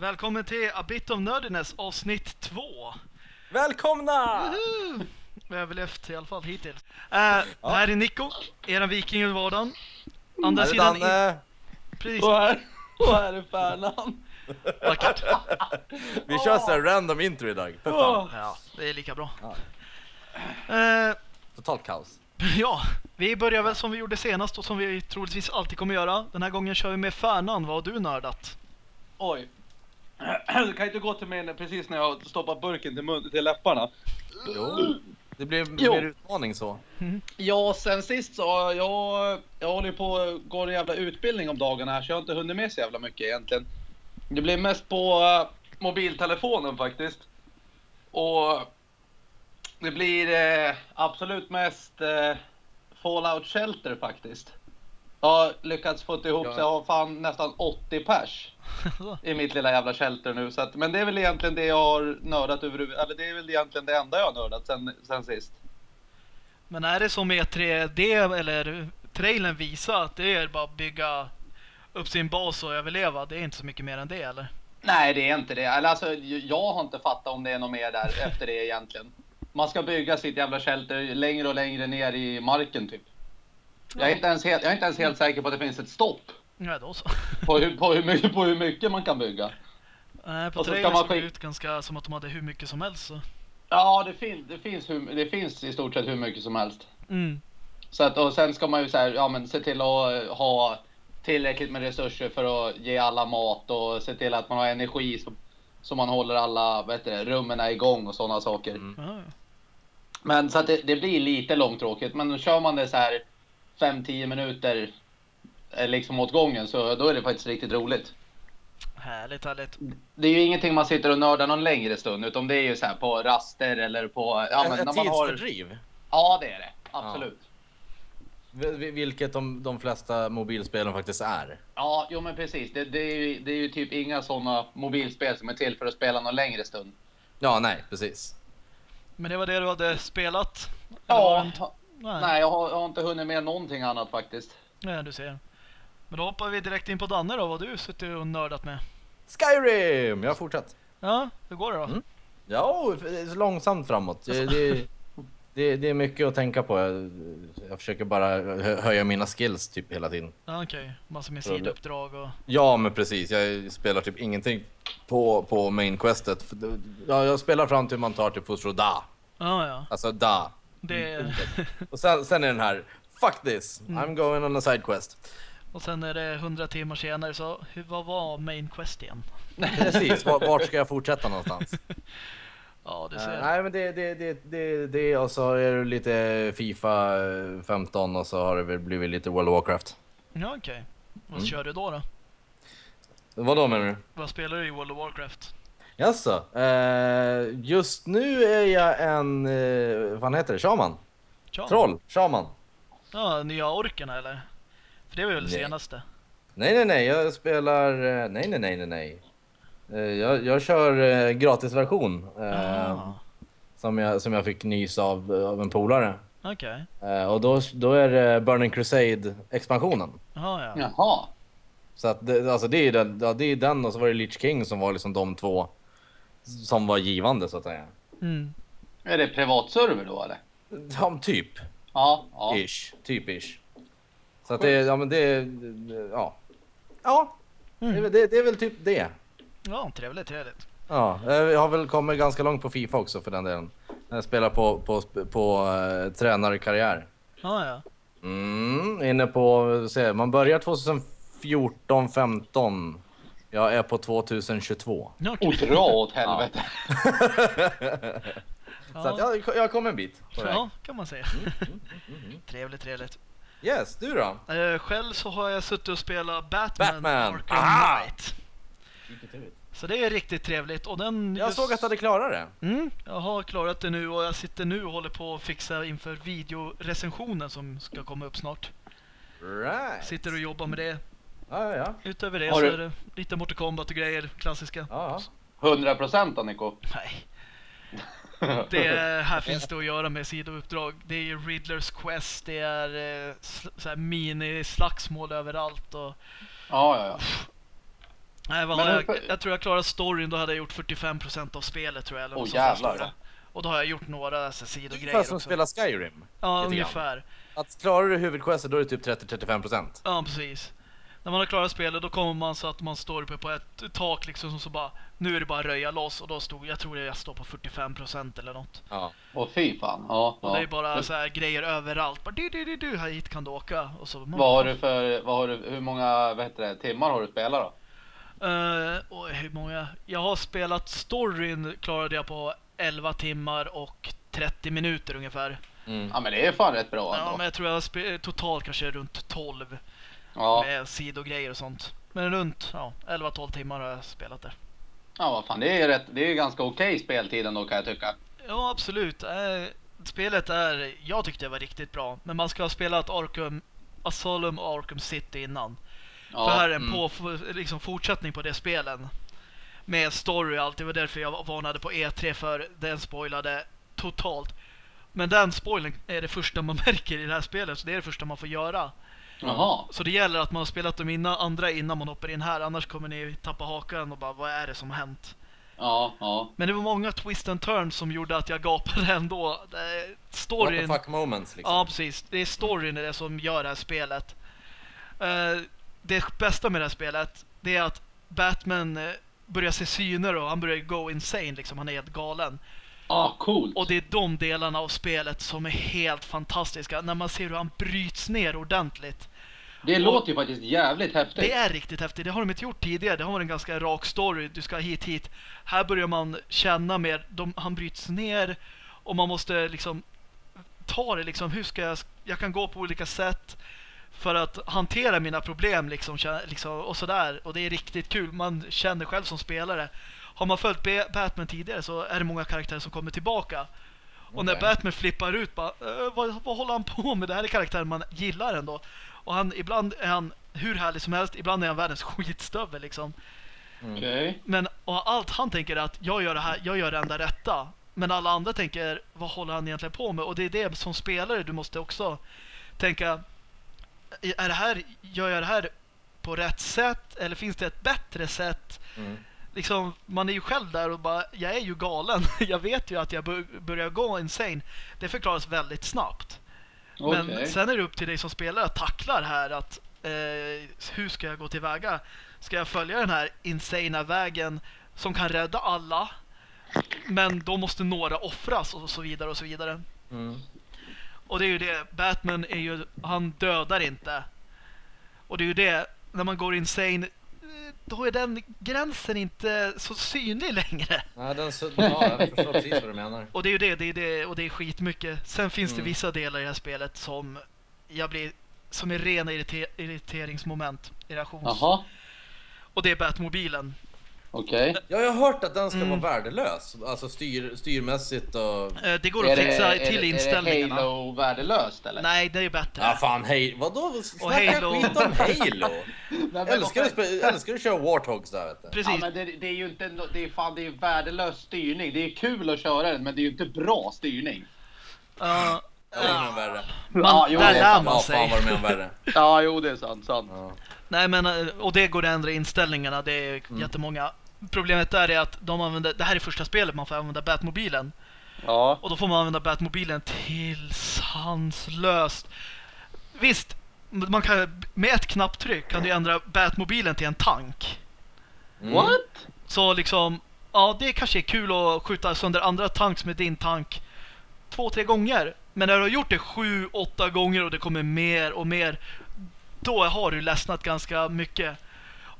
Välkommen till A Bit of Nerdiness avsnitt 2. Välkomna! Vi har överlevt i alla fall hittills. Uh, Det här är Nico, eran viking i vardagen. Andra Här är sidan... Danne. Precis, Och här, och här är Färnan. vackert. Vi kör så här random intro idag. För fan. Ja, det är lika bra. Ja. Eh, Totalt kaos. ja, vi börjar väl som vi gjorde senast och som vi troligtvis alltid kommer göra. Den här gången kör vi med Färnan. Vad har du nördat? Oj. Du kan inte gå till mig precis när jag stoppar burken till, mun, till läpparna. Jo. Det blir Jo. mer utmaning så. Ja, sen sist så har jag, jag håller ju på går en jävla utbildning om dagarna här så jag har inte hunnit med så jävla mycket egentligen. Det blir mest på eh, mobiltelefonen faktiskt. Och det blir eh, absolut mest eh, Fallout Shelter faktiskt. Har lyckats få ihop Ja. så jag har fan nästan 80 pers i mitt lilla jävla shelter nu. Så att, men det är väl egentligen det jag har nördat överhuvudtaget. Eller det är väl egentligen det enda jag har nördat sen, sen sist. Men är det som E 3D eller trailern visar att det är bara att bygga upp sin bas och överleva? Det är inte så mycket mer än det eller? Nej, det är inte det. Eller alltså, jag har inte fattat om det är något mer där efter det egentligen. Man ska bygga sitt jävla shelter längre och längre ner i marken typ. Jag är inte ens helt, jag är inte ens helt säker på att det finns ett stopp Ja, då så. på hur, på hur, mycket, på hur mycket man kan bygga. Nej, på Och så ska trailern man såg det ut ganska som att de hade hur mycket som helst. Så. Ja, det, fin, det, finns hur, det finns i stort sett hur mycket som helst. Mm. Så att, och sen ska man ju så här, ja, men se till att eh, ha tillräckligt med resurser för att ge alla mat och se till att man har energi så, så man håller alla rummen igång och sådana saker. Mm. Ja. Men så att det, det blir lite långtråkigt. Men kör man det så här 5-10 minuter eh, liksom åt gången så då är det faktiskt riktigt roligt. Härligt, härligt. Det är ju ingenting man sitter och nördar någon längre stund utan det är ju så här på raster eller på... Ja, men Ett när man har... tidsfördriv. Ja, det är det. Absolut. Vi- Vilket de, de flesta mobilspelen faktiskt är. Ja, jo men precis. Det, det, är ju, det är ju typ inga sådana mobilspel som är till för att spela någon längre stund. Ja, nej, precis. Men det var det du hade spelat? Ja, Nej. nej jag har, jag har inte hunnit med någonting annat faktiskt. Nej, du ser. Men då hoppar vi direkt in på Danne då, vad du suttit och nördat med. Skyrim! Jag har fortsatt. Ja, hur går det då? Mm. Ja, det är långsamt framåt. Det, det, det, det är mycket att tänka på. Jag, jag försöker bara hö- höja mina skills typ hela tiden. Ja, okej. Massor med sidouppdrag och... Ja, men precis. Jag spelar typ ingenting på, på main questet. Ja, jag spelar fram till man tar typ Fusroda. Ja, ja. Alltså da. Det... Och sen, sen är den här Fuck this! Mm. I'm going on a side quest. Och sen är det 100 timmar senare så, hur, vad var main quest igen? Precis, vart, vart ska jag fortsätta någonstans? Ja, du Eh, ser. nej men det, det, det, det, det och så är det lite Fifa eh, 15 och så har det väl blivit lite World of Warcraft. Ja, okej. Vad Mm. kör du då då? Vad då menar du? Vad spelar du i World of Warcraft? Jaså? Eh, just nu är jag en, eh, vad heter det? Shaman? Tja. Troll? Shaman? Ja, nya orkerna eller? För det var väl det senaste? Nej nej nej, jag spelar, eh, nej nej nej nej nej. Eh, jag, jag kör gratisversion. Ah, som, jag, som jag fick nys av, av en polare. okej. Eh, och då, då är det Burning Crusade expansionen. Jaha, ja. Jaha. Så att det, alltså det är den, ja, det är den och så var det Lich King som var liksom de två som var givande så att säga. Mm. Är det privatserver då eller? Ja, typ. Ja. ja. Ish. Typ ish. Så att det, ja men det, ja. Ja. Det, är väl- det, det är väl typ det. Ja, trevligt, trevligt. Ja, eh, jag har väl kommit ganska långt på Fifa också för den delen. Jag spelar på, på, på uh, tränarkarriär. Ja, ja. Mm, inne på, se, man börjar 2014, 15. Jag är på 2022. Ja, okej. Och dra åt helvete. Så att jag, jag kom en bit på väg. Ja, kan man säga. Mm, trevligt, trevligt. Yes, du då? Eh, själv så har jag suttit och spelat Batman, Batman. Arkham Aha! Knight. Så det är riktigt trevligt. Och den Jag just- såg att du hade klarat det. Mm, jag har klarat det nu och jag sitter nu och håller på att fixa inför videorecensionen som ska komma upp snart. Right. Sitter och jobbar med det. Ja, ja. Utöver det Har så du- är det lite Mortal Kombat och grejer, klassiska. ja. 100 procent då Nico. Nej, det är, här finns det att göra med sidouppdrag. Det är ju Riddlers Quest, det är eh, sl- så här mini-slagsmål överallt och Ja, ja, ja. Nej, vad Men har hur- jag, jag tror jag klarar storyn, då hade jag gjort 45% av spelet tror jag. Eller Åh, något sånt jävlar. står det. Och då har jag gjort några alltså, Ungefär sidogrejer som att också. spela Skyrim. Ja, lite grann. ungefär. Att klarar du huvudquestet då är det typ 30-35%. Ja, precis. När man har klarat spelet då kommer man så att man står uppe på ett tak liksom och så bara Nu är det bara att röja loss och då stod jag tror jag står på 45% eller något. Ja. Åh fy fan. Ja, Och ja. det är bara så här grejer överallt. Bara du du du du här hit kan du åka. Och så, Vad har du för, vad har du, hur många vad heter det, timmar har du spelat då? Uh, oj, hur många? Jag har spelat storyn klarade jag på 11 timmar och 30 minuter ungefär. Mm. Ja men det är fan rätt bra Ja, ändå. men jag tror jag har totalt kanske runt 12 Ja, med sidogrejer och sånt. Men runt ja, 11-12 timmar har jag spelat det. ja vad fan det är rätt, det är ganska okej speltid ändå kan jag tycka. Ja, absolut. Eh, spelet är, jag tyckte det var riktigt bra. Men man ska ha spelat Arkham Asylum och Arkham City innan. Ja, För här är en mm. på, liksom fortsättning på det spelen. Med story och allt. Det var därför jag varnade på E3 för den spoilade totalt. Men den spoilen är det första man märker i det här spelet. Så det är det första man får göra. Jaha. Så det gäller att man har spelat de innan, andra innan man hoppar in här. Annars kommer ni tappa hakan och bara vad är det som har hänt? Ja, ja. Men det var många twist and turns som gjorde att jag gapade ändå. Det är What the Storyn... fuck moments liksom. Ja, precis. Det är storyn är det som gör det här spelet. Eh, det bästa med det här spelet, det är att Batman eh, börjar se syner och han börjar go insane liksom. Han är helt galen. Ah, coolt. Och det är de delarna av spelet som är helt fantastiska. När man ser hur han bryts ner ordentligt. Det och- låter ju faktiskt jävligt häftigt. Det är riktigt häftigt. Det har de inte gjort tidigare. Det har varit en ganska rak story. Du ska hit, hit. Här börjar man känna mer. De, han bryts ner och man måste liksom ta det liksom. Hur ska jag... Jag kan gå på olika sätt för att hantera mina problem liksom, liksom och sådär. Och det är riktigt kul. Man känner själv som spelare. Har man följt B- Batman tidigare så är det många karaktärer som kommer tillbaka. Och när Okej. Batman flippar ut bara, "Eh, vad, vad håller han på med? Det här är karaktären man gillar ändå. Och han, ibland är han hur härlig som helst, ibland är han världens skitstövel liksom. Okej. Men och allt han tänker är att jag gör det här, jag gör det enda rätta. Men alla andra tänker, vad håller han egentligen på med? Och det är det som spelare du måste också tänka, är det här, gör jag det här på rätt sätt? Eller finns det ett bättre sätt? Mm. Liksom, man är ju själv där och bara, jag är ju galen. jag vet ju att jag bör- börjar gå insane. Det förklaras väldigt snabbt. Okej. Men sen är det upp till dig som spelare att tackla det här att eh, hur ska jag gå tillväga? Ska jag följa den här insana vägen som kan rädda alla? Men då måste några offras och så vidare och så vidare. Mm. Och det är ju det, Batman är ju, han dödar inte. Och det är ju det, när man går insane, då är den gränsen inte så synlig längre. Ja, den, så, ja, jag förstår precis vad du menar. Och det är ju det, det är det, och det är skitmycket. Sen finns det Mm. vissa delar i det här spelet som jag blir, som är rena irrite, irriteringsmoment. Irrations. Jaha. Och det är Batmobilen. Okej. Ja, jag har hört att den ska Mm. vara värdelös. Alltså styr, styrmässigt och... Eh, Det går Är att det, fixa är, till det- är inställningarna. det Halo värdelöst eller? Nej, det är bättre. Ja fan, hej, vadå? Snacka Halo. skit om Halo! Nej, men älskar, du spe- älskar du att köra Warthogs där vet du? Precis. Ja, men det, det är ju inte, no- det är fan det är värdelös styrning. Det är kul att köra den men det är ju inte bra styrning. Ja, Jag var med om värre. man, Ja, jo, där det är lär sant. man Ja, sig. fan var du med om värre. Ja, jo det är sant. sant. Ja. Nej men, eh, och det går att ändra inställningarna, det är Mm. jättemånga. Problemet där är att de använder, det här är första spelet man får använda Batmobilen. Ja. Och då får man använda Batmobilen till sanslöst. Visst, man kan, med ett knapptryck kan du ändra Batmobilen till en tank. Mm. What? Så liksom, ja det kanske är kul att skjuta sönder andra tanks med din tank två, tre gånger. Men när du har gjort det sju, åtta gånger och det kommer mer och mer, då har du ledsnat ganska mycket.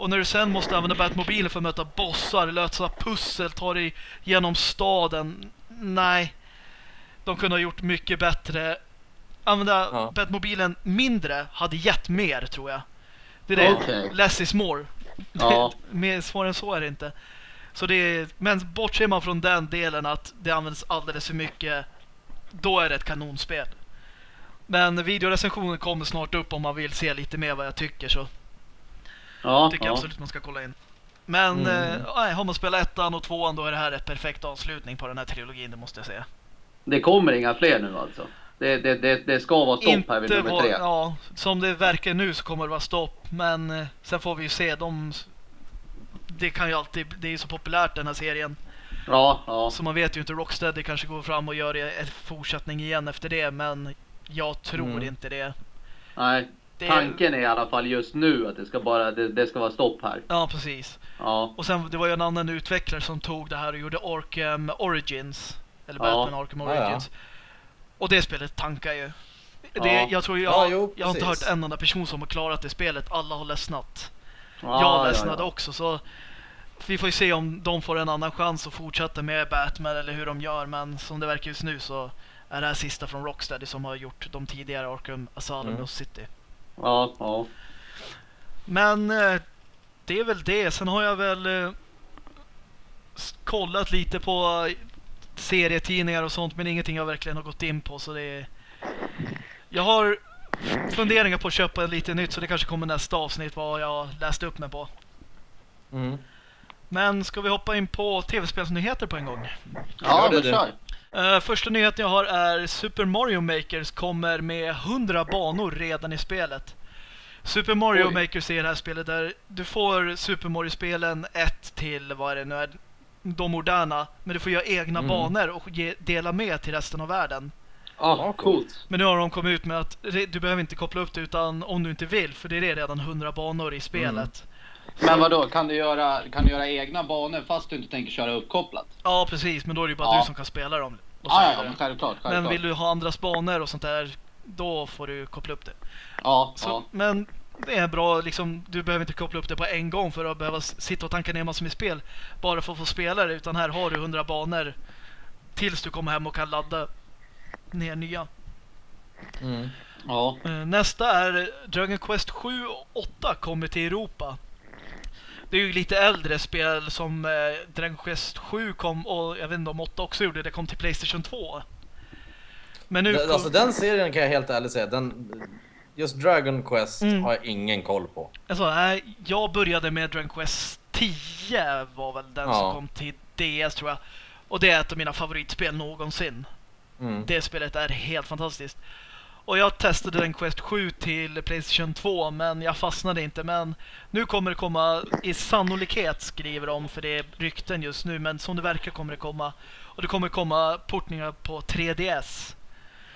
Och när du sen måste använda Batmobilen för att möta bossar, lösa pussel, ta dig genom staden. Nej. De kunde ha gjort mycket bättre. Använda Ja. Batmobilen mindre hade gett mer tror jag. Det är det. Okej. Less is more. Ja. Mer svårare än så är det inte. Så det är, men bortser man från den delen att det används alldeles för mycket, då är det ett kanonspel. Men videorecensionen kommer snart upp om man vill se lite mer vad jag tycker så Ja, tycker jag ja. absolut man ska kolla in. Men Mm. eh, har man spelat ettan och tvåan då är det här ett perfekt avslutning på den här trilogin, det måste jag säga. Det kommer inga fler nu alltså? Det, det, det, det ska vara stopp här vid nummer tre? Ja, som det verkar nu så kommer det vara stopp, men eh, sen får vi ju se. De, det kan ju alltid, det är ju så populärt den här serien. Ja, ja. Så man vet ju inte, Rocksteady kanske går fram och gör en fortsättning igen efter det, men jag tror Mm. inte det. Nej, det tanken är i alla fall just nu att det ska bara, det, det ska vara stopp här. Ja, precis. Ja, Och sen, det var ju en annan utvecklare som tog det här och gjorde Arkham Origins. Eller Ja. Batman Arkham Ja, ja. Origins. Och det spelet tankar ju. Ja. Det, jag tror jag, Ja, jo, jag har inte hört en enda person som har klarat det spelet. Alla har ledsnat. ja jag ja, ledsnade ja. också så vi får ju se om de får en annan chans att fortsätta med Batman eller hur de gör. Men som det verkar just nu så är det här sista från Rocksteady som har gjort de tidigare Arkham Asylum Mm. och City. Ja, ja. Men eh, det är väl det. Sen har jag väl eh, kollat lite på eh, serietidningar och sånt men ingenting jag verkligen har gått in på så det är... Jag har funderingar på att köpa lite nytt så det kanske kommer nästa avsnitt vad jag läste upp mig på. Mm. Men ska vi hoppa in på tv-spelsnyheter på en gång? Ja, Gör det kör. Eh, första nyheten jag har är Super Mario Makers kommer med 100 banor redan i spelet. Super Mario Oj. Makers är det här spelet där du får Super Mario-spelen 1 till, vad är det nu är, de moderna. Men du får göra egna Mm. banor och ge, dela med till resten av världen. Ja, coolt. Men nu har de kommit ut med att du behöver inte koppla upp det utan om du inte vill, för det är redan 100 banor i spelet. Men vad då kan du göra, kan du göra egna banor fast du inte tänker köra uppkopplat? Ja precis, men då är det ju bara Ja. du som kan spela dem. och så Ja, men självklart. självklart. men vill du ha andras banor och sånt där, då får du koppla upp det. Ja, Så, ja. Men det är bra, liksom, du behöver inte koppla upp det på en gång för att behöva sitta och tanka ner massor med spel bara för att få spela det. Utan här har du 100 banor tills du kommer hem och kan ladda ner nya. Mm. ja. Eh, Nästa är Dragon Quest 7 och 8 kommer till Europa. Det är ju lite äldre spel som eh, Dragon Quest 7 kom och jag vet inte om 8 också gjorde det, kom till Playstation 2. Men nu Den- kom, Alltså den serien kan jag helt ärligt säga, den, just Dragon Quest Mm. har jag ingen koll på. alltså, nej, jag började med Dragon Quest 10 var väl den Ja. som kom till DS tror jag. Och det är ett av mina favoritspel någonsin. Mm. Det spelet är helt fantastiskt. Och jag testade den Quest 7 till Playstation 2 men jag fastnade inte. Men nu kommer det komma i sannolikhet skriver de för det är rykten just nu. Men som det verkar kommer det komma. Och det kommer komma portningar på 3DS.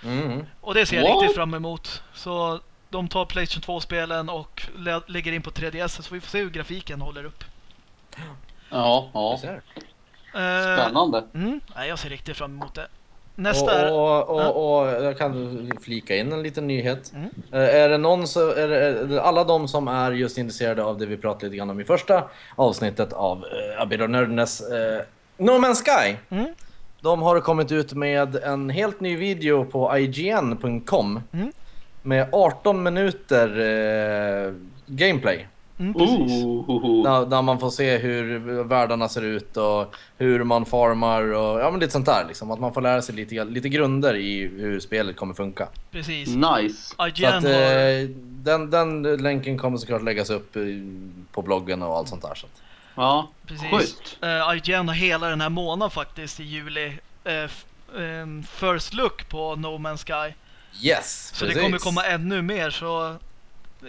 Mm. Och det ser jag What? riktigt fram emot. Så de tar Playstation 2-spelen och lä- lägger in på 3DS så vi får se hur grafiken håller upp. Ja, ja. Eh, Spännande. mm, nej, jag ser riktigt fram emot det. Nästa. Och, och, och, och jag kan flika in en liten nyhet. Mm. Eh, Är det någon så, är det, alla de som är just intresserade av det vi pratade lite grann om i första avsnittet av uh, A Bit of Nerdness, eh, No Man's Sky. Mm. De har kommit ut med en helt ny video på IGN.com Mm. med 18 minuter eh, gameplay. Mm, precis. Där, där man får se hur världarna ser ut och hur man farmar och ja, men lite sånt där. Liksom. Att man får lära sig lite, lite grunder i hur spelet kommer funka. precis. Nice. Så att, har... eh, den, den länken kommer såklart läggas upp eh, på bloggen och allt sånt där. Så. Ja, Precis. schysst. Uh, IGN har hela den här månaden faktiskt i juli eh, f- ehm, first look på No Man's Sky. Yes, Så precis. det kommer komma ännu mer så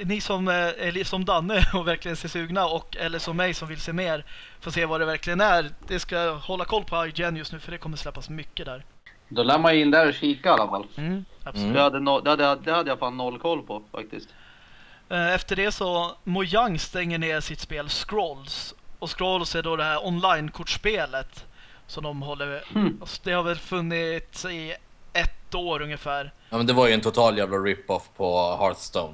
ni som eh, är li- som Danne och verkligen ser sugna och eller som mig som vill se mer får se vad det verkligen är. Det ska hålla koll på IGN just nu för det kommer släppas mycket där. Då lär man in där och kika i alla fall. Mm, absolut. Mm. Det, hade no, det, hade, det hade jag fan noll koll på faktiskt. Eh, Efter det så Mojang stänger ner sitt spel Scrolls. Och Scrolls är då det här online-kortspelet som de håller... Hmm. alltså, Det har väl funnits i ett år ungefär. Ja, men det var ju en total jävla rip-off på Hearthstone.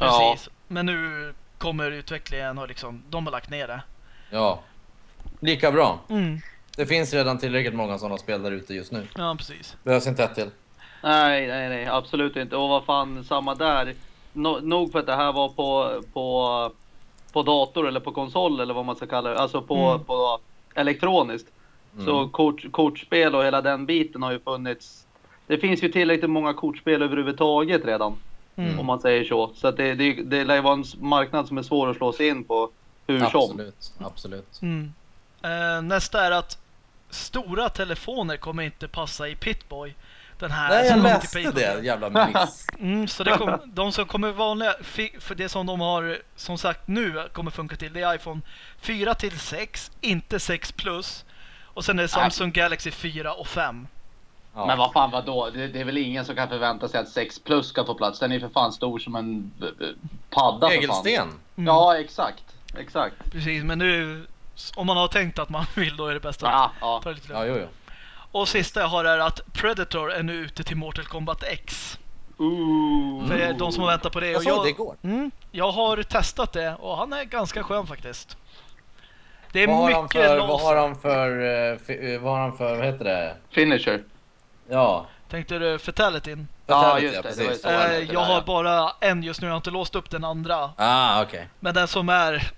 Ja. Precis. Men nu kommer utvecklingen och liksom, de har lagt ner det. Ja, lika bra. Mm. Det finns redan tillräckligt många sådana spel där ute just nu. Ja, precis. Behövs inte ett till. Nej, nej, nej, absolut inte. Och vad fan, samma där. No, nog för att det här var på, på, på dator eller på konsol eller vad man ska kalla det. Alltså på, Mm. på elektroniskt. Så Mm. kort, kortspel och hela den biten har ju funnits. Det finns ju tillräckligt många kortspel överhuvudtaget redan. Mm. Om man säger så. Så att det, det, det lär ju vara en marknad som är svår att slå sig in på. Hur som. Absolut, absolut. Mm. Eh, nästa är att stora telefoner kommer inte passa i Pitboy. Den här Nej, jag läste det, jävla miss. Mm, så det kom, de som kommer vanliga, för det som de har som sagt nu kommer funka till, det är iPhone 4 till 6, inte 6 plus. Och sen är det Samsung Galaxy 4 och 5. Ja. Men vad fan vadå? Det, det är väl ingen som kan förvänta sig att 6 plus ska få plats. Den är för fan stor som en padda för fan. Tegelsten. Mm. Ja, exakt. Exakt. Precis, men nu om man har tänkt att man vill då är det bäst att Ja, ja. ta det lite Ja, lugnt. jo, jo. Och sista jag har är att Predator är nu ute till Mortal Kombat X. Ooh. För de som har väntat på det. Jag och såg det igår. Mm, jag har testat det och han är ganska skön faktiskt. Det är Vad har, han mycket för, vad har han för, eh, eh, vad har han för, vad heter det? Finisher. Ja. Tänkte du fatalityn? Ja, just det, det precis. det Eh, där, jag har bara en just nu, jag har inte låst upp den andra. Ah, okej. Men den som är...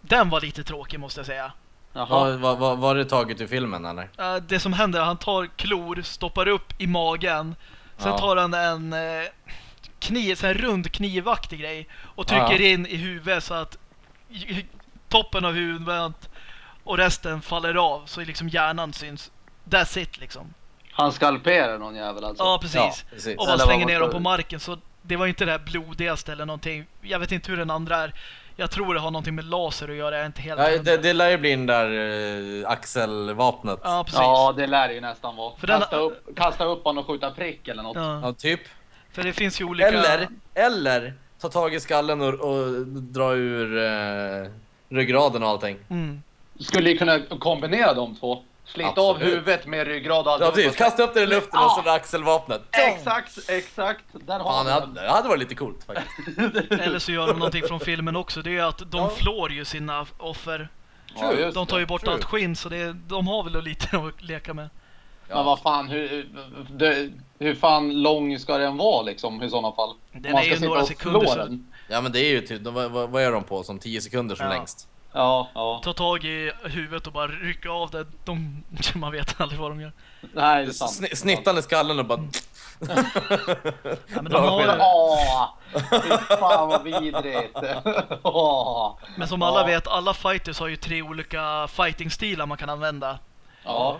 Den var lite tråkig måste jag säga. Jaha. Var, var, var, det taget ur filmen eller? Eh, det som händer, han tar klor, stoppar upp i magen. Sen Ja. tar han en eh, kniv, här rund knivaktig grej. Och trycker Ja. in i huvudet så att toppen av huvudet och resten faller av. Så liksom hjärnan syns. That's it liksom. Han skalperar någon jävel alltså. Ja, precis. Ja, precis. Och bara Eller slänger ner man dem på marken. Så det var inte det här blodigaste eller någonting. Jag vet inte hur den andra är. Jag tror det har någonting med laser att göra. Jag är inte helt Ja, det, det lär ju bli den där uh, axelvapnet. Ja, precis. Ja, det lär ju nästan vara. För den- Kasta, upp, kasta upp honom och skjuta prick eller något. Ja. Ja, typ. För det finns ju olika... Eller, eller ta tag i skallen och, och dra ur uh, ryggraden och allting. Mm. Skulle ju kunna kombinera de två. Slita av huvudet med ryggrad och allt. Ja, precis. Kasta upp det i luften och så Ja. axelvapnet. Exakt, exakt. Där har Fan, det vi hade, den. det hade varit lite coolt faktiskt. Eller så gör de någonting från filmen också. Det är att de Ja. flår ju sina offer. Ja, De tar ju bort true. allt skinn så det, de har väl lite att leka med. Men vad fan, hur, det, hur fan lång ska den vara liksom i sådana fall? Den Om man är ska ju sitta några sekunder så- den. Ja men det är ju typ, vad, vad är de på? Som 10 sekunder som Ja. längst. Ja, ja. Ta tag i huvudet och bara rycka av det. De, man vet aldrig vad de gör. Nej, det är sant. Sni, snittan i skallen och bara... Ja, men de har, Åh! Fan vad vidrigt. Åh. men som alla vet, alla fighters har ju tre olika fighting-stilar man kan använda. Ja.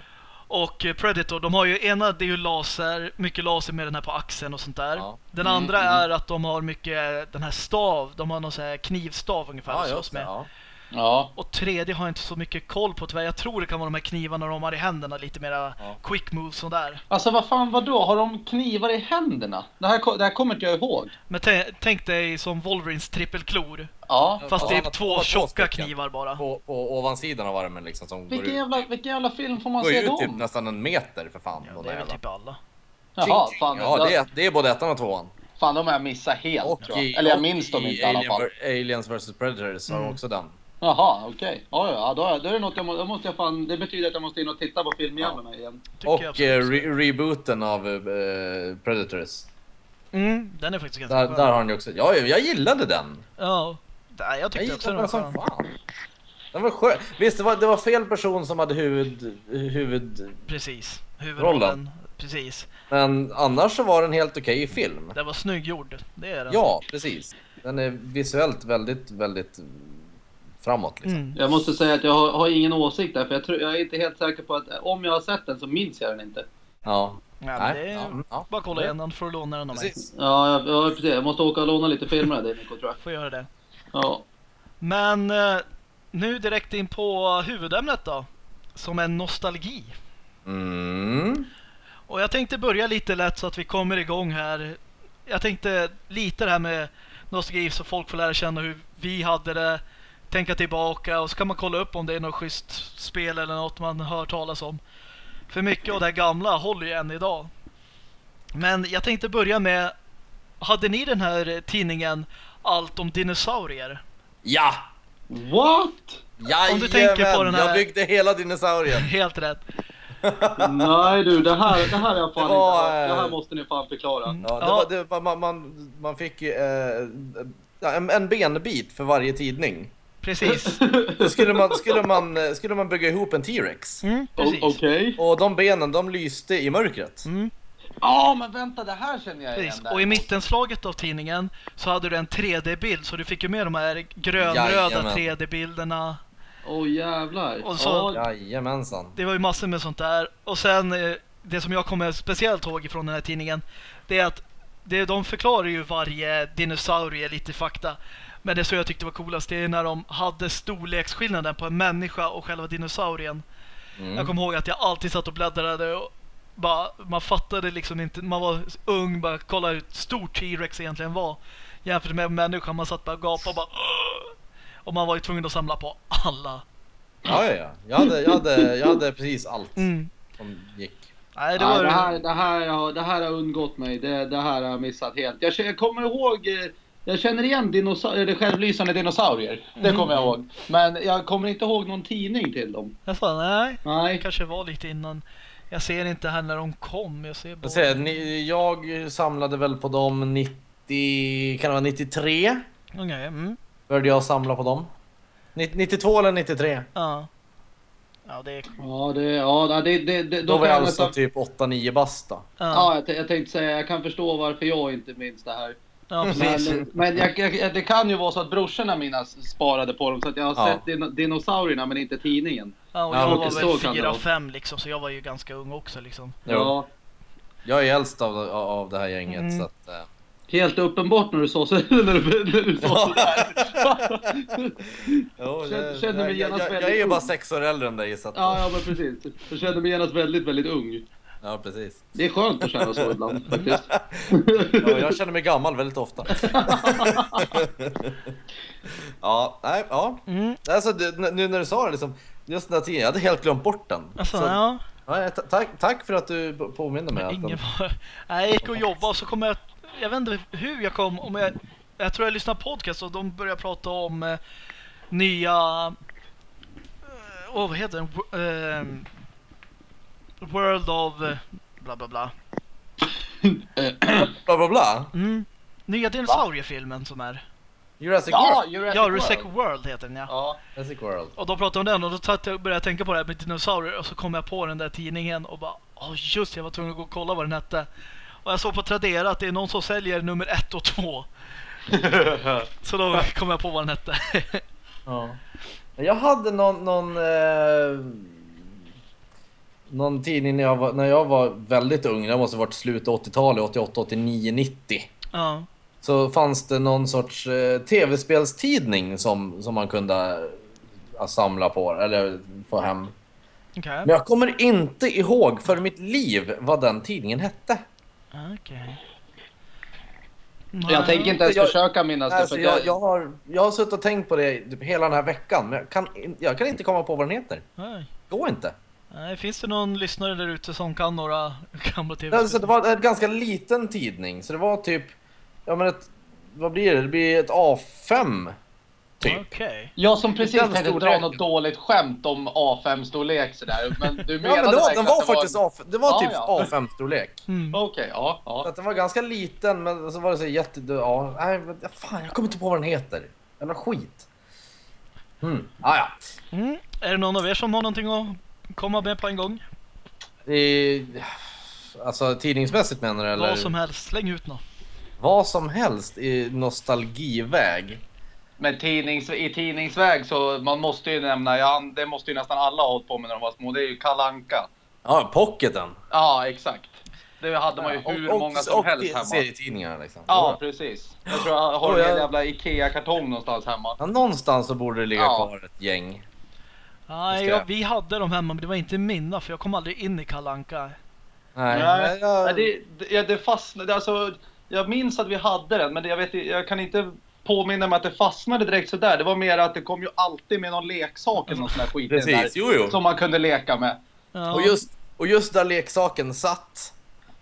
Och eh, Predator, de har ju ena, det är ju laser, mycket laser med den här på axeln och sånt där. Ja. Den Mm, andra mm. är att de har mycket den här stav, de har någon sån här knivstav ungefär Ja, det. med. Ja. Ja. Och tredje har jag inte så mycket koll på tyvärr. Jag tror det kan vara de här knivarna de har i händerna, lite mera Ja. quick moves och där. Alltså vad fan vadå? Har de knivar i händerna? Det här, det här kommer inte jag ihåg. Men tä- tänk dig som Wolverines trippelklor. Ja. Fast det är har två två tjocka knivar bara. På, på ovansidan av armen liksom som går Vilken ut. jävla, vilken jävla film får man Går se ut typ dem? nästan en meter för fan. Ja, de det är väl typ alla. Jaha, fan, Ja, det är, det är både ettan och tvåan. fan de har jag missat helt Och tror jag. i, Eller jag minns dem inte i alla fall. Aliens vs Predators har Mm. också den. Jaha, okej. Ja, ja, då, då är det något jag, må, då måste jag fan, det betyder att jag måste in och titta på filmjävlarna igen. Tycker jag Och absolut. eh, re rebooten av eh, Predators. Mm, den är faktiskt ganska Där, skön. där har han ju också. Ja, jag gillade den. Ja, där, jag Jag tyckte också gillade den var som skön. fan. Den var skön. Visst, det var, det var fel person som hade huvud, huvud... Precis. Huvudrollen. Rollen. Precis. Men annars så var den helt okej film. Den var snygggjord. Det är den. Ja, precis. Den är visuellt väldigt, väldigt framåt liksom. Mm. Jag måste säga att jag har, har ingen åsikt där, för jag, tror, jag är inte helt säker på att om jag har sett den så minns jag den inte. Ja. Ja, men Nej, det är ja, ja. bara kolla igen får du låna den av mig. Precis. Ja, jag, jag, precis. jag måste åka och låna lite filmer av dig Nico, tror jag. Får göra det. Ja. Men eh, nu direkt in på huvudämnet då. Som är nostalgi. Mm. Och jag tänkte börja lite lätt så att vi kommer igång här. Jag tänkte lite det här med nostalgi så folk får lära känna hur vi hade det. Tänka tillbaka och så kan man kolla upp om det är något schysst spel eller något man hör talas om. För mycket av det gamla håller ju än idag. Men jag tänkte börja med Hade ni den här tidningen Allt om dinosaurier? Ja! What? Jajamän! Om du tänker på den här- Jag byggde hela dinosaurien. Helt rätt. Nej du, det här, det här är jag fan Det var, inte Det här eh, måste ni fan förklara. Mm. Ja, det Ja. Var, det, man, man, man fick ju, eh, en, en benbit för varje tidning. Precis. Då skulle man, skulle man, skulle man bygga ihop en T-Rex. Mm. Okej. Och de benen, de lyste i mörkret. Mm, Ja men vänta, det här känner jag igen. precis. där. Och i mittenslaget av tidningen så hade du en 3D-bild så du fick ju med de här grönröda Jajamän. 3D-bilderna. Åh jävlar. Och så- Ja, Jajamensan. Det var ju massor med sånt där. Och sen eh, det som jag kommer speciellt ihåg från den här tidningen, det är att det, de förklarar ju varje dinosaurie lite fakta. Men det som jag tyckte var coolast, det är när de hade storleksskillnaden på en människa och själva dinosaurien. Mm. Jag kommer ihåg att jag alltid satt och bläddrade och bara, man fattade liksom inte, man var ung, bara kolla hur stort T-Rex egentligen var. Jämfört med en människa, man satt bara och gapade och bara "Åh!" Och man var ju tvungen att samla på alla. Ja, ja, ja. Jag hade, jag hade, jag hade precis allt Mm. som gick. Nej, det Nej, var det, här, det, här, har- det här har undgått mig. Det, det här har jag missat helt. Jag, jag kommer ihåg... Jag känner igen dinosaurier, eller självlysande dinosaurier. Det kommer jag ihåg. Men jag kommer inte ihåg någon tidning till dem. Jag sa nej, det Nej. kanske var lite innan. Jag ser inte här när de kom, jag ser bara... Jag, säger, ni, jag samlade väl på dem 90, kan det vara 93? Okej, mm. Började jag samla på dem. Ni- 92 eller 93? Ja. Ja, det är... Ja, det, ja, det, det, det, Då var kan jag alltså nästan- typ 8-9 bast då. Ja, Ja, jag, t- jag tänkte säga, jag kan förstå varför jag inte minns det här. Ja precis. Men, men jag, jag, det kan ju vara så att brorsorna mina sparade på dem så att jag har Ja. sett din, dinosaurierna men inte tidningen. Ja, och Ja, jag okej, var så väl vara. 4-5 liksom, så jag var ju ganska ung också liksom. Ja. Jag är äldst av, av det här gänget Mm. så att... eh, Helt uppenbart när du sa så, när du, när du sa sådär. Jo, Känner- jag, känner mig jag, genast jag, är ju bara sex år äldre än dig så att, Ja, ja men precis. Jag känner mig genast väldigt, väldigt ung. Ja precis. Det är skönt att känna så ibland faktiskt. Ja, jag känner mig gammal väldigt ofta. ja, nej, ja. Mm. Alltså, det, nu när du sa det liksom, just den här tiden, jag hade helt glömt bort den. Alltså, Så, ja. ta- tack, tack för att du påminner mig. Ingen. Nej, jag gick och jobbade och så kom jag... Jag vet inte hur jag kom... Om jag, jag tror jag lyssnade på podcast och de började prata om eh, nya... eh, Åh, vad heter den? Ehm, World of... eh, Bla bla bla. bla bla bla. Mm. Nya dinosauriefilmen som är... Jurassic Ja, World. Jurassic Ja, Jurassic World. World heter den ja. Ja. Jurassic World. Och de pratade om den och då satt jag började tänka på det här med dinosaurier och så kom jag på den där tidningen och bara Åh just det, jag var tvungen att gå och kolla vad den hette. Och jag såg på Tradera att det är någon som säljer nummer ett och två. Så då kom jag på vad den hette. Ja. Jag hade någon, någon, eh, någon tidning när jag, var, när jag var väldigt ung, det måste ha varit slutet av 80-talet, 88, 89, 90. ja. Så fanns det någon sorts eh, tv-spelstidning som, som man kunde eh, samla på, eller få hem. Okej. Men jag kommer inte ihåg för mitt liv vad den tidningen hette. Okej. Jag tänker inte ens Jag- försöka minnas det. Alltså, För jag, jag, har, jag har suttit och tänkt på det typ hela den här veckan, men jag kan, jag kan inte komma på vad den heter. Nej. Går inte. Nej, finns det någon lyssnare där ute som kan några gamla tv Alltså, det var en ganska liten tidning, så det var typ... Ja men ett... Vad blir det? Det blir ett A5. Typ. Okej. Jag som precis tänkte dra något dåligt skämt om A5-storlek sådär. Men du Ja menade men det var, den var att det faktiskt A5, det var Ja, typ ja. A5-storlek. Mm. Okej, ja. Så ja. att den var ganska liten, men så var det så jätte... Ja, nej, men fan jag kommer inte på vad den heter. Jävla skit. Mm. Ah, ja. Mm. Är det någon av er som har någonting att komma med på en gång? I, alltså tidningsmässigt menar du eller? Vad som helst, släng ut något. Vad som helst i nostalgiväg. Men tidnings, i tidningsväg så man måste ju nämna, ja, det måste ju nästan alla ha hållit på med när de var små, det är ju Kalanka. Ja, pocketen. Ja, exakt. Det hade man ju hur många som och helst hemma. serietidningar liksom. Ja, precis. Jag tror jag har Och en jag- jävla IKEA-kartong någonstans hemma. Ja, någonstans så borde det ligga Ja. kvar ett gäng. Nej, ja, vi hade dem hemma men det var inte mina för jag kom aldrig in i Kalanka. Nej, Nej, jag... Nej, det, det, ja, det fastnade, alltså, jag minns att vi hade den, men det, jag, vet, jag kan inte påminna mig att det fastnade direkt sådär. Det var mer att det kom ju alltid med någon leksak eller någon sån här skit Precis, där, jo jo. som man kunde leka med. Ja. Och just, och just där leksaken satt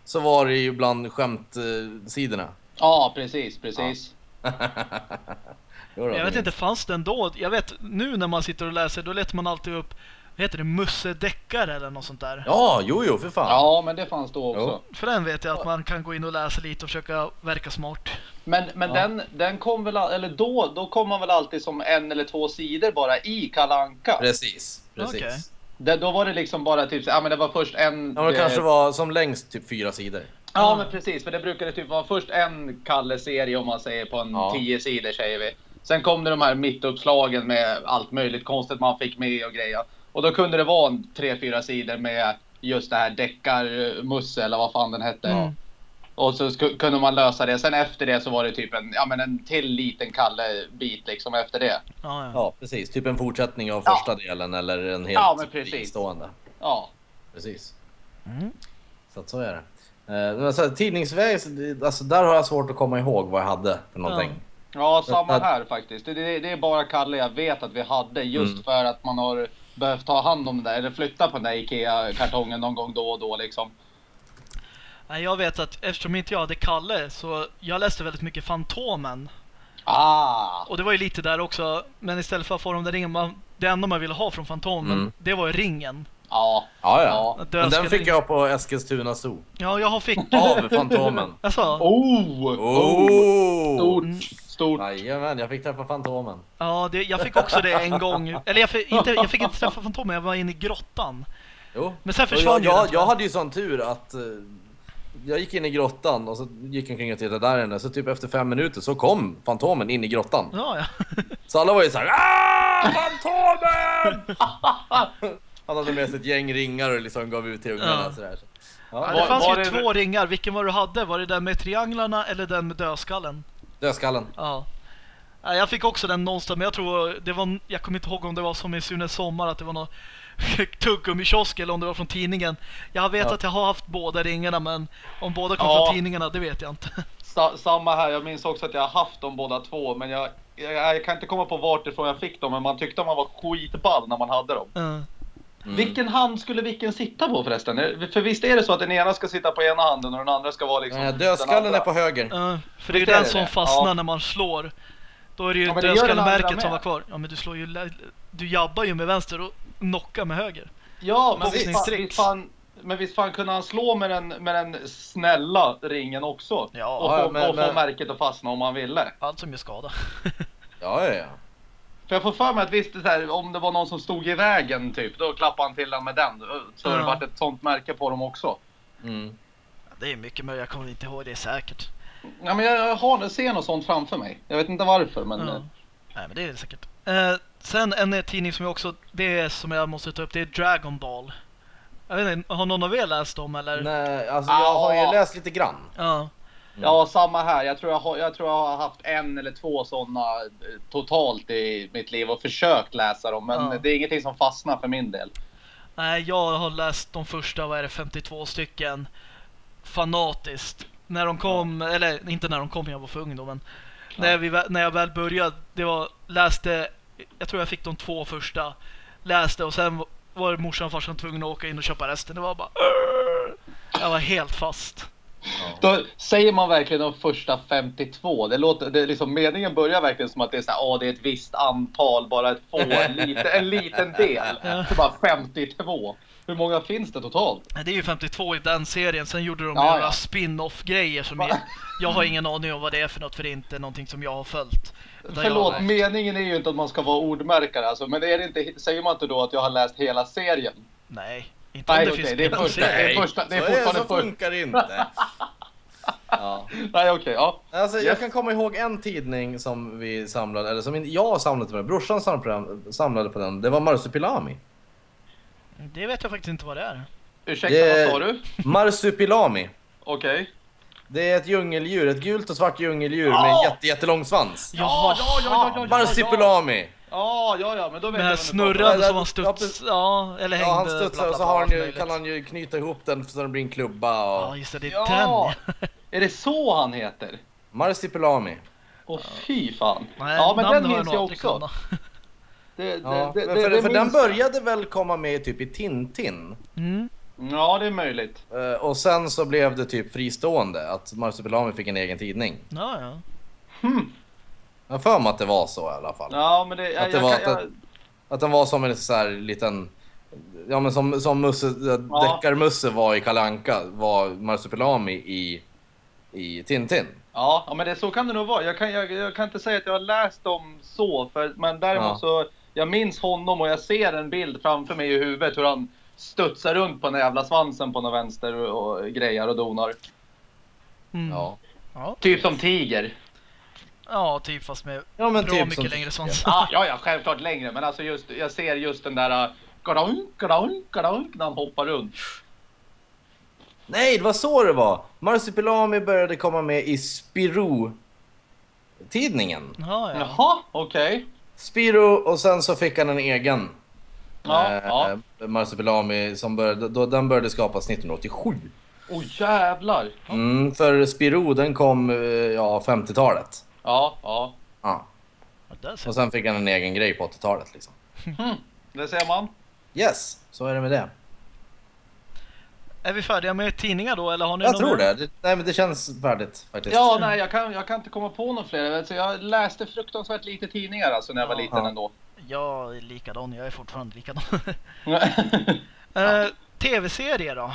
så var det ju bland skämtsidorna. Ja, precis, precis. Då, Jag vet det- inte, fanns den då? Jag vet nu när man sitter och läser, då letar man alltid upp, vad heter det, Musse Deckare eller något sånt där. Ja, jo jo för fan. Ja, men det fanns då också. Jo. För den vet jag att man kan gå in och läsa lite och försöka verka smart. Men, men Ja. den, den kom väl, eller då, då kom man väl alltid som en eller två sidor bara i Kalanka. Precis, precis. Okej. Det, då var det liksom bara typ, så- ja men det var först en... Ja det eh, kanske var som längst typ fyra sidor. Ja men precis, för det brukade typ vara först en Kalle-serie om man säger på en Ja. tio sidor säger vi. Sen kom det de här mittuppslagen med allt möjligt konstigt man fick med och grejer. Och då kunde det vara en tre, fyra sidor med just det här deckarmusse eller vad fan den hette. Mm. Och så kunde man lösa det. Sen efter det så var det typ en, ja, men en till liten Kalle-bit liksom efter det. Ja, ja. Ja, precis. Typ en fortsättning av Ja. första delen eller en helt Ja, men precis. fristående. Ja. Precis. Mm. Så att så är det. Eh, Men så här, tidningsväg, alltså där har jag svårt att komma ihåg vad jag hade för någonting. Ja, samma att- här faktiskt. Det, det, det är bara Kalle jag vet att vi hade just Mm. för att man har behövt ta hand om det där eller flytta på den där IKEA-kartongen någon gång då och då liksom. Nej, jag vet att eftersom inte jag hade Kalle så jag läste väldigt mycket Fantomen. Ah! Och det var ju lite där också, men istället för att få de där ringen, man, det enda man ville ha från Fantomen, Mm. det var ju ringen. Ja. Ja, ja. Men den fick jag på Eskilstuna Zoo. Ja, jag har fick... Av Fantomen. Alltså, Oh! Oh! Stort! Stort! Jajamän, jag fick träffa Fantomen. ja, det, jag fick också det en gång. Eller jag fick inte, jag fick inte träffa Fantomen, jag var inne i grottan. Jo. Men sen försvann jag, ju den, jag, jag hade ju sån tur att eh, jag gick in i grottan och så gick jag omkring och tittade där inne. Så typ efter fem minuter så kom Fantomen in i grottan. Ja, ja. Så alla var ju såhär ah, Fantomen! Han hade med sig ett gäng ringar och liksom gav ut till ungarna Ja. sådär. Ja, Ja, det Var- fanns var ju det- två ringar, vilken var du hade? Var det den med trianglarna eller den med dödskallen? Dödskallen. Ja. Ja, Jag fick också den någonstans, men jag tror det var, jag kommer inte ihåg om det var som i Sune Sommar, att det var någon tuggummi-kiosk eller om det var från tidningen. Jag vet Ja. att jag har haft båda ringarna, men om båda kom Ja. från tidningarna, det vet jag inte. Sa, samma här, jag minns också att jag har haft dem båda två men jag, jag, jag kan inte komma på vart ifrån jag fick dem men man tyckte man var skitball när man hade dem. Ja. Mm. Vilken hand skulle vilken sitta på förresten? För visst är det så att den ena ska sitta på ena handen och den andra ska vara liksom den dödskallen är på höger. Ja, för det är ju den som det? fastnar Ja. när man slår. Då är det ju Ja, dödskallmärket som var kvar. Ja, men du slår ju... Du jabbar ju med vänster och knockar med höger. Ja, men visst visst fan, men visst fan kunde han slå med den, med den snälla ringen också? Ja. och Ja, få, men- och få men- märket att fastna om man ville. Allt som gör skada. Ja, ja, ja. För jag får för mig att visst, så här, om det var någon som stod i vägen typ, då klappade han till den med den. Så har det Ja. varit ett sånt märke på dem också. Mm. Det är mycket möjligt, jag kommer inte ihåg det säkert. Ja, men jag har, ser något sånt framför mig. Jag vet inte varför, men... Ja. eh, Nej men det är det säkert. Eh, sen en eh, tidning som jag också, det är som jag måste ta upp, det är Dragon Ball. Jag vet inte, har någon av er läst dem eller? Nej, alltså jag har ju Ja. läst lite grann. Ja. Ja, samma här. Jag tror jag, har, jag tror jag har haft en eller två sådana totalt i mitt liv och försökt läsa dem. Men Ja. det är ingenting som fastnar för min del. Nej, jag har läst de första, vad är det, 52 stycken fanatiskt. När de kom, eller inte när de kom, jag var för ung då, men när, vi, när jag väl började, det var, läste, jag tror jag fick de två första, läste och sen var morsan och farsan tvungna att åka in och köpa resten. Det var bara! Jag var helt fast. Då säger man verkligen de första 52. Det låter, det liksom, meningen börjar verkligen som att det är så här, åh, det är ett visst antal, bara ett få, en, liten, en liten del. Så bara 52. Hur många finns det totalt? Det är ju 52 i den serien, sen gjorde de Ja, några ja. spin-off grejer som jag, jag har ingen aning om vad det är för något, för det är inte någonting som jag har följt. Förlåt, jag, meningen är ju inte att man ska vara ordmärkare alltså, men är det inte, säger man inte då att jag har läst hela serien? Nej, inte om Nej, det okej, finns det är första- det är första- det är så, fortfarande så funkar det inte. Ja. Nej, okej, ja. Alltså, jag kan komma ihåg en tidning som vi samlade, eller som inte jag samlade på den, brorsan samlade på den, samlade på den. Det var Marsupilami. Det vet jag faktiskt inte vad det är. Ursäkta, Det- vad sa du? Marsupilami. Okej. Det är ett djungeldjur, ett gult och svart djungeldjur med en Ja! jätte, jättelång svans. Jaha, Marsupilami! Ja, ja, ja, men då vet Med jag om. snurrande Ja, som han ja, studs... Ja, eller hängde... Ja, han studsar och så har han ju, kan han ju knyta ihop den så den blir en klubba Ja, och... just det, det är Ja. den Är det så han heter? Marsupilami. Åh fy fan. Nej, ja, men den minns jag också. Det, det, Ja, det, men det, för, det för den började väl komma med typ i Tintin. Mm. Ja, det är möjligt. Eh, Och sen så blev det typ fristående, att Marsupilami fick en egen tidning. Ja, ja. Hmm. Jag för mig att det var så i alla fall. Ja, men det... Jag, Att det jag, var- kan- att- jag, Att den var som en så här liten... Ja men som, som Musse, Ja. Deckarmusse var i Kalle Anka var Marsupilami i, i Tintin. ja, ja, men det, så kan det nog vara. Jag kan, jag, jag kan inte säga att jag har läst dem så, för, men däremot Ja. så... Jag minns honom och jag ser en bild framför mig i huvudet hur han studsar runt på den jävla svansen på någon vänster och, och grejar och donar. Mm. Ja. Ja. Typ som tiger. Ja, typ fast med Ja men bra typ mycket som längre svans. Ja, ja, ja, självklart längre, men alltså just, jag ser just den där... Uh, gadonk, gadonk, gadonk, när han hoppar runt. Nej, det var så det var! Marsupilami började komma med i Spirou-tidningen. Ja, ja. Jaha, okej. Spiro och sen så fick han en egen. Ja, eh, ja. Marsupilami som började, då, den började skapas 1987. Åh jävlar. Mm, för Spiro den kom eh, ja, 50-talet. Ja, ja. Ja. Och sen fick han en egen grej på 80-talet liksom. Hm, det ser man. Yes, så är det med det. Är vi färdiga med tidningar då eller har ni Jag någon tror mer? det. det. Nej men det känns färdigt faktiskt. Ja, nej, jag kan, jag kan inte komma på några fler. Så Jag läste fruktansvärt lite tidningar alltså när jag var Ja. liten Ja. ändå. Jag är likadan, jag är fortfarande likadan. ja, Eh, Tv-serier då?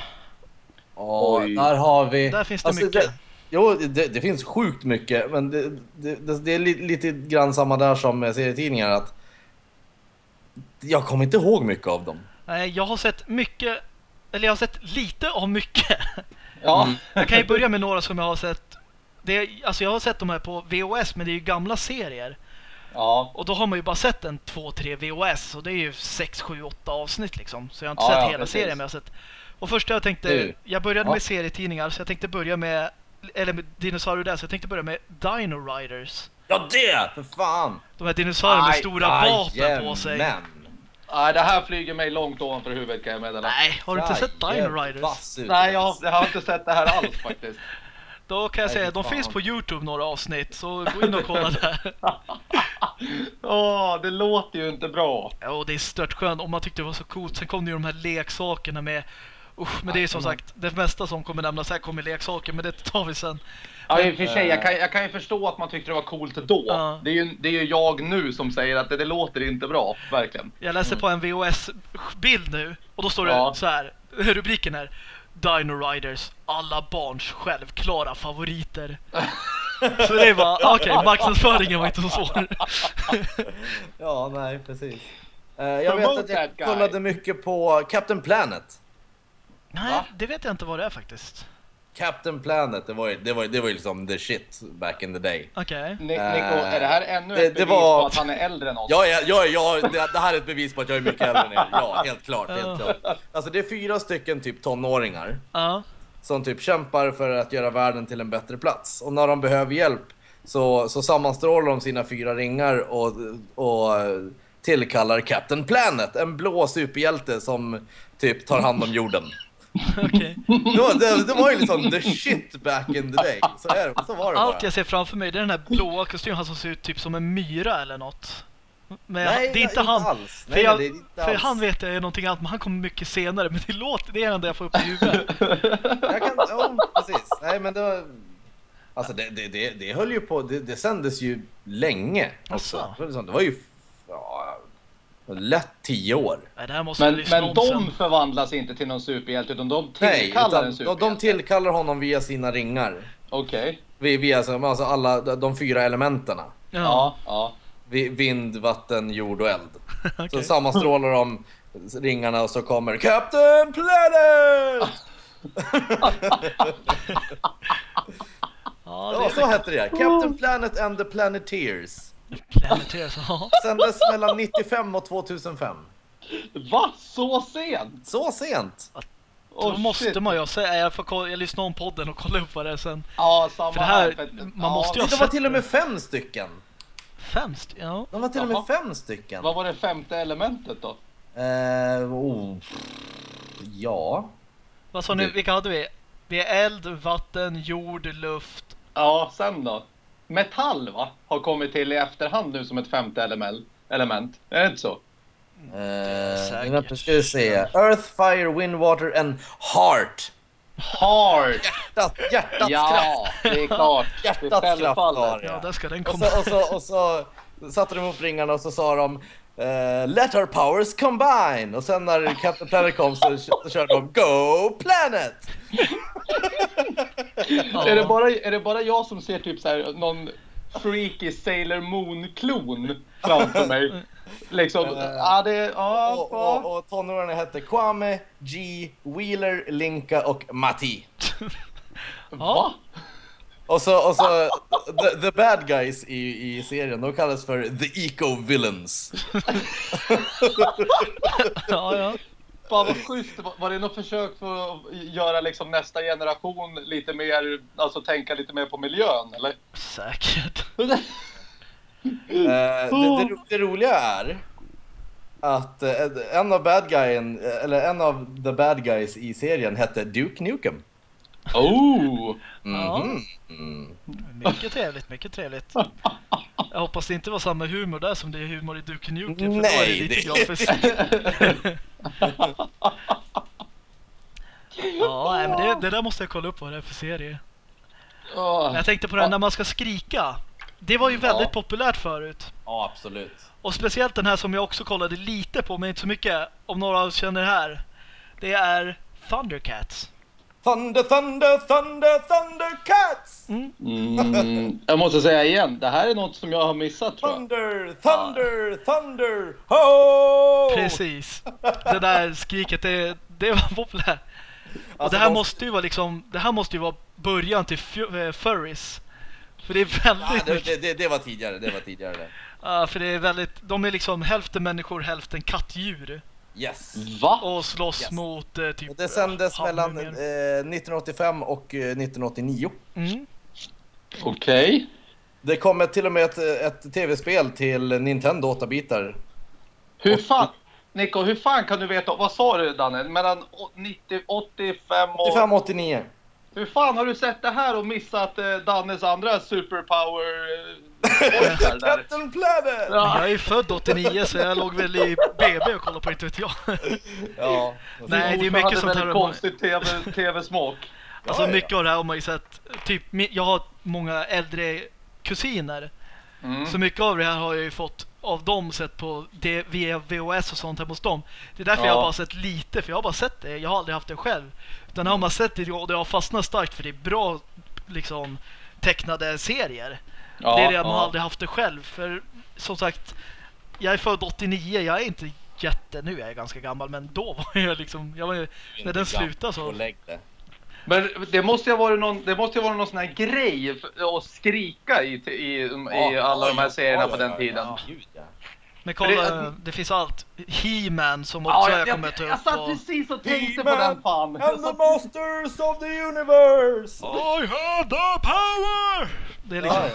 Ja, Oj. där har vi... Där finns det Alltså, mycket. Det, jo, det, det finns sjukt mycket. Men det, det, det, är li, lite grann samma där som med serietidningar. Att jag kommer inte ihåg mycket av dem. Nej, jag har sett mycket, eller jag har sett lite av mycket. ja. Mm. Jag kan ju börja med några som jag har sett. Det är, alltså jag har sett de här på VHS, men det är ju gamla serier. ja. Och då har man ju bara sett en två, tre VHS och det är ju sex, sju, åtta avsnitt liksom. Så jag har inte Ja, sett ja, hela precis. serien, men jag har sett. Och första jag tänkte, Du. jag började Ja. med serietidningar, så jag tänkte börja med, eller med dinosaurier där, så jag tänkte börja med Dino Riders. Ja det! För fan! De här dinosaurierna med Aj, stora vapen på sig. Jajamän. Nej, det här flyger mig långt ovanför huvudet kan jag meddela. Nej, har du inte sett Dino Riders? Nej, jag, har- jag har inte sett det här alls faktiskt. Då kan jag Nej, säga, de fan. finns på Youtube några avsnitt, så gå in och kolla där. Åh, det låter ju inte bra. Ja, det är stört skönt och man tyckte det var så coolt. Sen kom det ju de här leksakerna med Usch, men det är som sagt, det mesta som kommer nämnas här kommer leksaker, men det tar vi sen. Ja, i och för sig, jag kan, jag kan ju förstå att man tyckte det var coolt då. Ja. Det, är ju, det är ju jag nu som säger att det, det låter inte bra, verkligen. Jag läser på en VHS-bild nu och då står det Ja. så här, rubriken är Dino Riders, alla barns självklara favoriter. så det är bara, okej, marknadsföringen var inte så svår. Ja, nej precis. Eh, jag vet att jag kollade mycket på Captain Planet. Nej, Va? det vet jag inte vad det är faktiskt. Captain Planet, det var ju, det var, det var ju liksom the shit back in the day. Okej. Ni- Eh, Nico, är det här ännu det- ett det bevis var- på att han är äldre än oss? Ja, ja, ja, ja det, det här är ett bevis på att jag är mycket äldre än er. Ja, helt klart. Helt klart. Alltså det är fyra stycken typ tonåringar Ja. som typ kämpar för att göra världen till en bättre plats. Och när de behöver hjälp så, så sammanstrålar de sina fyra ringar och, och tillkallar Captain Planet, en blå superhjälte som typ tar hand om jorden. Okej. Det var, det, det var ju liksom the shit back in the day. Så, är det, så var det Allt bara. jag ser framför mig det är den här blåa kostymen, han som ser ut typ som en myra eller något. Men Nej, det är inte han. alls. För, Nej, jag, det är inte för alls. han vet jag är någonting annat, men han kommer mycket senare. Men det låter, det är det enda jag får upp i huvudet. Jag kan, ja, precis. Nej, men det var... Alltså det, det, det, det höll ju på, det, det sändes ju länge också. Liksom- Det var ju ja, lätt tio år. Nej, det här måste Men, men de sen. förvandlas inte till någon superhjälte, utan de Nej, tillkallar utan en superhjälte? de tillkallar honom via sina ringar. Okej. Vi- Via alltså, alla de fyra elementerna. Ja, Ja, ja. Vi- Vind, vatten, jord och eld. Så okej. sammanstrålar de ringarna och så kommer Captain Planet! Ja, Ja, det så är hette det. Captain Planet and the Planeteers. Ja. Sändes mellan 95 och 2005. Va? Så sent? Så sent? Då Oh, måste shit. man ju säga, jag, får kolla, jag lyssnar om podden och kollar upp vad det är sen. Ja, samma För det här- man måste ju Det var till och med fem stycken. Fem st- ja. De var till och med Jaha. fem stycken. Vad var det femte elementet då? Eh, oh. Ja. Vad sa ni, Det- vilka hade vi? Vi är eld, vatten, jord, luft. Ja, sen då? Metall va? Har kommit till i efterhand nu som ett femte element. element. Är det inte så? Eh, säkert. vänta, ska vi se. Earth, Fire, Wind, Water and Heart. Heart! Hjärtat, hjärtats kraft. Ja, det är klart. Det är Hjärtats kraft var Ja, det. där ska den Och komma. så, och, så, och så satte de ihop ringarna och så sa de eh, Let our powers combine! Och sen när Captain Planet kom så, så körde de Go Planet! Ja. Är, det bara, är det bara jag som ser typ så här någon freaky Sailor Moon-klon framför mig? Liksom, ja det, ja, Och, och, och tonåringarna hette Kwame, G, Wheeler, Linka och Matti. Va? Och så, och så the, the bad guys i, i serien, de kallas för The Eco Villains. Ja, ja. Fan vad schysst. Var- det något försök för att göra liksom nästa generation lite mer, alltså tänka lite mer på miljön eller? Säkert. Eh, det, det, det roliga är att eh, en av bad guyen, eller en av the bad guys i serien hette Duke Nukem. Oh! Mm. Mycket trevligt, mycket trevligt. Jag hoppas det inte var samma humor där som det är humor i Duke Nukem. För då är det Nej, lite det- grafiskt. ja, nej, men det, det där måste jag kolla upp vad det är för serie. Men jag tänkte på det här när man ska skrika. Det var ju väldigt Ja. populärt förut. Ja, absolut. Och speciellt den här som jag också kollade lite på, men inte så mycket. Om några av er känner det här. Det är Thundercats. Thunder, thunder, thunder, thundercats! Mm, jag måste säga igen, det här är något som jag har missat tror jag. Thunder, thunder, thunder, ho! Precis. Det där skriket, det, det var populärt. Och Alltså, det här de- måste ju vara liksom, det här måste ju vara början till eh, furries. För det är väldigt det, mycket, det, det, det var tidigare, det var tidigare det. ja, för det är väldigt, de är liksom hälften människor, hälften kattdjur. Yes. Va? Och slåss Yes. mot eh, typ... Och det sändes mellan eh, 1985 och eh, 1989. Mm. Okej. Det kommer till och med ett, ett tv-spel till Nintendo 8-bitar. Hur fan, Nico, hur fan kan du veta, vad sa du Danne? Mellan å- 90, 85 och... 85-89. Hur fan har du sett det här och missat eh, Dannes andra superpower eh? Captain Planet! Ja. Jag är född 89 så jag låg väl i BB och kollade på inte vet jag. Ja. Nej, det är mycket sånt här. väldigt konstig TV, TV-smak. Alltså Ja, ja. mycket av det här har man ju sett. Typ, jag har många äldre kusiner. Mm. Så mycket av det här har jag ju fått av dem sett på det, via VHS och sånt här hos dem. Det är därför Ja. jag har bara sett lite, för jag har bara sett det. Jag har aldrig haft det själv. Utan har man sett det och det har fastnat starkt för det är bra liksom tecknade serier. Ja, det är det man ja. aldrig haft det själv. För som sagt, jag är född 89, jag är inte jätte, nu är jag ganska gammal, men då var jag liksom, jag var, när den slutade så... Men det måste ju ha varit någon, det måste ju vara någon sån här grej att skrika i, i, i alla de här serierna på den tiden. Men kolla, det- det, finns allt. He-Man som också Ja, jag, jag, jag, kommer ta jag, upp. satt och- precis och tänkte på den fan. Jag And the satt- Masters of the Universe! I have the power! Det är liksom, Ja,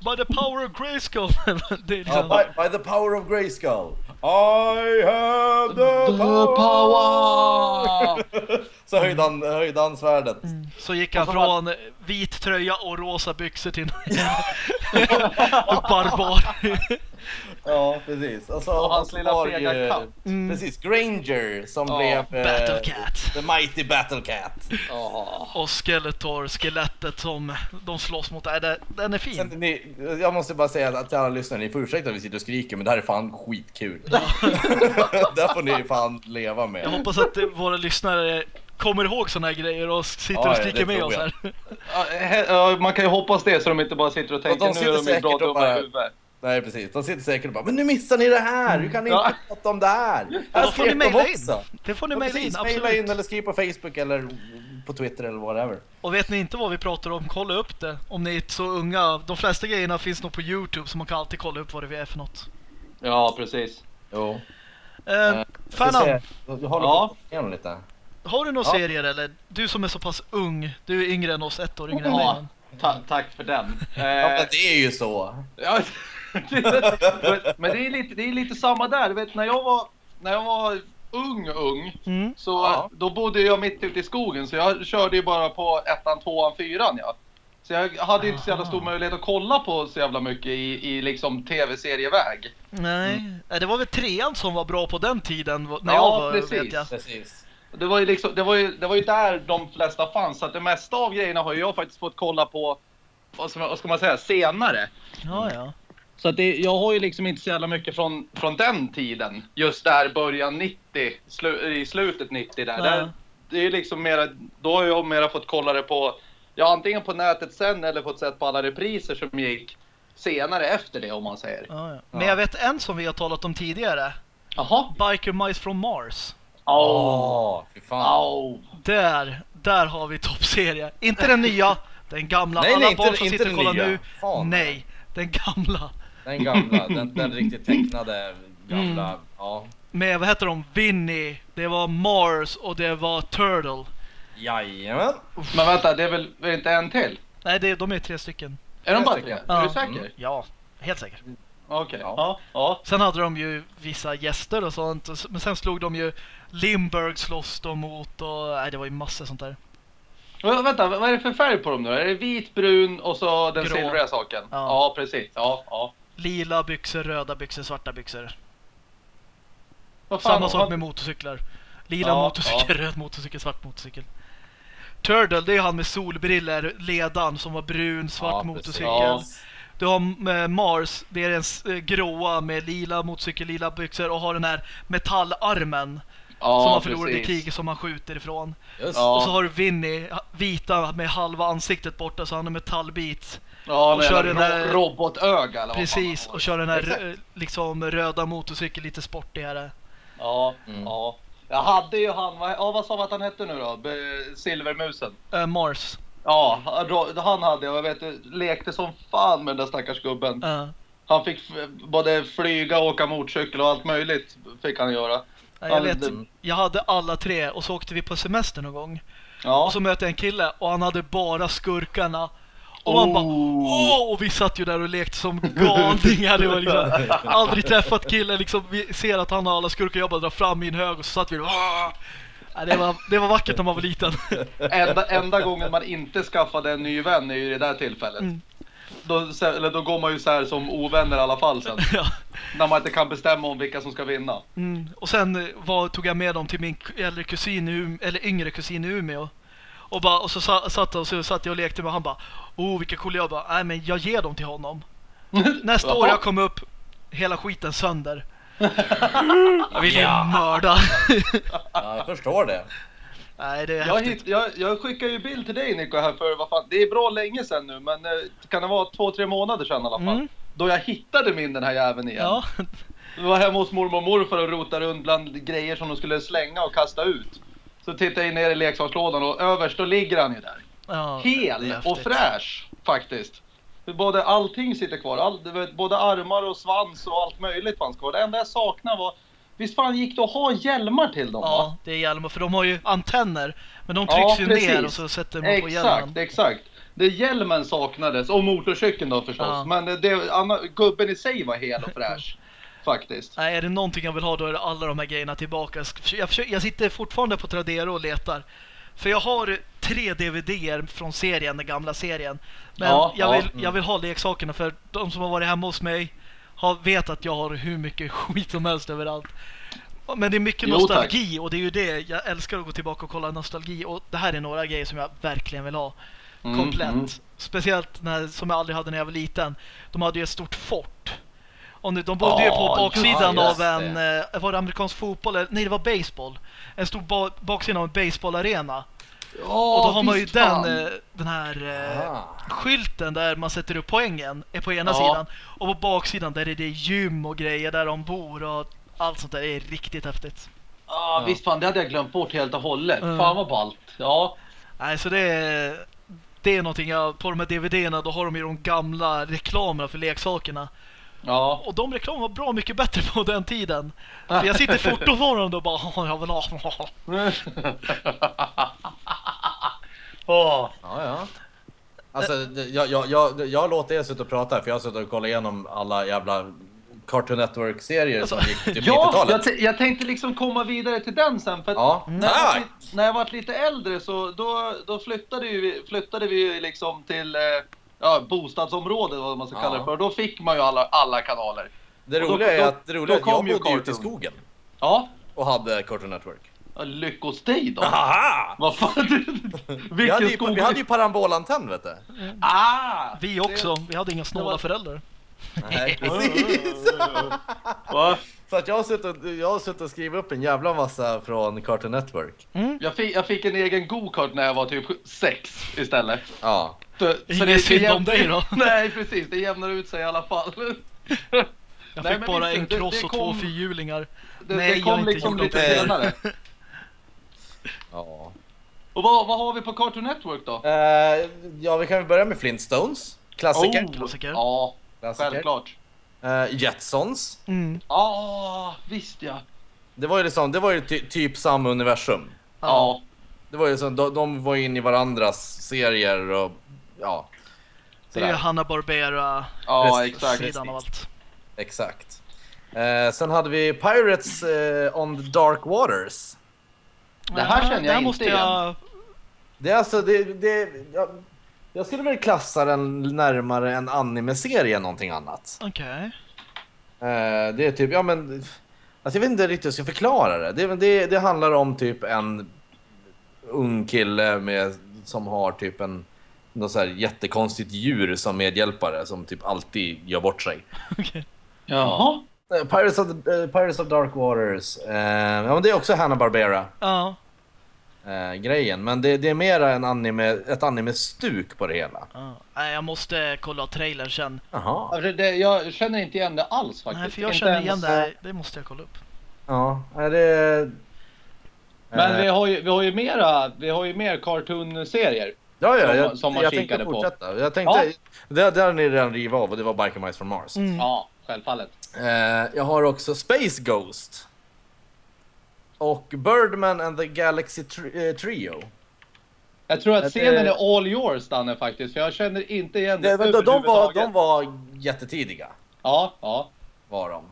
ja. by the power of Grayskull. det är Ja, liksom, by, by the power of Grayskull. I have the, The power! power! Så höjde han, höjde han svärdet. så gick han så var- från vit tröja och rosa byxor till barbar. Ja, precis. Och, så, Och hans lilla fega ju- katt. Mm. Precis, Granger som Ja, blev... eh, Battle Cat. The Mighty Battle Cat. Ja. Och Skeletor, skelettet som de slåss mot. Det, den är fin. Sen, ni, jag måste bara säga att till alla lyssnare, ni får ursäkta att vi sitter och skriker men det här är fan skitkul. det får ni fan leva med. Jag hoppas att våra lyssnare kommer ihåg såna här grejer och sitter Ja, och ja, skriker det med oss här. Ja, ja, Man kan ju hoppas det så de inte bara sitter och tänker de nu sitter är de ju säkert bra och dumma i huvudet. Nej precis, de sitter säkert och bara Men nu missar ni det här! Hur kan ni Ja. inte prata om det här? Ja, då får ni mejla in. Det får ni Ja, mejla in, precis, mejla absolut. in eller skriv på Facebook eller på Twitter eller whatever. Och vet ni inte vad vi pratar om, kolla upp det. Om ni är så unga. De flesta grejerna finns nog på Youtube så man kan alltid kolla upp vad det är för något. Ja, precis. Jo. Eh, Ska Fanan, Du håller Ja. på lite. Har du några Ja. serier eller? Du som är så pass ung. Du är yngre än oss, ett år yngre än mig. Ja, ta tack för den. Ja, men det är ju så. ja, men det är, lite, det är lite samma där. Du vet, när jag var, när jag var ung, ung, Mm. så Ja. då bodde jag mitt ute i skogen. Så jag körde ju bara på ettan, tvåan, fyran. Ja. Så jag hade ju inte så jävla stor möjlighet att kolla på så jävla mycket i, i liksom tv-serieväg. Nej, Nej, det var väl trean som var bra på den tiden när Ja, jag var, precis. vet jag. Precis. Det var, ju liksom, det, var ju, det var ju där de flesta fanns. Så att det mesta av grejerna har jag faktiskt fått kolla på, vad ska man, vad ska man säga, senare. Ja, ja. Så att det, jag har ju liksom inte så jävla mycket från, från den tiden. Just där början 90, slu, i slutet 90 där. Ja. där. Det är liksom mera, då har jag mera fått kolla det på, ja antingen på nätet sen eller fått sett på alla repriser som gick senare efter det om man säger. ja, ja. Men jag vet en som vi har talat om tidigare. Jaha. Biker Mice from Mars. Åh. fy fan. Au. Där, där har vi toppserie. Inte den nya, den gamla. Nej, Alla nej, barn inte- som inte sitter och kollar nya. nu. Fan. Nej, den gamla. Den gamla, den, den riktigt tecknade gamla. Mm. Ja. med, vad heter de? Vinny, det var Mars och det var Turtle. Jajamän. Men vänta, det är väl är det inte en till? Nej, det, de är tre stycken. Är de bara tre? stycken. Är Ja. du säker? Mm. Ja, helt säkert. Okej. Ja. Ja. ja. Sen hade de ju vissa gäster och sånt. Men sen slog de ju Limburg slåss de mot och nej, det var ju massor sånt där. Vä- Vänta, vad är det för färg på dem nu? Är det vit, brun och så den Grå. silvriga saken? Ja. Ja, precis. Ja, ja. Lila byxor, röda byxor, svarta byxor. Vad fan, Samma sak han- med motorcyklar. Lila Ja, motorcykel, röd motorcykel, svart motorcykel. Turtle, det är han med solbriller, ledaren som var brun, svart Ja, motorcykel. Ja. Du har eh, Mars, det är den eh, gråa med lila motorcykel, lila byxor och har den här metallarmen Ja, som han förlorade i precis. kriget som han skjuter ifrån. Just Ja. Och så har du Vinny, ha- vita med halva ansiktet borta så han har metallbit. Ja, och och kör den där- robotöga eller vad Precis, och kör den här eh, liksom röda motorcykel lite sportigare. Ja, Mm. ja. Jag hade ju han, vad, ja, vad sa vi att han hette nu då? Silvermusen. Eh, Mars. Ja, han- hade jag, jag vet, lekte som fan med den där stackars gubben. Eh, Han fick både flyga, åka motorcykel och allt möjligt fick han göra. Jag vet, jag hade alla tre och så åkte vi på semester någon gång. Ja. Och så mötte jag en kille och han hade bara skurkarna. Och man bara Oh. åh! Och vi satt ju där och lekte som galningar. Det var liksom aldrig träffat killen liksom. Vi ser att han har alla skurkar. Jag bara drar fram min hög och så satt vi och det, var, det var vackert när man var liten. Enda, enda gången man inte skaffade en ny vän är ju det där tillfället. Mm. Då, eller då går man ju så här som ovänner i alla fall sen. ja. När man inte kan bestämma om vilka som ska vinna. mm. Och sen eh, var, tog jag med dem till min äldre kusin, Ume- eller yngre kusin i Umeå. Och, bara, och så sa, satt, och så satt jag och lekte med och han bara Oh vilka coola jag bara Nej men jag ger dem till honom. Nästa år jag kom upp hela skiten sönder. Jag ville mörda. Ja, jag förstår det. Nej det är Jag, hitt, jag, jag skickade ju bild till dig Nico här för vad fan, det är bra länge sedan nu men eh, kan det vara två, tre månader sedan i alla fall. Mm. Då jag hittade min den här jäveln igen. Ja, Vi var hemma hos mormor och morfar och rotade runt bland grejer som de skulle slänga och kasta ut. Så tittade jag ner i leksakslådan och överst då ligger han ju där. ja Hel och fräsch faktiskt. Både allting sitter kvar, all, du vet, både armar och svans och allt möjligt fanns kvar. Det enda jag saknade var, visst fan gick det att ha hjälmar till dem va? Ja, det är hjälmar för de har ju antenner. Men de trycks Ja, ju precis. ner och så sätter man på Exakt, hjälmen. exakt. Det hjälmen saknades och motorcykeln då förstås. Ja. Men det, anna, gubben i sig var hel och fräsch. faktiskt. Nej, är det någonting jag vill ha då är det alla de här grejerna tillbaka. Jag försöker, jag sitter fortfarande på Tradera och letar. För jag har tre DVDer från serien, den gamla serien. Men Ja, jag, ja, vill, mm. jag vill ha leksakerna för de som har varit hemma hos mig har, vet att jag har hur mycket skit som helst överallt. Men det är mycket Jo, nostalgi och det är ju det. Jag älskar att gå tillbaka och kolla nostalgi och det här är några grejer som jag verkligen vill ha. Mm, Komplett. mm. Speciellt när, som jag aldrig hade när jag var liten. De hade ju ett stort fort. Och nu, de bodde ju på baksidan ja, av en, eh, var det amerikansk fotboll? Nej, det var baseball. En stor ba baksida av en baseballarena. Ja, och då har man ju den, fan. eh, den här Ah. skylten där man sätter upp poängen är på ena Ja. sidan. Och på baksidan där är det gym och grejer där de bor och allt sånt där. Är riktigt häftigt. Ja, visst fan, det hade jag glömt bort helt och hållet. Mm. Fan vad ballt. Ja. Nej, så det är, det är någonting jag, på de här DVDerna då har de ju de gamla reklamerna för leksakerna. Ja. Och de reklamerna var bra mycket bättre på den tiden. För jag sitter fortfarande och bara, "Åh, jag vill ha. Åh. Ja, ja. Alltså, jag, jag, jag, jag låter er sitta och prata för jag har suttit och kollat igenom alla jävla Cartoon Network-serier som gick typ Ja, jag, 90-talet. t- jag tänkte liksom komma vidare till den sen. För Ja, när, jag när jag var lite äldre så då, då flyttade, vi, flyttade vi ju liksom till eh, ja, bostadsområdet vad man ska Ja. kalla det för. Då fick man ju alla, alla kanaler. Det Och då- roliga är då- att, det roliga är då att jag bodde ju ute i skogen Ja, och hade Cartoon Network. ja, lyck hos dig då. Haha! Vad fan du, Vi hade, ju, vi hade ju parabolantenn vet du. Ah! Vi också. Vi hade inga snåla var- föräldrar. Nej, precis. Så att jag har suttit och, jag har suttit och skrivit upp en jävla massa från Cartoon Network. Jag fick, jag fick en egen go-kart när jag var typ sex istället. Ja. Så, Ingen synd om dig då. Nej precis, det jämnar ut sig i alla fall. Jag Nej, fick men bara en det- det och två kom- fyrhjulingar. Det, Nej, det jag kom inte liksom lite det. senare. ja. Och vad, vad har vi på Cartoon Network då? Eh, ja, vi kan väl börja med Flintstones. Klassiker. Oh, Klassiker. Ja, Klassiker. självklart. Eh, Jetsons. Mm. Ja, visst ja. Det var ju liksom, det var ju ty, typ samma universum. Ja. Det var ju som, de, de var inne i varandras serier och ja. Det är ju Sådär. Hanna-Barbera Ja, Precis. exakt. sidan av allt. Exakt. Eh, sen hade vi Pirates eh, on the Dark Waters. Det här känner jag inte måste jag... Det är alltså, det, det, jag, jag skulle väl klassa den närmare en anime-serie än någonting annat. Okej. Eh, det är typ, ja men, alltså jag vet inte riktigt hur jag ska förklara det. Det, det. det handlar om typ en ung kille med, som har typ en något så här jättekonstigt djur som medhjälpare som typ alltid gör bort sig. Okej. Jaha. Eh, Pirates of, the, eh, Pirates of Dark Waters. Eh, ja, men det är också Hanna-Barbera Ja. eh, grejen. Men det, det är mera en anime, ett anime-stuk på det hela. ja. Nej, jag måste kolla trailern sen. Jaha. Alltså, det, jag känner inte igen det alls faktiskt. Nej, för jag Inte känner ens- igen det här. Det måste jag kolla upp. Ja, är det... Men vi har ju, vi har ju mera, vi har ju mer cartoon-serier. Ja, ja, som- jag, som man jag kikade tänkte på. fortsätta. Jag tänkte, Ja. det, det har ni redan rivit av och det var Biker Mice from Mars. Mm. Ja, självfallet. Eh, jag har också Space Ghost. Och Birdman and the Galaxy tri- eh, Trio. Jag tror att Det- scenen är all yours Danne faktiskt, för jag känner inte igen det De, de, de, var, de var jättetidiga. Ja, ja. Var de.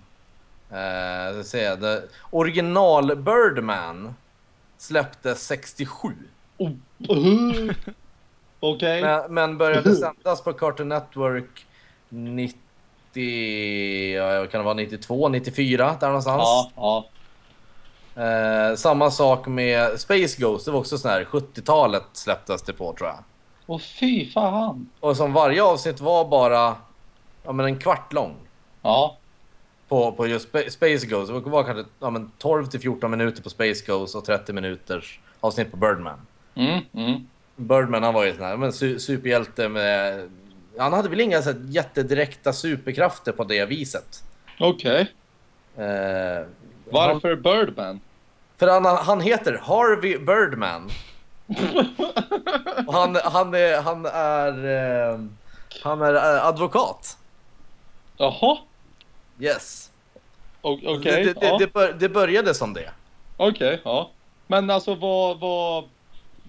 Eh, se, det, original Birdman släpptes 67. Oh. Okej. Men, men började sändas på Cartoon Network 90... Ja, vad kan det vara? 92, 94 där någonstans. Ja, ja. Eh, samma sak med Space Ghost. Det var också sån här 70-talet släpptes det på tror jag. Åh fy fan. Och som varje avsnitt var bara ja, men en kvart lång. Ja. På, på just Spa- Space Ghost. Det var kanske ja, men 12 till 14 minuter på Space Ghost och 30 minuters avsnitt på Birdman. Mm, mm. Birdman han var ju sån här men su superhjälte med... Han hade väl inga så här, jättedirekta superkrafter på det viset. Okej. Eh, han, Varför Birdman? för han, han heter Harvey Birdman. Och han, han är, han är, eh, han är eh, advokat. Jaha. Yes. Okej. det, det, ja. det, bör, det började som det. Okej, ja. Men alltså vad, vad,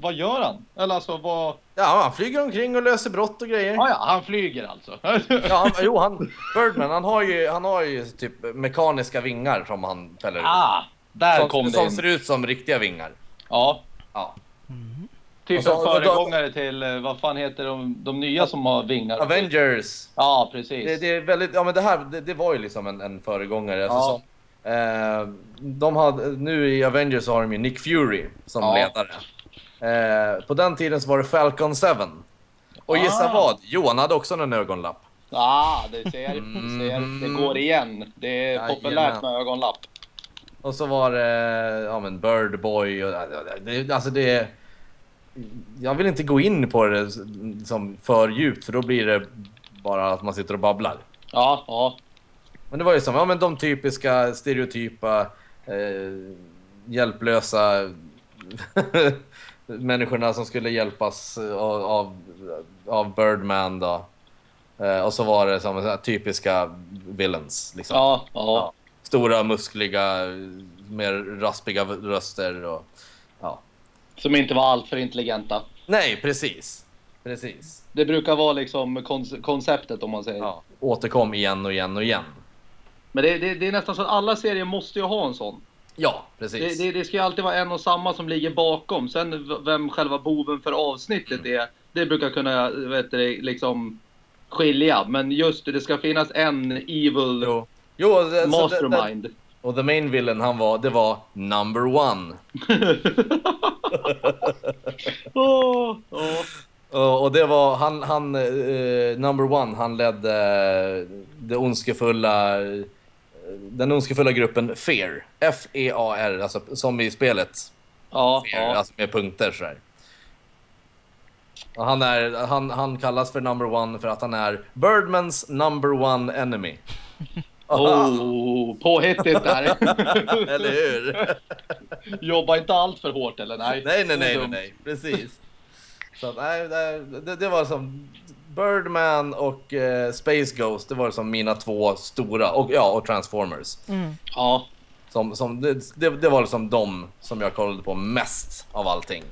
vad gör han? Eller alltså vad... Ja, han flyger omkring och löser brott och grejer. Ah, ja, han flyger alltså. Ja, han, jo, han, Birdman, han har ju, han har ju typ mekaniska vingar som han fäller ut. ah, där som, kom det som in. ser ut som riktiga vingar. Ja. Ja. Typ en och då- föregångare till, eh, vad fan heter de, de nya som har vingar? Avengers. Ja, precis. Det, det är väldigt, ja men det här, det, det var ju liksom en, en föregångare. Ja. Alltså, som, eh, de hade, nu i Avengers har de ju Nick Fury som Ja. ledare. Eh, på den tiden så var det Falcon 7. Och gissa Ah. vad? Johan hade också en ögonlapp. Ah, det ser, Mm. ser, det går igen. Det är Jajamän. populärt med ögonlapp. Och så var det, ja men Bird Boy och det, alltså det... Jag vill inte gå in på det som för djupt för då blir det bara att man sitter och babblar. Ja, ja. Men det var ju som, ja men de typiska stereotypa eh, hjälplösa människorna som skulle hjälpas av, av, av Birdman då. Eh, och så var det som typiska villains liksom. Ja, ja. Stora, muskliga, mer raspiga röster och ja. Som inte var alltför intelligenta. Nej, precis. Precis. Det brukar vara liksom konce- konceptet om man säger. Ja. Återkom igen och igen och igen. Men det, det, det är nästan så att alla serier måste ju ha en sån. Ja, Det, precis. det, det ska ju alltid vara en och samma som ligger bakom. Sen vem själva boven för avsnittet är, det brukar kunna vet du, liksom skilja. Men just det, det ska finnas en evil Jo. Jo, det, så det, det, mastermind. och the main villain han var, det var number one. Åh, åh. Och, det var, han, han eh, number one, han ledde eh, det ondskefulla, eh, den ondskefulla gruppen FEAR. F-E-A-R, alltså som i spelet. Ja, FEAR, ja. alltså med punkter sådär. Och han, är, han, han kallas för number one för att han är Birdmans number one enemy. Oh, påhittigt där. Eller hur? Jobba inte allt för hårt eller? Nej, nej, nej, nej, nej, nej. precis. Så nej, det, det var som Birdman och eh, Space Ghost, det var som mina två stora, och ja, och Transformers. Mm. Ja, Som, som, det, det, det var liksom de som jag kollade på mest av allting.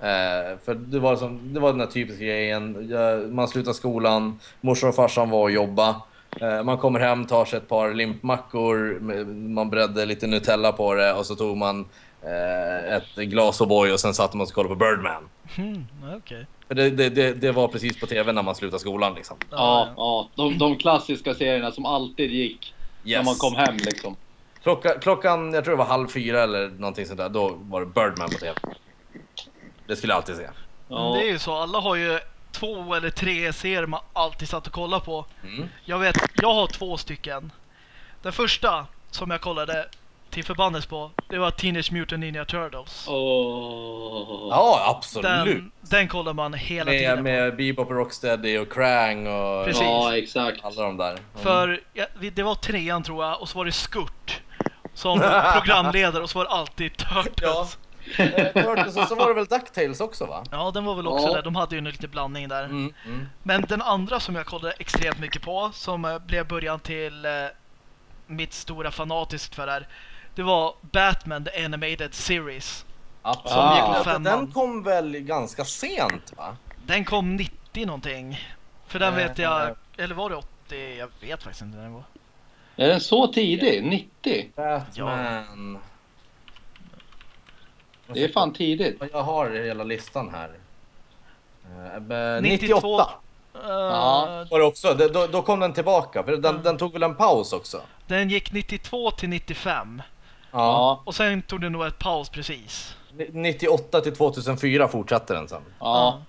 Eh, för det var, liksom, det var den här typiska grejen. Jag, man slutar skolan, morsan och farsan var och jobba. Eh, man kommer hem, tar sig ett par limpmackor, man bredde lite Nutella på det och så tog man ett glas O'boy och sen satt man och kollade på Birdman. Mm. För det, det, det, det var precis på tv när man slutade skolan liksom. Ja, ja. De, de klassiska serierna som alltid gick när man kom hem liksom. Klocka, klockan, jag tror det var halv fyra eller någonting sånt där, då var det Birdman på tv. Det skulle jag alltid se. Ja. Det är ju så, alla har ju två eller tre serier man alltid satt och kollade på. Mm. Jag vet, jag har två stycken. Den första som jag kollade till förbannelse på, det var Teenage Mutant Ninja Turtles. Åh. Ja, absolut. Den, den kollar man hela Med, tiden med Bebop och Rocksteady och Krang och Precis. Ja, exakt. alla de där. Mm. på. För ja, det var trean tror jag, och så var det Skurt som programledare och så var det alltid Turtles. Eh, Turtles och så var det väl Ducktails också va? Ja, den var väl också Ja. där. De hade ju en liten blandning där. Mm, mm. Men den andra som jag kollade extremt mycket på, som eh, blev början till eh, mitt stora fanatiskt för det här, det var Batman The Animated Series. Absolut. Som Den- kom väl ganska sent va? Den kom 90 någonting. För den Eh, vet jag, eller var det 80? Jag vet faktiskt inte när den var. Är den så tidig? 90? Batman. Det är fan tidigt. Jag har hela listan här. Eh, be- 92. 98 Eh, Ja. var det också. Då, då kom den tillbaka. För den, den tog väl en paus också? Den gick 92 till 95. Ja. Och sen tog den nog ett paus precis. Ni- 98 till 2004 fortsatte den sen. Ja.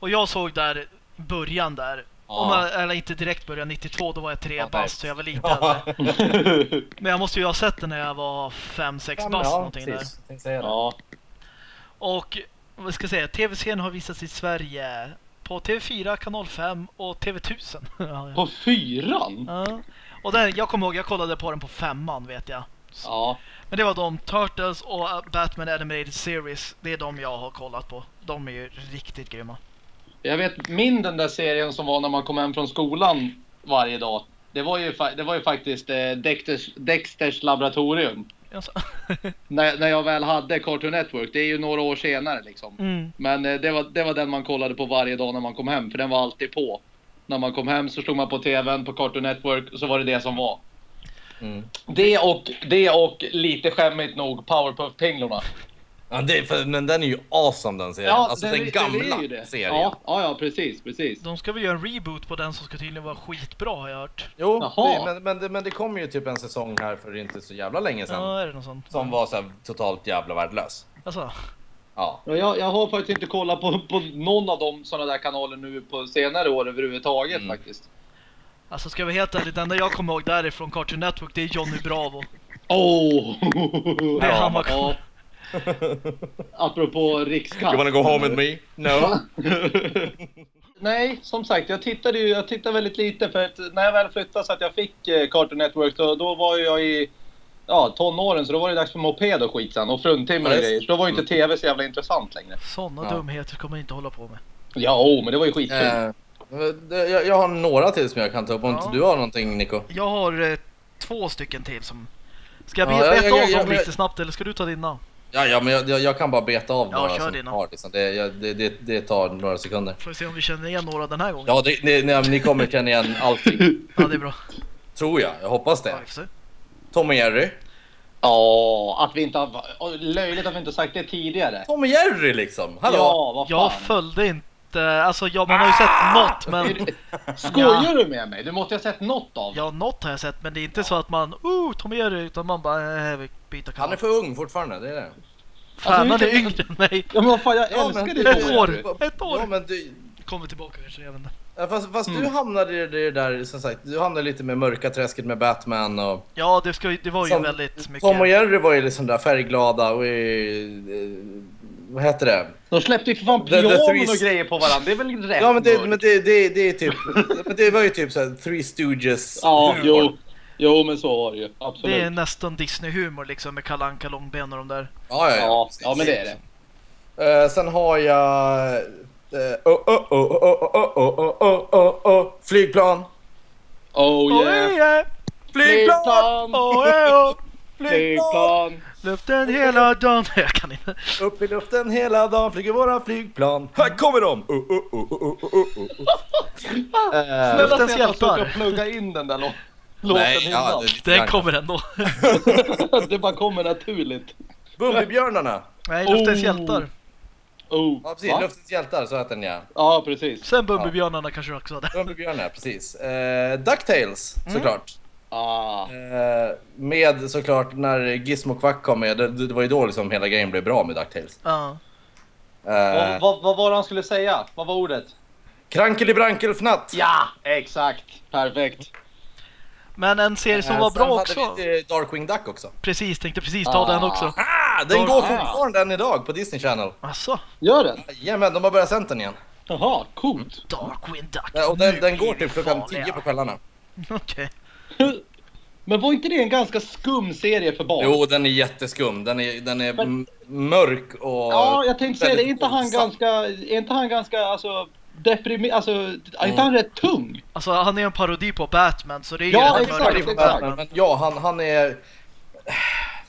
Och jag såg där början där. Ja. Om jag, eller inte direkt början 92, då var jag tre Ja, bast så jag var lite Ja. Men jag måste ju ha sett den när jag var 5-6 Ja, bast ja, någonting där. precis. Säga det. Ja. Och vad ska jag säga, tv-serien har visats i Sverige på TV4, kanal 5 och TV1000. ja, ja. På fyran? Ja. Och den, jag kommer ihåg, jag kollade på den på femman vet jag. Ja. Men det var de, Turtles och uh, Batman Animated Series. Det är de jag har kollat på. De är ju riktigt grymma. Jag vet, min den där serien som var när man kom hem från skolan varje dag. Det var ju, det var ju faktiskt eh, Dexters, Dexters laboratorium. Alltså. När, när jag väl hade Cartoon Network. Det är ju några år senare liksom. mm. Men eh, det var, det var den man kollade på varje dag när man kom hem. För den var alltid på. När man kom hem så slog man på TVn på Cartoon Network. Så var det det som var. Mm. Det och, det och lite skämmigt nog Powerpuff-pinglorna. Ja, det, för, men den är ju awesome den serien. alltså den, är- gamla ju det. serien. Ja, ja, ja, precis, precis. De ska väl göra en reboot på den som ska tydligen vara skitbra har jag hört. Jo, det, men, men, det, men det kom ju typ en säsong här för inte så jävla länge sedan. Ja, är det något sånt? Som var så här totalt jävla värdelös. Alltså, Ja. Ja, jag, jag har faktiskt inte kollat på, på någon av de sådana där kanaler nu på senare år överhuvudtaget Mm. faktiskt. Alltså ska vi helt ärlig, den enda jag kommer ihåg därifrån Cartoon Network det är Johnny Bravo. Åh! Det är han var ja. Apropå rikskast. go home with me? No. Nej, som sagt, jag tittade ju jag tittade väldigt lite för att när jag väl flyttade så att jag fick eh, Cartoon Network då, då var ju jag i ja, tonåren så då var det dags för moped och skit sen och fruntimmer och Ja, grejer. Så då var ju inte TV så jävla intressant längre. Sådana Ja. dumheter ska man inte hålla på med. Ja, oh, men det var ju skitkul. Eh, det- jag, jag har några till som jag kan ta upp. Om Ja. inte du har någonting Nico? Jag har eh, två stycken till som... Ska jag Ja, be- ja, beta ja, av ja, dem lite snabbt eller ska du ta dina? Ja, ja men jag, jag, jag kan bara beta av Ja, några kör som dina. har. Liksom. Det, jag, det, det, det tar några sekunder. Får vi se om vi känner igen några den här gången. Ja, det, ni, ni, ni kommer känna igen allting. Ja, det är bra. Tror jag. Jag hoppas det. Ja. Tom och Jerry. Ja, att vi inte har... Löjligt att vi inte har sagt det tidigare. Tom och Jerry liksom. Hallå? Ja, vad Jag fan. följde inte... Alltså, ja, man har ju sett något, men... Skojar du med mig? Du måste ju ha sett något av det. Ja, något har jag sett, men det är inte så att man... Oh, Tom och Jerry, utan man bara... Eh, vi byter Han kanal. är för ung fortfarande, det är det. Fan, Alltså, han är yngre än mig. Ja, men vad fan, jag Ja, älskar men- det. Ett år. Ett år. Ja, men du, Kommer tillbaka kanske, jag vet inte. ja, fast, fast Mm. du hamnade i det där, som sagt, du hamnade lite med mörka träsket med Batman och... Ja, det, ska, ju- det var ju Som- väldigt mycket... Tom och Jerry var ju liksom där färgglada och vad heter det? De släppte ju för fan pion och grejer på varandra. Det är väl rätt? Ja, men det, men det, det, det är typ... men det var ju typ såhär Three Stooges Ja, jo. Jo, men så var det ju. Absolut. Det är nästan Disney-humor liksom med Kalle Anka, Långben och de där. Ja, ja, ja. Ja, ja men det är det. Uh, sen har jag... Flygplan! Oh yeah! Flygplan! Flygplan! Luften hela dagen. Jag kan inte. Upp i luften hela dagen flyger våra flygplan. Här kommer de! Uh, uh, uh, uh, uh, uh, uh. Eh, Snälla Luftens att jag hjältar. ska plugga in den där lå- låten Nej, ja, innan. det är lite Den kommer ändå. det bara kommer naturligt. Bumbibjörnarna! Nej, Luftens Oh. hjältar. Oh. Ja precis, Va? Luftens hjältar, så heter den ja. Ja, precis. Sen Bumbibjörnarna kanske du också hade. Bumbibjörnar, precis. Eh, Ducktails, såklart. Ah. Eh, med såklart när Gizmo Quack kom med, det, det var ju då liksom hela grejen blev bra med Ducktails. Ja. Eh, Vad, vad, vad var det han skulle säga? Vad var ordet? Krankelibrankelfnatt! Ja, exakt. Perfekt. Men en serie som Eh, var sen bra hade också. vi, eh, Darkwing Duck också. Precis, tänkte precis ta Ah. den också. Ah, den Dark- går Ah. fortfarande än idag på Disney Channel. Asså? Gör den? Jajamän, de har börjat sända den igen. Jaha, coolt. Darkwing Duck. Och den, den går vi typ klockan farliga. 10 på kvällarna. Okej. Men var inte det en ganska skum serie för barn? Jo, den är jätteskum. Den är, den är Men- mörk och... Ja, jag tänkte säga det. Är inte han våldsam. ganska, är inte han ganska, alltså, deprimerad, alltså, är inte han rätt tung? Alltså han är en parodi på Batman så det är Ja, ju exakt, for exakt. Batman. Men ja, han, han är...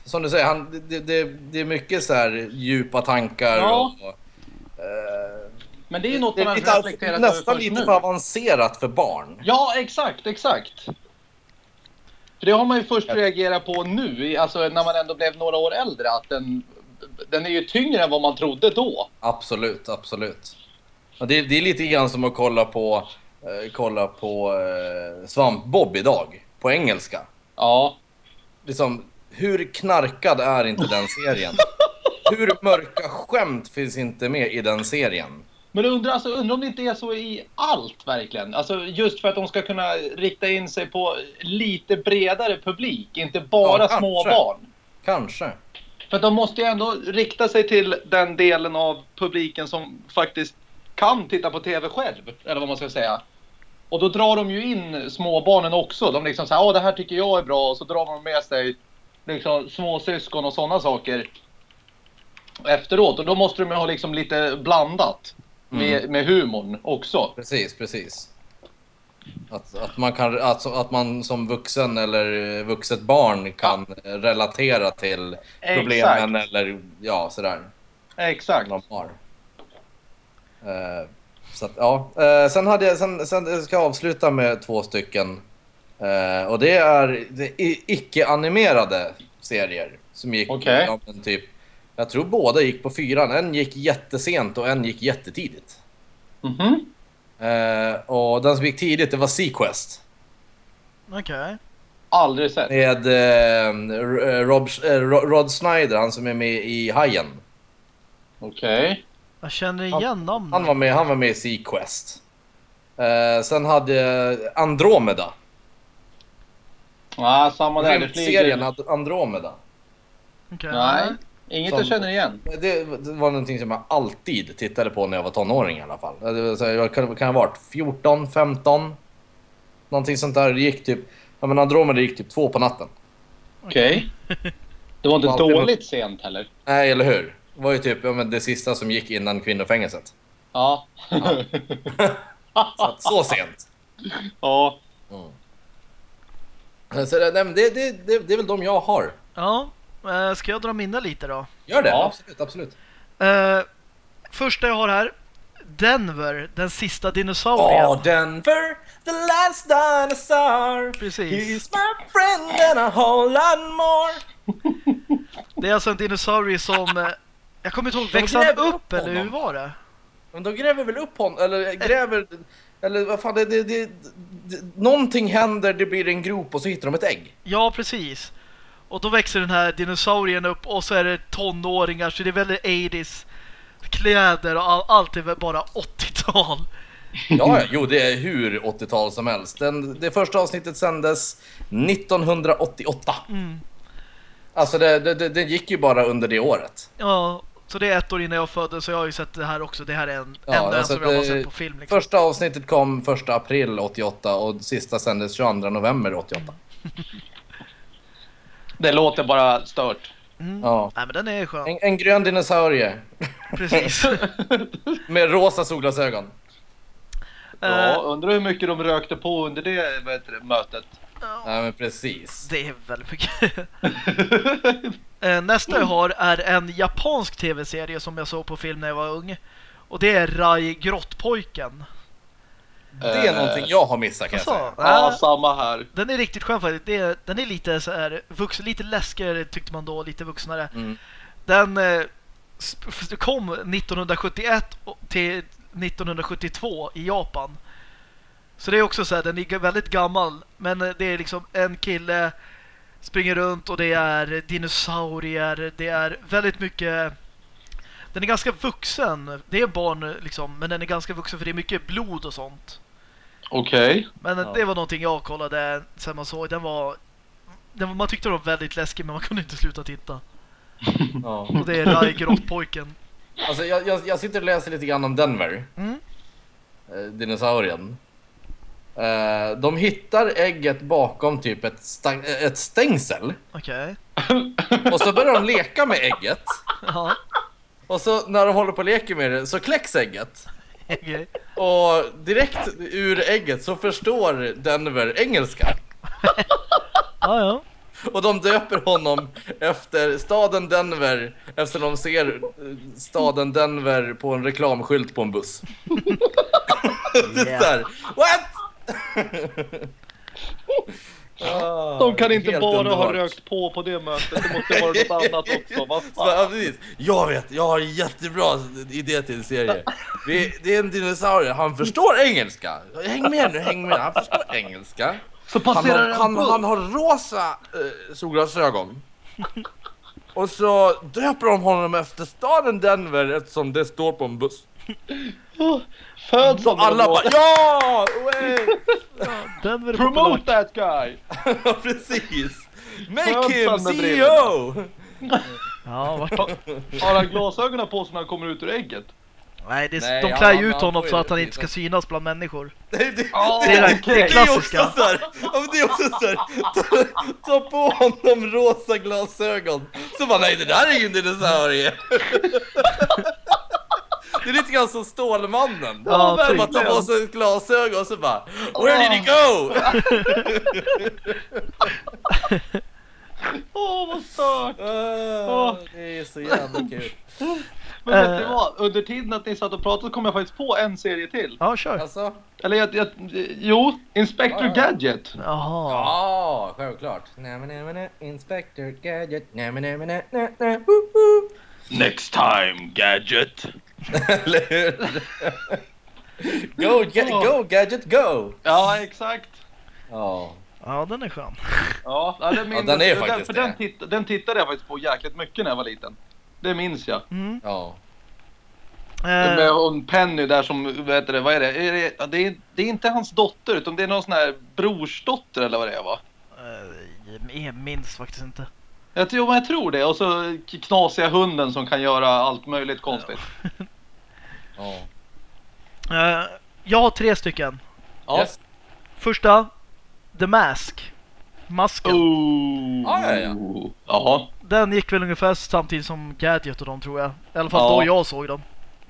Som du säger, han, det, det, det är mycket så här djupa tankar Ja. och... eh, Men det är något det man reflekterat över nästan lite nu. för avancerat för barn. Ja, exakt, exakt. För det har man ju först reagerat på nu, alltså när man ändå blev några år äldre, att den, den är ju tyngre än vad man trodde då. Absolut, absolut. Det, det är lite grann som att kolla på, eh, kolla på eh, Svamp-Bob idag, på engelska. Ja. Liksom, hur knarkad är inte den serien? Hur mörka skämt finns inte med i den serien? Men undrar, alltså, undrar om det inte är så i allt verkligen? Alltså just för att de ska kunna rikta in sig på lite bredare publik, inte bara Ja, små kanske. För de måste ju ändå rikta sig till den delen av publiken som faktiskt kan titta på TV själv, eller vad man ska säga. Och då drar de ju in småbarnen också. De liksom säger, ja det här tycker jag är bra, och så drar de med sig liksom småsyskon och sådana saker efteråt. Och då måste de ju ha liksom lite blandat med, med humorn också. Precis, precis. Att, att, man kan, att, att man som vuxen eller vuxet barn kan eh, relatera till problemen eller ja, sådär. Exakt. de har. Eh, så att, ja. Eh, sen hade jag, sen, sen ska jag avsluta med två stycken. Eh, och det är det i- icke-animerade serier. Som gick, Okej. ja, typ, jag tror båda gick på fyran. En gick jättesent och en gick jättetidigt. Mhm. Eh, och den som gick tidigt det var Sequest. Okej. Aldrig sett. Med eh, R- Rob, eh, Ro- Rod Snyder, han som är med i Hajen. Okej. Jag känner igen namnet. Han var med, han var med i Sequest. Eh, sen hade Andromeda. Ja, samma där. Rymdserien Andromeda. Okej. Nej, inget Som- jag känner igen. Det, det var någonting som jag alltid tittade på när jag var tonåring i alla fall. Det var så här, Jag kan, kan ha varit 14, 15. Någonting sånt där. Det gick typ... Ja men Andromeda gick typ två på natten. Okej. Det var inte Alltid dåligt sent heller. Nej, eller hur? Det var ju typ ja, men det sista som gick innan kvinnofängelset. Ja. Så, att, så sent. ja. Så det, nej, men det, det, det, det är väl de jag har. Ja. Eh, Ska jag dra mina lite då? Gör det, Ja. absolut, absolut. Eh, första jag har här. Denver, den sista dinosaurien. Åh, Denver, the last dinosaur. Precis. He's my friend and a whole lot more. Det är alltså en dinosaurie som... eh, Jag kommer inte ihåg, växte han upp upp eller hur var det? Men de gräver väl upp honom, eller gräver... Eller vad fan, det, det, det, det, någonting händer, det blir en grop och så hittar de ett ägg. Ja, precis. Och då växer den här dinosaurien upp och så är det tonåringar så det är väldigt 80s kläder och all, allt är bara 80-tal. Ja, jo det är hur 80-tal som helst. Den, det första avsnittet sändes 1988. Mm. Alltså det, det, det, gick ju bara under det året. Ja, så det är ett år innan jag föddes så jag har ju sett det här också. Det här är en, Ja, ännu en alltså som jag har sett på film. Liksom. Första avsnittet kom 1 april 88 och sista sändes 22 november 88. Det låter bara stört. Mm. Ja. Nej men den är skön. En, en grön dinosaurie Precis. med rosa solglasögon. Ja, Eh, undrar hur mycket de rökte på under det, vad heter det mötet. Ja, Ja, men precis. det är väldigt mycket. Eh, Nästa jag har är en japansk tv-serie som jag såg på film när jag var ung. Och det är Rai Grottpojken. Det är Eh, någonting jag har missat kan jag säga. Ja, samma här. den är riktigt skön faktiskt. Det är, den är lite så här vuxen, lite läskigare tyckte man då, lite vuxnare. Mm. Den eh, kom 1971 och- till 1972 i Japan. Så det är också så här, den är väldigt gammal. Men eh, det är liksom en kille springer runt och det är dinosaurier. Det är väldigt mycket... Den är ganska vuxen. Det är barn liksom, men den är ganska vuxen för det är mycket blod och sånt. Okej. Men eh, Ja. det var någonting jag kollade sen man såg. Den var... Den var man tyckte den var väldigt läskig men man kunde inte sluta titta. Ja. Och det är Rai Grottpojken. Alltså, jag, jag, jag sitter och läser lite grann om Denver, Mm. eh, dinosaurien. Eh, de hittar ägget bakom typ ett, eh, ett stängsel. Okej. Och så börjar de leka med ägget. Ja. Och så när de håller på och leker med det så kläcks ägget. Okej. Och direkt ur ägget så förstår Denver engelska. Ja, ja. Och de döper honom efter staden Denver eftersom de ser eh, staden Denver på en reklamskylt på en buss. det är så här, what? Ah, De kan inte bara ha underbart. rökt på på det mötet. Det måste vara något annat också. Vad fan? precis. Jag vet, jag har en jättebra idé till en serie. Vi, det är en dinosaurie, han förstår engelska. Häng med nu, häng med. Han förstår engelska. Så Han passerar har, en han, han har rosa eh, solglasögon. Och så döper de honom efter staden Denver eftersom det står på en buss. Föds han Alla bara ja! Way! ja den var det Promote that guy! Ja, Precis! Make Föds him han med CEO! Ja, vart... Har han glasögonen på sig när han kommer ut ur ägget? Nej, det, Nej, de klär ju ut honom så att han det, inte ska synas bland människor. Det, det, Ja, Det är det, okej. det Det är klassiska. också så här, det är också så här, ta, ta på honom rosa glasögon. Så bara, nej det där är ju en dinosaurie. Det är lite grann som Stålmannen. Ja, typ. bara tar på sig glasögon och så bara, where did he go? Åh, vad stört! Ah, det är så jävla kul. Men vet Eh. ni vad? Under tiden att ni satt och pratade kom jag faktiskt på en serie till. Ja, kör. Alltså, Eller jag, jag, jo, Inspector Ja, ja. Gadget. Jaha. ja, självklart. Nej, men, nej, men, nej, Inspector Gadget. Nej, men, nej, men, nej, nej, nej, woo, woo. Next time, Gadget. Eller hur? Go, ga- go Gadget, go! Ja, exakt. Ja. Ja, den är skön. Ja, ja, det minns Ja, den är jag. faktiskt för det. den, titt, den tittade jag faktiskt på jäkligt mycket när jag var liten. Det minns jag. Mm. Ja. Med Eh, hon Penny där som, heter det, vad är det? Är det, det, är, det är inte hans dotter utan det är någon sån här brorsdotter eller vad det är va? eh, jag minns faktiskt inte. Jag, tror- jag tror det. Och så knasiga hunden som kan göra allt möjligt konstigt. ja. Eh, jag har tre stycken. Ja. Yes. Första, The Mask. Masken. Oh. Ja, ja, ja. Jaha. Den gick väl ungefär samtidigt som Gadget och de tror jag. I alla fall Ja. då jag såg dem.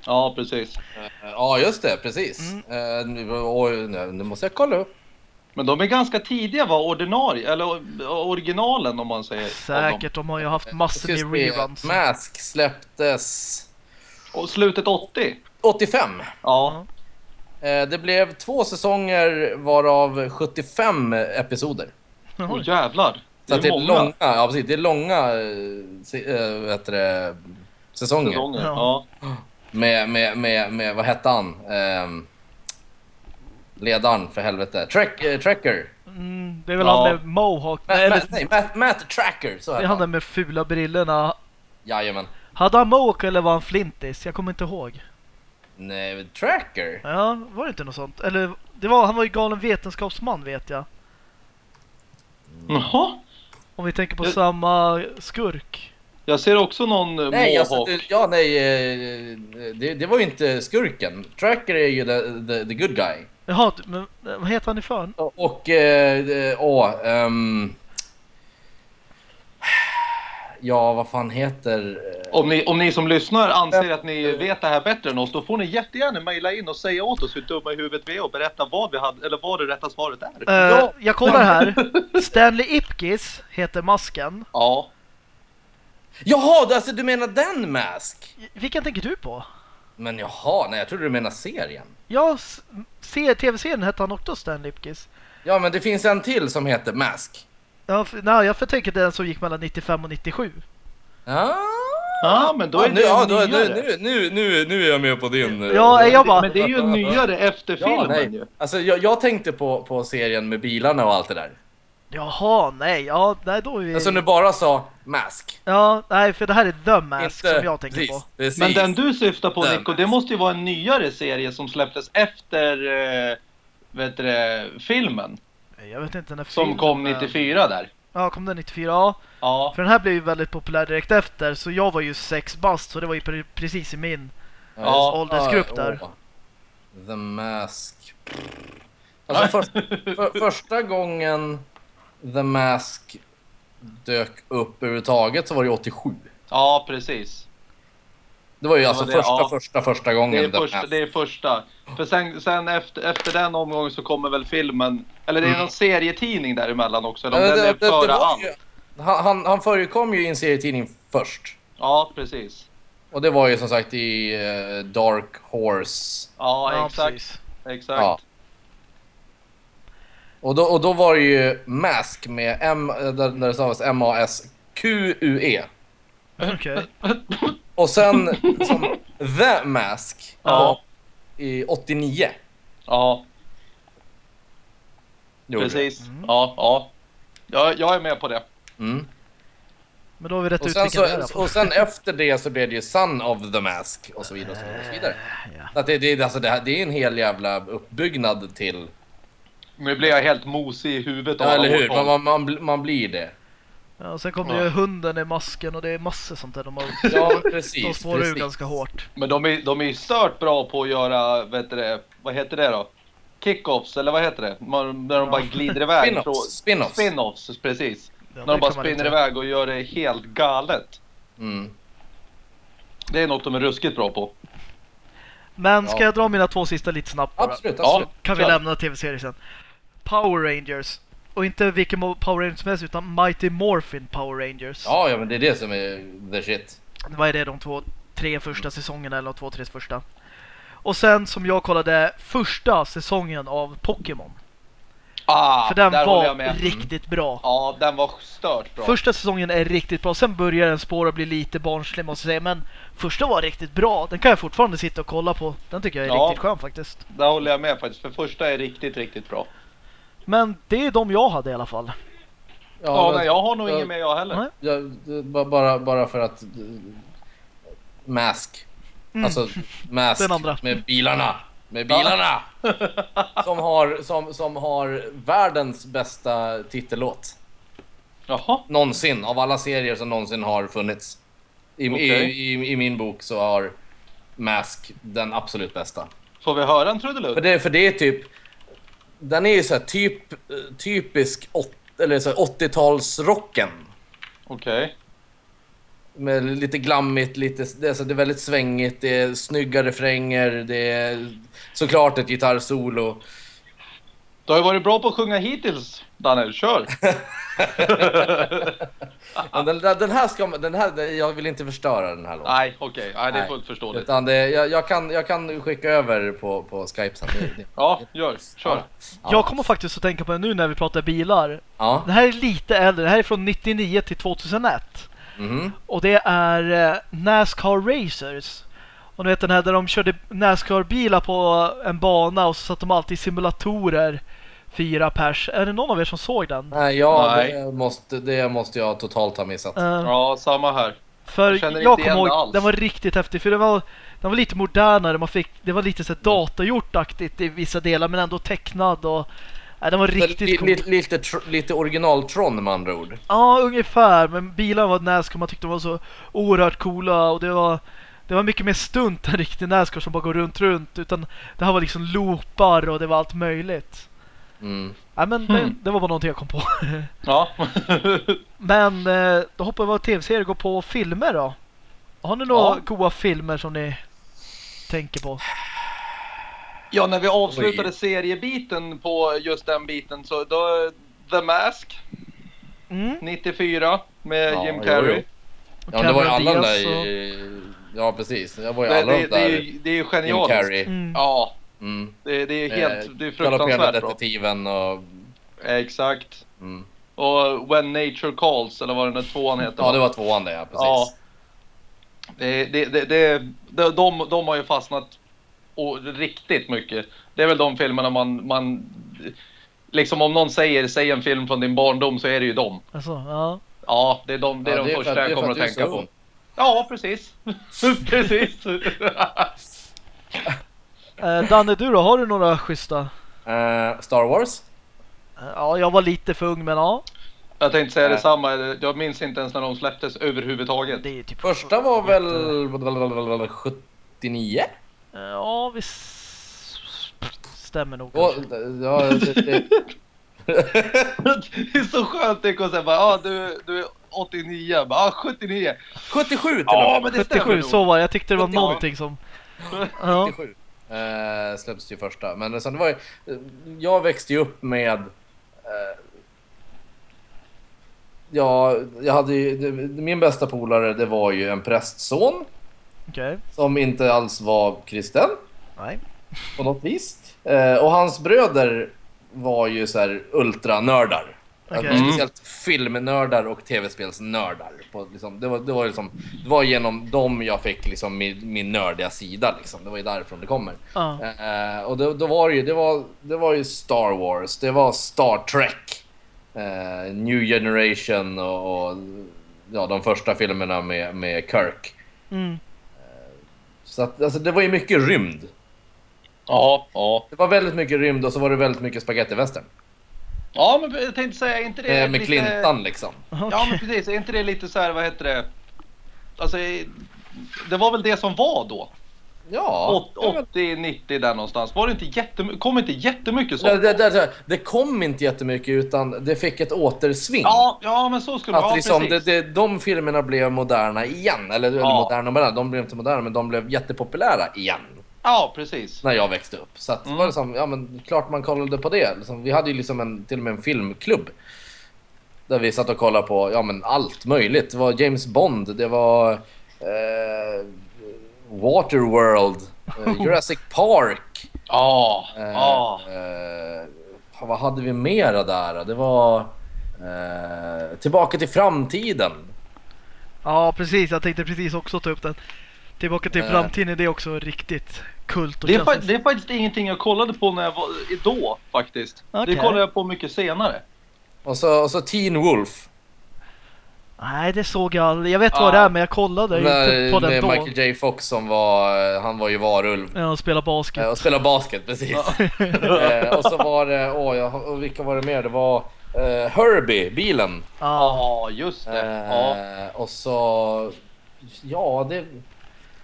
Ja, precis. Ja, just det, precis. Eh, nu, oj, nu, nu måste jag kolla upp. Men de är ganska tidiga va? Ordinarie, eller originalen om man säger. Säkert, de har ju haft massor med reruns. Mask släpptes. Och slutet 80? 85. Ja. Eh, det blev två säsonger varav 75 episoder. Åh Oj. jävlar. Så det är många långa, ja precis, det är långa eh, se, eh, vad heter det, säsonger. säsonger. Ja. Med, med, med, med, vad hette han? Ehm, ledaren för helvete. Track, eh, tracker. Mm, det är väl Ja. han med Mohawk. Matt, Nej, eller, Matt, nej, Matt, Matt Tracker, så det är hette han där han. med fula brillorna. Jajamän. Hade han Mohawk eller var han flintis? Jag kommer inte ihåg. Nej, Tracker? Ja, var det inte något sånt? Eller, det var, han var ju galen vetenskapsman vet jag. Jaha. Om vi tänker på Jag- samma skurk. Jag ser också någon eh, Nej, alltså, mohawk. det- ja nej, eh, det, det var ju inte skurken. Tracker är ju the, the, the good guy. Jaha, men eh, vad heter han i förn? Och, eh, eh, åh, ehm, ja, vad fan heter... eh, Om ni, om ni som lyssnar anser att ni vet det här bättre än oss, då får ni jättegärna mejla in och säga åt oss hur dumma i huvudet vi är och berätta vad vi hade, eller vad det rätta svaret är. Eh, Ja. Jag kollar här. Stanley Ipkiss heter masken. Ja. Jaha, alltså du menar den Mask? Vilken tänker du på? Men jaha, nej jag trodde du menade serien. Ja, s- se, tv-serien hette han också Stanley Ipkiss. Ja, men det finns en till som heter Mask. Ja, för, nej, jag tänker den som gick mellan 95 och 97. Ja, Ja, men då är ja, det nu, ju ja, då, nyare. nu, nu, nu, nu är jag med på din. eh, Ja, jag bara... Men det är ju en nyare efter Ja, filmen nej. ju. Alltså, jag, jag tänkte på, på serien med bilarna och allt det där. Jaha, nej, ja, nej då är vi... Alltså, nu bara sa Mask. Ja, nej, för det här är The Mask som jag tänker precis, på. Precis. Men den du syftar på Den. Nico, det måste ju vara en nyare serie som släpptes efter eh, vet du, det, filmen. Jag vet inte när Som filmen- kom 94 där. Ja, kom den 94? Ja. Ja. För den här blev ju väldigt populär direkt efter, så jag var ju sex bast, så det var ju pre- precis i min... Ja, åldersgrupp där. åh. The Mask. Alltså, först, för, första gången The Mask dök upp överhuvudtaget så var det 87. Ja, precis. Det var ju Ja, alltså det- första, ja. första, första gången Det är, första, det är första. För sen, sen efter, efter den omgången så kommer väl filmen, eller det är Mm. någon serietidning däremellan också. Eller om Ja, den det- är det- det före var allt. ju- Han, han, han förekom ju i en serietidning först. Ja, precis. Och det var ju som sagt i eh, Dark Horse. Ja, Ja, exakt. precis. Exakt. Ja. Och då, och då var det ju Mask med M, eh, där, där det stavas M-A-S-Q-U-E. Okej. Och sen som The Mask Ja. i 89. Ja, gjorde precis. Mm. Ja, ja. Jag, jag är med på det. Mm. Men då har vi rätt Och, ut sen vilken det är. så, och sen efter det så blev det ju Son of the Mask och så vidare. Och så vidare, så vidare. Ja. Så att det, det, alltså det, här, det är en hel jävla uppbyggnad till... Nu blir jag helt mosig i huvudet av Ja, alla eller hur? Man, man, man, man blir det. Ja, och sen kom Ja. ju hunden i masken och det är massor sånt där. De, har, Ja, de precis. spårar ur precis. ganska hårt. Men de är, de är ju stört bra på att göra, vet du det, vad heter det då? Kickoffs, eller vad heter det? Man, när de bara glider iväg. Spin-offs, från- spin-offs. Spin-offs, precis. Ja, när det de bara kan man spinner inte- iväg och gör det helt galet. Mm. Det är något de är ruskigt bra på. Men ska Ja. jag dra mina två sista lite snabbt bara? Absolut, absolut. Kan vi Kör. lämna tv-serien sen. Power Rangers. Och inte vilken Power Rangers som helst utan Mighty Morphin Power Rangers. Ja, ja, men det är det som är the shit. Vad är det de två, tre första säsongerna eller de två, tre första. Och sen som jag kollade första säsongen av Pokémon. Ah, För den där håller var jag med. riktigt bra. Ja, den var stört bra. Första säsongen är riktigt bra, sen börjar den spåra bli lite barnslig måste jag säga. Men första var riktigt bra. Den kan jag fortfarande sitta och kolla på. Den tycker jag är Ja. riktigt skön faktiskt. Där håller jag med faktiskt. För första är riktigt, riktigt bra. Men det är de jag hade i alla fall. Ja, men- nej, jag har nog ja. ingen med jag heller. Ja, ba- bara, bara för att... Mask. Mm. Alltså, Mask Den andra. med bilarna. Med bilarna! som, har, som, som har världens bästa titellåt. Jaha. Någonsin, av alla serier som någonsin har funnits. I, Okej. i, i, I min bok så har Mask den absolut bästa. Får vi höra en För trudelutt? det, för det är typ... Den är ju så här typ, typisk åt, eller så här 80-talsrocken. Okej. Med lite glammigt, lite, det, är så, det är väldigt svängigt, det är snygga refränger, det är såklart ett gitarrsolo. Du har ju varit bra på att sjunga hittills, Daniel. Kör! Den, den här ska den här, jag vill inte förstöra den här låten. nej, okej. Nej, det är fullt förståeligt. Utan det, jag, jag, kan, jag kan skicka över på, på Skype sen. Det, det, Ja, gör. Kör. Ja. Jag kommer faktiskt att tänka på det nu när vi pratar bilar. Ja. Det här är lite äldre, det här är från 99 till 2001. Mhm. Och det är eh, Nascar Racers. Och du vet den här där de körde Nascar-bilar på en bana och så satt de alltid i simulatorer. Fyra pers. Är det någon av er som såg den? Nej, ja, Nej. Det, måste, det måste jag totalt ha missat. Eh, Ja, samma här. För Jag känner jag inte igen kommer ihåg, alls. den var riktigt häftig. För det var, den var lite modernare. Man fick, det var lite så här datagjort-aktigt i vissa delar men ändå tecknad. Och, nej, den var riktigt cool. li, lite, tr- lite original-Tron med andra ord. Ja, ungefär. Men bilarna var Nascar. Man tyckte de var så oerhört coola. Och det var, det var mycket mer stunt än riktig Nascar som bara går runt, runt. Utan det här var liksom loopar och det var allt möjligt. Mm. Nej, men det, Hmm. det var bara någonting jag kom på. Ja. Men eh, då hoppar vi över tv-serier och går på filmer då. Har ni några Ja. goda filmer som ni tänker på? ja, när vi avslutade Oj. seriebiten på just den biten så då The Mask Mm. 94 med Ja, Jim jo, Carrey. Ja, Och men det var ju alla där och- i... Ja, precis. Jag var ju Det, alla det, de det, är där. ju, det är ju Jim genialiskt. Carrey. Mm. Ja, Mm. det, det är helt, Eh, det är fruktansvärt bra. detektiven och... Exakt. Mm. Och When Nature Calls, eller vad den där tvåan heter. Ja, det var tvåan det, ja. Precis. Ja. Det, det, det, det, de, de, de har ju fastnat och, riktigt mycket. Det är väl de filmerna man, man... Liksom om någon säger, säg en film från din barndom så är det ju dem. Alltså, ja. Ja, det är de, det är Ja, de första jag kommer att tänka så på. Ja, precis. precis. Eh, Danne, du då? Har du några schyssta? Eh, Star Wars? Eh, ja, jag var lite för ung, men ja. jag tänkte säga Nej. detsamma. Jag minns inte ens när de släpptes överhuvudtaget. Det är typ Första var väl 79? Eh, Ja, vi stämmer nog. Kanske. ja, det, det, det är så skönt det att säga bara, ah, du, du är 89, jag bara, ah, 79. 77 till Ja, men det stämmer 77, nog. så var det. Jag tyckte det var 77. någonting som... Ja. 77 eh, släpptes ju första. Men sen det var ju, jag växte ju upp med... Eh, ja, jag hade ju, min bästa polare det var ju en prästson Okej. som inte alls var kristen Nej. på något vis. Eh, och hans bröder var ju så här ultranördar. Alltså, Okej. Speciellt filmnördar och tv-spelsnördar. På, liksom, det, var, det, var liksom, det var genom dem jag fick liksom, min, min nördiga sida. Liksom. Det var ju därifrån det kommer. Ja. Eh, och då, då var det ju, det var, det var ju Star Wars, det var Star Trek, eh, New Generation och, och ja, de första filmerna med, med Kirk. Mm. Så att, alltså, det var ju mycket rymd. Ja, ja. Det var väldigt mycket rymd och så var det väldigt mycket spagettivästern. Ja, men jag tänkte säga, är inte det Eh, med lite... Clintan liksom. Ja, men precis. Är inte det lite så här, vad heter det? Alltså, det var väl det som var då? Ja. Åt- 80, 90 där någonstans. Var det inte jättemycket, kom inte jättemycket Det, sånt? det, det, det kom inte jättemycket utan det fick ett återsving. Ja, ja, men så skulle det Att vara. liksom, det, precis. det, de filmerna blev moderna igen. Eller, eller Ja. moderna, och moderna, de blev inte moderna men de blev jättepopulära igen. Ja, precis. När jag växte upp. Så att, Mm. var det som, ja men klart man kollade på det. Liksom, vi hade ju liksom en, till och med en filmklubb. Där vi satt och kollade på, ja men allt möjligt. Det var James Bond, det var eh, Waterworld, eh, Jurassic Park. Ja, Eh, ja. eh, vad hade vi mera där? Det var eh, Tillbaka till framtiden. ja, precis. Jag tänkte precis också ta upp den. Tillbaka till Eh. framtiden, det är också riktigt kult och Det är, fa- klassiskt. det är faktiskt ingenting jag kollade på när jag var då, faktiskt. Okej. Det kollade jag på mycket senare. Och så, och så Teen Wolf. Nej, det såg jag aldrig. Jag vet vad Ah. det är, men jag kollade inte Med, på den med då. Michael J Fox som var, eh, han var ju varulv. Ja, och spela basket. Eh, Och spelade basket, precis. eh, och så var det, åh, jag, och vilka var det mer? Det var eh, Herbie, bilen. Ja. Ja, just det. Ja. Eh, och så, ja det...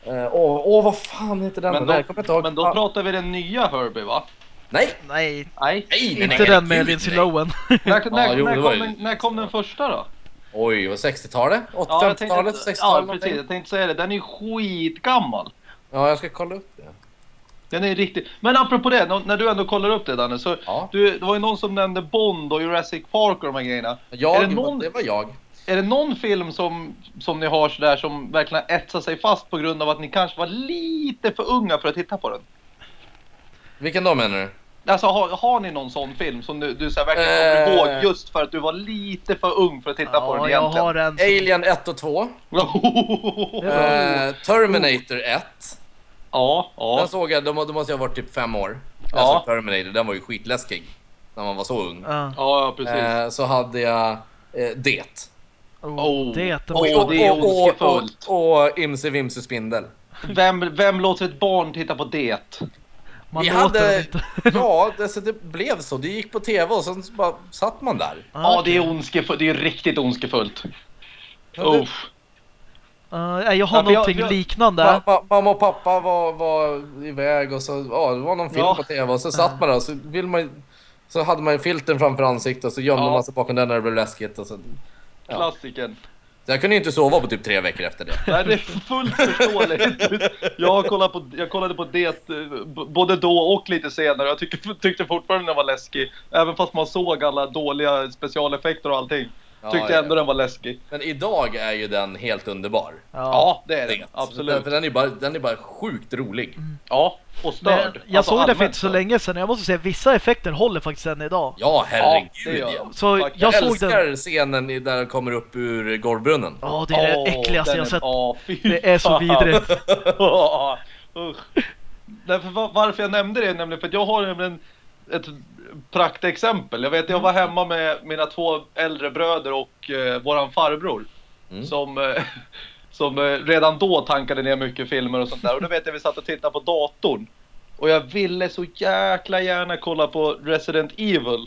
eh, Åh, åh, vad fan heter den? Men då, ihåg. men då Ah, pratar vi den nya Herbie, va? Nej! Nej, Nej. Nej, inte nej, den med Lindsay. Lohan. När, Ja, när, jo, när, kom ju- den, när kom den första då? Oj, vad 60-talet? Ja, jag tänkte- 50-talet? Ja, 60-talet? precis. någonting? Jag tänkte säga det. Den är ju skitgammal. Ja, jag ska kolla upp det. Den är riktigt... Men apropå det, när du ändå kollar upp det Danne, så Ja. du, det var ju någon som nämnde Bond och Jurassic Park och de här grejerna. Jag, Är det någon- det var jag. Är det någon film som, som ni har sådär som verkligen har etsat sig fast på grund av att ni kanske var lite för unga för att titta på den? Vilken då menar du? Alltså har, har ni någon sån film som du, du så här, verkligen Eh. kommer ihåg just för att du var lite för ung för att titta på den Ja, jag egentligen? har en som... Alien 1 och 2. Ja. Eh, Terminator 1. ja, Den ja. såg jag, då, må- då måste jag ha varit typ fem år. Ja. såg Terminator, den var ju skitläskig. När man var så ung. Ja. Ja, precis. Eh, så hade jag eh, Det. Oh, Oh. det är oh, och det är och, ondskefullt. och, och Imse Vimse Spindel. Vem, vem låter ett barn titta på det? Man Vi hade, inte. ja, det, så det blev så. Det gick på tv och sen så bara satt man där. Ja, okej. det är ondskefullt. Det är riktigt ondskefullt. Ja, det- Uff. Uh, jag har Ja, för jag- någonting jag- liknande. Ma- ma- Mamma och pappa var, var iväg och så, ja, det var någon film Ja. på tv och så satt man där och så vill man Så hade man ju filtern framför ansiktet och så gömde Ja. man sig bakom den när det blev läskigt. Och så... Så jag kunde ju inte sova på typ tre veckor efter det. Nej, det är fullt förståeligt. Jag, kollat på, jag kollade på det både då och lite senare. Jag tyckte, tyckte fortfarande den var läskig. Även fast man såg alla dåliga specialeffekter och allting. Ja, Tyckte ja. ändå den var läskig. Men idag är ju den helt underbar. Ja, det är Det. den. Absolut. För den är bara, den är bara sjukt rolig. Ja, och Men störd. jag Alltså, såg det för inte så länge sedan. Jag måste säga vissa effekter håller faktiskt än idag. Ja, herregud Ja, det ja. de. Så jag Jag såg älskar den. scenen där den kommer upp ur golvbrunnen. Ja, det är det Åh, äckligaste den jag är- sett. Ja, fy Det är så vidrigt. Usch. Därför, var- varför jag nämnde det nämligen för att jag har nämligen ett praktexempel. Jag vet, jag var hemma med mina två äldre bröder och eh, våran farbror. Mm. Som, eh, som eh, redan då tankade ner mycket filmer och sånt där. Och då vet jag vi satt och tittade på datorn. Och jag ville så jäkla gärna kolla på Resident Evil.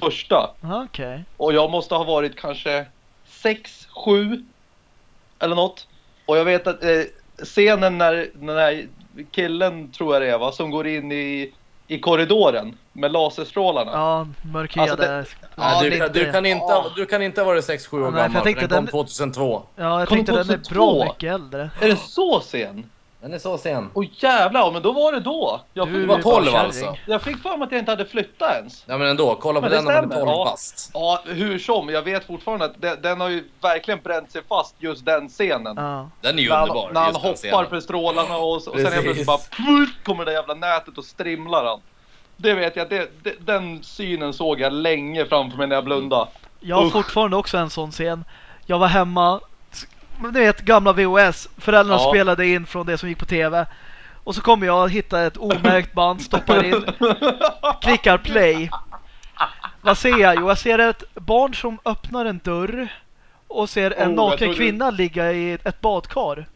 Första. Okej. Och jag måste ha varit kanske 6, 7 eller något. Och jag vet att eh, scenen när den här killen, tror jag det är va, som går in i, i korridoren med laserstrålarna. Ja, mörkhyade. Alltså, det- Ja, du, du, kan inte, du kan inte ha varit 6-7 år Ja, nej, jag gammal, för tänkte den kom den- 2002. Ja, jag Kom tänkte den är 2002. bra mycket äldre. Är det så sen? Den är så sen. Åh jävlar, men då var det då. Jag Du fick, var är 12 bara alltså? jag fick för mig att jag inte hade flyttat ens. Ja men ändå, kolla på Men det den om den är stämmer, 12 ja. bast. Ja, hur som, jag vet fortfarande att den, den har ju verkligen bränt sig fast, just den scenen. Ja. Den är ju När han, underbar. när han just den hoppar scenen. för strålarna och, och sen helt Precis. plötsligt bara puff, kommer det jävla nätet och strimlar han. Det vet jag, det, det, den synen såg jag länge framför mig när jag blundade. Jag har Usch. fortfarande också en sån scen. Jag var hemma, du vet gamla VHS. Föräldrarna Ja. spelade in från det som gick på TV. Och så kommer jag och hittar ett omärkt band, stoppar in, klickar play. Vad ser jag? Jo, jag ser ett barn som öppnar en dörr och ser en Oh, naken kvinna ligga i ett badkar.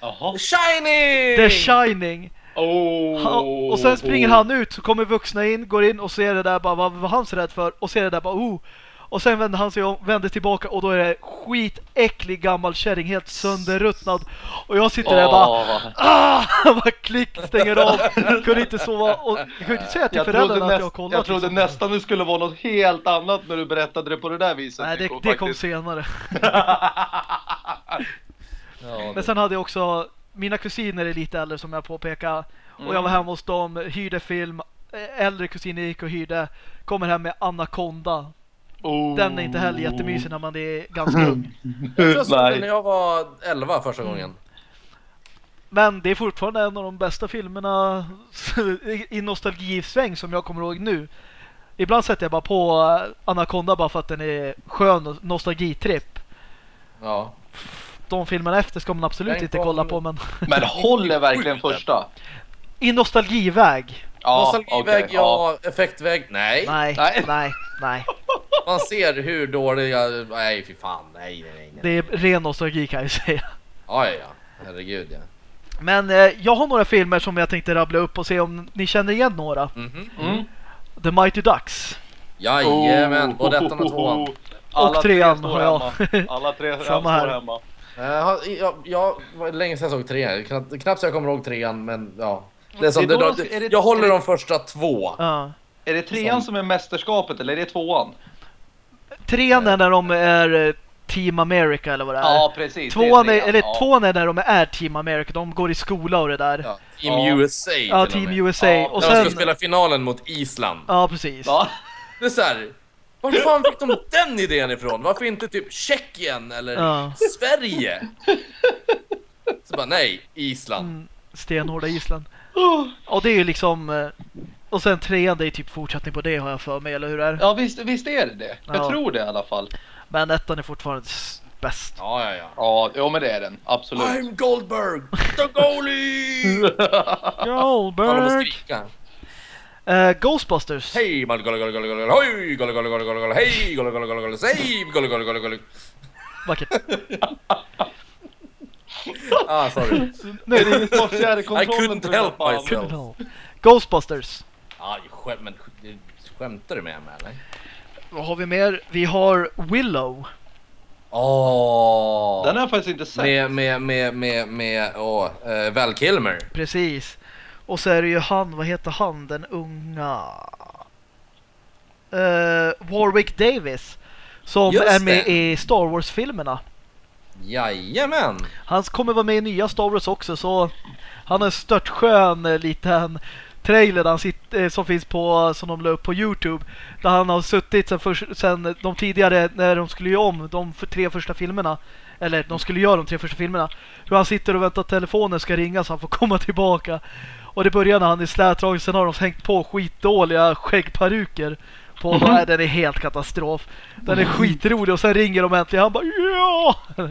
Jaha. Shining! The Shining. Oh. Ha, och sen springer han ut, så kommer vuxna in, går in och ser det där bara, vad var han så rädd för? Och ser det där bara, oh. Och sen vänder han sig om, vänder tillbaka och då är det skitäcklig gammal kärring, helt sönderruttnad. Och jag sitter där bara, Åh. ah! bara klick, stänger av. Kunde inte sova och jag kunde inte säga till Jag föräldrarna att jag har kollat. jag trodde liksom. nästan det skulle vara något helt annat när du berättade det på det där viset. Nej, det, Nico, det kom senare. Ja, Men sen hade jag också, mina kusiner är lite äldre som jag påpekade. Och jag var hemma hos dem, hyrde film. Äldre kusiner gick och hyrde. Kommer hem med Anaconda. Oh. Den är inte heller jättemysig när man är ganska ung. jag tror jag den när jag var 11 första gången. Men det är fortfarande en av de bästa filmerna i nostalgisväng som jag kommer ihåg nu. Ibland sätter jag bara på eh, Anaconda bara för att den är skön nostalgitripp. Ja. De filmerna efter ska man absolut Den inte kolla på men Men håller verkligen första? i nostalgiväg. Nostalgiväg, okej, ja. Effektväg, nej. Nej, Nej. nej, nej. Man ser hur dåliga... Nej, fy fan. Nej, nej, nej. nej. Det är ren nostalgi kan jag ju säga. Ja, ja, ja. Herregud, ja. Men eh, jag har några filmer som jag tänkte rabbla upp och se om ni känner igen några. Mhm. Mm. The Mighty Ducks. Jajamän, både ettan och tvåan. Alla Och trean tre står har jag. Alla tre Samma står här. hemma. Jag, har- jag, jag var länge sedan jag såg trean. Knappt, knappt så jag kommer ihåg trean, men ja. Det är som Det är det, jag håller är det- de första två. Ja. Är det trean som är mästerskapet eller är det tvåan? Trean är när de är eh, Team America eller vad det är. Ja, precis. Tvåan är, eller ja. tvåan är när de är Team America. De går i skola och det där. Ja, Ja, Team Ja. USA och Team. USA. Ja, och När de ska sen... spela finalen mot Island. Ja, precis. Ja. Det är såhär, var fan fick de den idén ifrån? Varför inte typ Tjeckien eller Ja. Sverige? Så bara nej, Island. Mm, stenhårda Island. Och det är ju liksom... Och sen trean, det är typ fortsättning på det har jag för mig, eller hur är det? Ja, visst, visst är det det. Jag Ja. tror det i alla fall. Men ettan är fortfarande bäst. Ja, ja, ja. Ja, jo men det är den. Absolut. I'm Goldberg, the goalie! Goldberg! Eh, Ghostbusters. Hej, man golle golle golle golle, hoj, golle golle golle golle hej, golle golle golle golle, save, golle golle golle golle. Vackert. Ah, sorry. Nej, det är I couldn't help myself. Ghostbusters. Ja, skämt, men skämtar du med mig eller? Vad har vi mer? Vi har Willow. Åh! Den har jag faktiskt inte sett. Med, med, med, med, med, åh, eh, Val Kilmer. Precis. Och så är det ju han, vad heter han, den unga? eh, Warwick Davis som Just är med det. i Star Wars-filmerna. Jajamän! Han kommer vara med i nya Star Wars också så han har en störtskön eh, liten trailer där han sitter, eh, som finns på som de la upp på Youtube där han har suttit sen, först, sen de tidigare när de skulle göra om de för, tre första filmerna eller de skulle göra de tre första filmerna hur han sitter och väntar att telefonen ska ringa så han får komma tillbaka. Och det börjar när han är slätdrag sen har de hängt på skitdåliga skäggparuker på honom. Nej, den är helt katastrof. Den är skitrolig och sen ringer de äntligen. Han bara ja!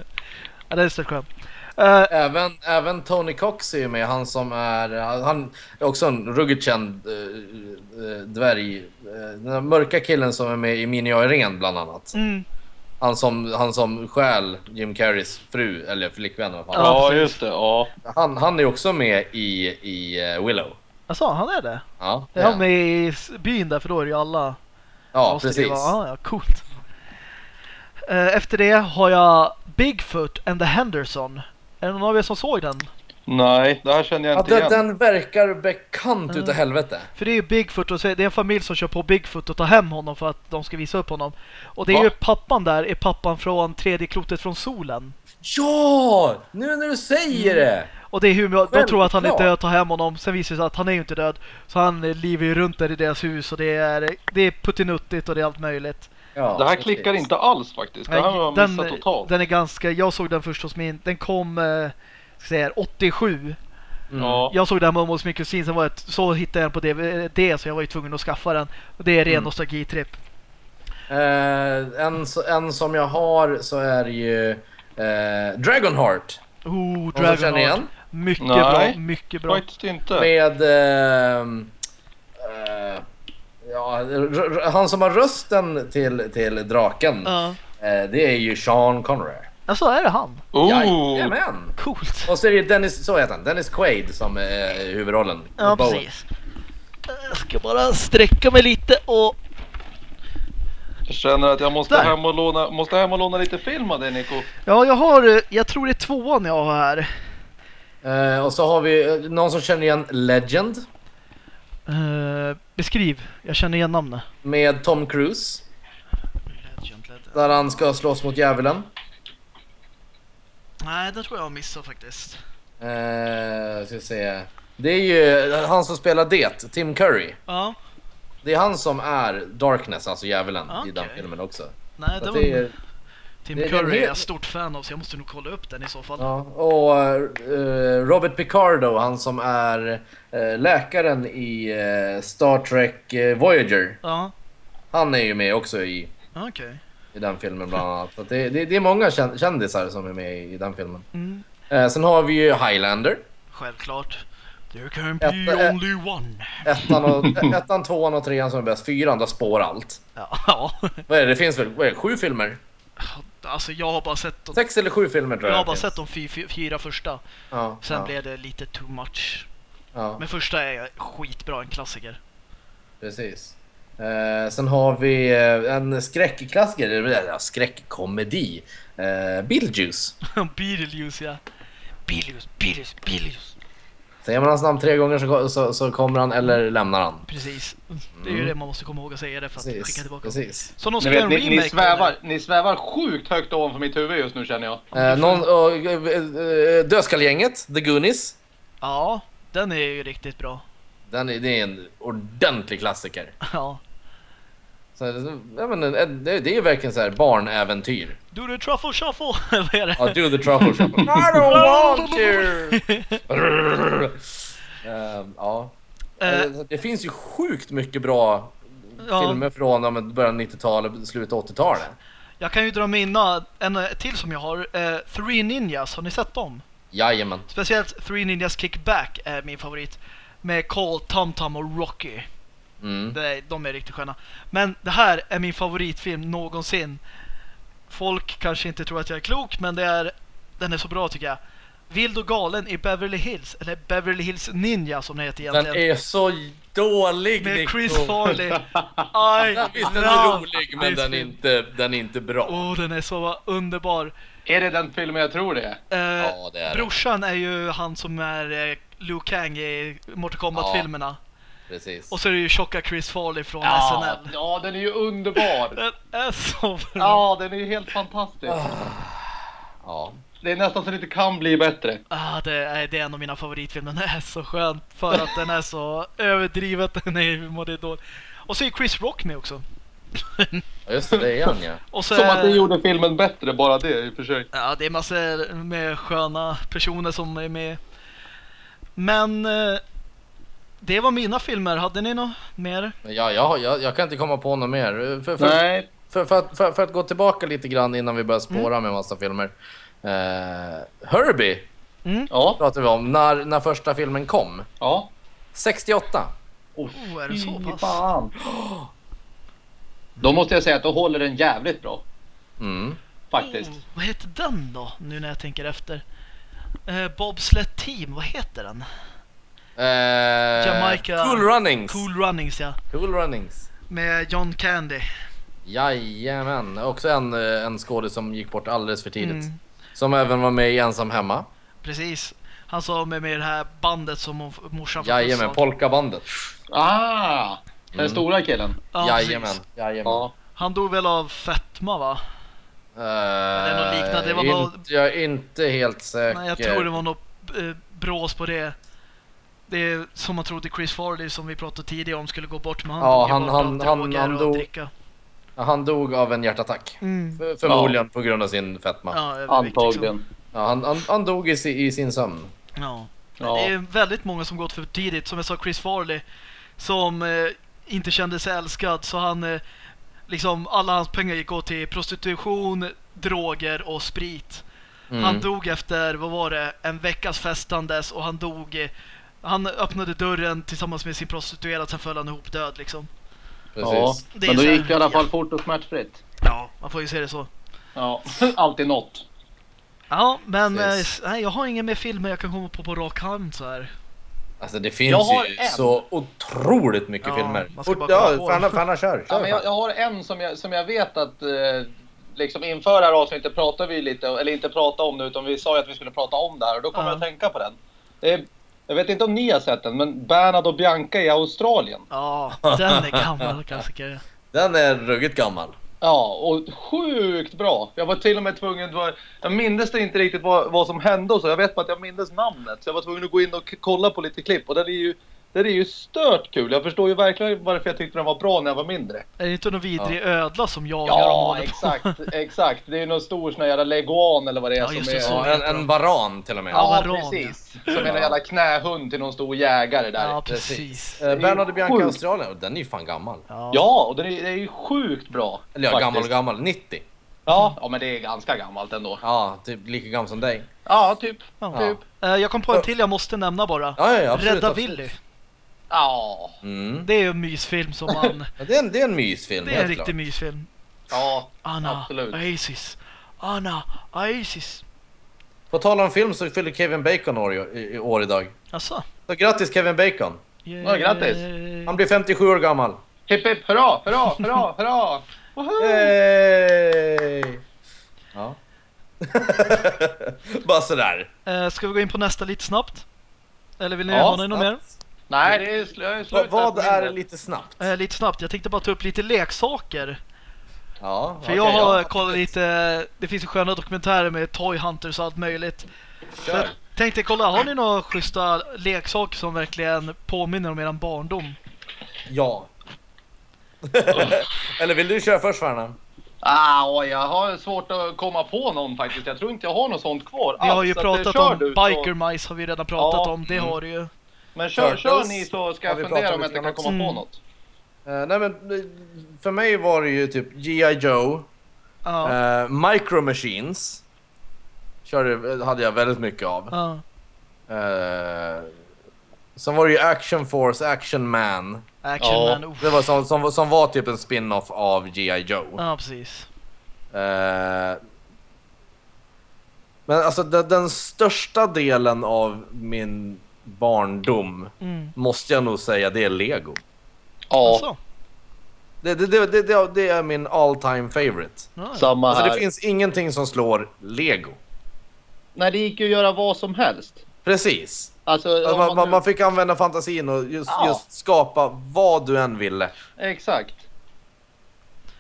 Ja, det är så skönt. Eh, Även, även Tony Cox är ju med, han som är, han är också en ruggigt känd eh, dvärg. Den där mörka killen som är med i Miniöringen bland annat. mm, Han som, han som stjäl Jim Carreys fru, eller flickvän alla fall. Ja, just det. Ja. Han, han är också med i, i Willow. alltså, han är det? Ja, Är han med i byn där för då är det ju alla ja precis. Ah, ja, coolt. Efter det har jag Bigfoot and the Henderson. Är det någon av er som såg den? Nej, det här känner jag Ja, inte den, igen. den verkar bekant Mm. utav helvete. För det är ju Bigfoot och så är det en familj som kör på Bigfoot och tar hem honom för att de ska visa upp honom. Och det är Va? ju pappan där, är pappan från tredje klotet från solen. Ja! Nu när du säger det! Och det är hur de tror att han är död, tar hem honom. Sen visar det sig att han är ju inte död. Så han lever ju runt där i deras hus och det är, det är puttinuttigt och det är allt möjligt. Ja, Det här precis. klickar inte alls faktiskt. Det här har jag den, missat totalt. den är ganska, jag såg den först hos min, den kom, eh, ska säga, 87. Mm. Ja. Jag såg den hemma hos min kusin, sen var jag, så hittade jag den på DVD så jag var ju tvungen att skaffa den. Och det är ren Mm. nostalgitripp. Eh, en, en som jag har så är ju eh, Dragonheart. Oh, Någon som Dragon känner igen? Mycket Nej. bra, mycket bra. Faktiskt inte. Med... ehm, eh, ja, han som har rösten till, till draken. Ja. eh, det är ju Sean Connery. Alltså är det han? Oh! Jajamän! Coolt. Och så är det Dennis, så heter han, Dennis Quaid som är huvudrollen. Ja, Bowen. precis. Jag ska bara sträcka mig lite och... Jag känner att jag måste Där. hem, och låna, måste hem och låna lite film av dig Nico. Ja, jag har... eh, Jag tror det är tvåan jag har här. Eh, och så har vi eh, någon som känner igen Legend Eh, beskriv. Jag känner igen namnet. med Tom Cruise. Där han ska slåss mot djävulen. Nej, den tror jag har missat faktiskt. Eh, ska se. Det är ju han som spelar det, Tim Curry. Ja. Det är han som är Darkness, alltså djävulen, i den filmen också. Nej, det var... det är, Tim det är en Curry är jag stort fan av så jag måste nog kolla upp den i så fall. ja. Och eh, Robert Picardo, han som är eh, läkaren i eh, Star Trek Voyager. Ja, Han är ju med också i, okej. i den filmen bland annat. Så det, det, det är många kän- kändisar som är med i, i den filmen. Mm. Sen har vi ju Highlander. Självklart. There can be Ett- only one. Ettan, och, ettan, tvåan och trean som är bäst. Fyran, där spår allt. Ja, ja. Vad är det? Det finns väl vad är det, sju filmer? Alltså jag har bara sett de, Sex eller sju filmer tror jag jag. har bara sett de fy, fy, fyra första. Ja, Sen ja, blev det lite too much. ja, Men första är skitbra, en klassiker. precis. Eh, sen har vi eh, en skräckklassiker, eller skräckkomedi. Eh, Beetlejuice. Beetlejuice ja. Beetlejuice, Beetlejuice, Beetlejuice. Säger man hans namn tre gånger så, så, så kommer han eller lämnar han. Precis. Det är ju det man måste komma ihåg att säga det för att skicka Precis. tillbaka. precis. Så de Ni, ska vet, göra en ni, ni, svävar, eller? ni svävar sjukt högt ovanför mitt huvud just nu känner jag. Eh, någon, eh, eh, Dödskallegänget, The Goonies. Ja, den är ju riktigt bra. Den är, det är en ordentlig klassiker. Ja. Så, jag menar, det, det är ju verkligen så här barnäventyr. Do the truffle shuffle! Vad är det? Ja, do the truffle shuffle. I don't want to! Ehm, ja. Eh, Eh, Det finns ju sjukt mycket bra ja, filmer från ja, men början av 90-talet, slutet av 80-talet. jag kan ju dra mina, en eh, till som jag har. Eh, Three Ninjas, har ni sett dem? Jajamän. Speciellt Three Ninjas Kickback är min favorit. Med Cole, Tom Tom och Rocky. Mm. Det, de är riktigt sköna. Men det här är min favoritfilm någonsin. Folk kanske inte tror att jag är klok, men det är, den är så bra tycker jag. Vild och galen i Beverly Hills, eller Beverly Hills Ninja som den heter Den egentligen. är så dålig Med Nico. Chris Farley. Aj, Visst den ja, är rolig men den är inte, den är inte bra. Åh, den är så underbar. Är det den filmen jag tror det är? Eh, Ja det är det. brorsan är ju han som är eh, Liu Kang i Mortal Kombat-filmerna. Precis. Och så är det ju tjocka Chris Farley från Ja, SNL. ja, den är ju underbar. Den är så bra. Ja, den är ju helt fantastisk. Ja. Det är nästan så det inte kan bli bättre. Ah, det, är, det är en av mina favoritfilmer. Den är så skön för att den är så överdrivet. Den är humor, det är dåligt. Och så är Chris Rock med också. Just det, det är han ja. Och så Som att det gjorde filmen bättre, bara det i och för sig. Ja, det är massor med sköna personer som är med. Men eh, det var mina filmer. Hade ni något mer? Ja, jag, jag, jag kan inte komma på något mer. För, för, Nej. för, för, att, för, för att gå tillbaka lite grann innan vi börjar spåra Mm. med massa filmer. Eh, Herbie Ja. pratar vi om. När, när första filmen kom. Ja. 68. Oh, Oh, är det så pass? fan. Då måste jag säga att då håller den jävligt bra. Mm. Faktiskt. Oh, vad heter den då? Nu när jag tänker efter. Eh, Bobsled Team, vad heter den? Eh, Jamaica- Cool Runnings. Cool Runnings ja. Cool Runnings. Med John Candy. Jajamän. Också en, eh, en skådis som gick bort alldeles för tidigt. Mm. Som även var med i Ensam Hemma. Precis. Han som är med i det här bandet som mor- morsan Jajamän. Polkabandet. Ah! Den Mm. stora killen. Ja, Jajamän. Jajamän. Ja. Han dog väl av fetma va? Eh, Eller något liknande, det var inte, Jag är inte helt säker. Nej, jag tror det var något brås på det. Det är som man trodde Chris Farley som vi pratade tidigare om skulle gå bort men han Ja, han- han- av han- han dog-. Han dog av en hjärtattack. Mm. För, förmodligen på grund av sin fetma. Ja. Ja, liksom. Antagligen. han, han, han dog i, i sin sömn. Ja. Ja. Det är väldigt många som gått för tidigt. Som jag sa, Chris Farley. Som eh, inte kände sig älskad. Så han, eh, liksom alla hans pengar gick åt till prostitution, droger och sprit. Mm. Han dog efter, vad var det, en veckas festandes och han dog. Eh, Han öppnade dörren tillsammans med sin prostituerade, sen föll han ihop död liksom. Precis. Ja. Det är Men då gick det i alla fall fort och smärtfritt. Ja, man får ju se det så. Ja, alltid något. Ja, men eh, Precis. nej, jag har ingen mer filmer jag kan komma på på rak hand så här. Alltså det finns Jag har ju en. så otroligt mycket Ja, filmer. man ska Fort, bara ja, dem. Ferna kör. kör Ja, men jag, jag har en som jag, som jag vet att eh, liksom inför det här avsnittet pratade vi lite, eller inte prata om det utan vi sa ju att vi skulle prata om det här och då kom Ja. jag att tänka på den. Det är, jag vet inte om ni har sett den, men Bernhard och Bianca i Australien. Ja, den är gammal klassiker. Den är ruggigt gammal. Ja, och sjukt bra. Jag var till och med tvungen, var, jag mindes det inte riktigt vad, vad som hände och så. Jag vet bara att jag mindes namnet. Så jag var tvungen att gå in och kolla på lite klipp och den är ju, den är ju stört kul. Jag förstår ju verkligen varför jag tyckte den var bra när jag var mindre. Är det inte någon vidrig ödla som jagar Ja, dem på? exakt, exakt. Det är ju någon stor sån här jävla leguan eller vad det är Ja, som är. det, så. Ja, en, en varan till och med. Ja, Ja, varan, precis. Som en jävla knähund till någon stor jägare där. Ja, Precis. precis. Eh, Bernhard och Bianca Sjukt. Australien, den är ju fan gammal. Ja. Ja, och den är, det är ju sjukt bra. Eller ja, gammal och gammal. 90. Ja, ja, men det är ganska gammalt ändå. Ja, typ lika gammal som dig. Ja, typ. Ja. Typ. Eh, Jag kom på en till jag måste nämna bara. Ja, ja, ja absolut. Rädda absolut. Willy. Ja, Mm. Det är en mysfilm som man... Ja, det, är en, det är en mysfilm, Det är en helt riktig klart. mysfilm. ja, Anna, Absolut. Oasis. Anna, Oasis. På tal om film så fyller Kevin Bacon år i, i, i år idag. Alltså. Så grattis Kevin Bacon! Ja, grattis. Han blir 57 år gammal. hipp hipp hurra, hurra, hurra, hurra! Yay! Ja. Bara sådär. Eh, ska vi gå in på nästa lite snabbt? Eller vill ni Ja, ha något mer? Nej, det är, sl- slut vad är lite snabbt? Eh, lite snabbt, jag tänkte bara ta upp lite leksaker. Ja, För okej, jag har ja. kollat lite, det finns ju sköna dokumentärer med Toy Hunters och allt möjligt. Så jag Kör. tänkte kolla, har ni några schyssta leksaker som verkligen påminner om eran barndom? Ja. Eller vill du köra först Fernan? Ah, jag har svårt att komma på någon faktiskt. Jag tror inte jag har något sånt kvar. Vi har ju pratat kör om Biker Mice har vi redan pratat Ja, om, det mm. har du ju. Men kör, Turtles kör ni så ska jag vi fundera om jag inte kan komma på också. något. Eh, nej men eh, för mig var det ju typ G.I. Joe, Ja, eh, Micro Machines. Körde, hade jag väldigt mycket av. ja, Eh, sen var det ju Action Force, Action Man. Action Ja. Man, uff. Det var som, som, som var typ en spin-off av G.I. Joe. Ja, precis. Men alltså den, den största delen av min barndom Mm. måste jag nog säga det är Lego. Ja, Alltså, Det, det, det, det, det, är min all time favorite. samma Alltså här. det finns ingenting som slår Lego. Nej, det gick ju att göra vad som helst. Precis. Alltså, Alltså, man, man man, nu- man fick använda fantasin och just, Ja. just skapa vad du än ville. Exakt.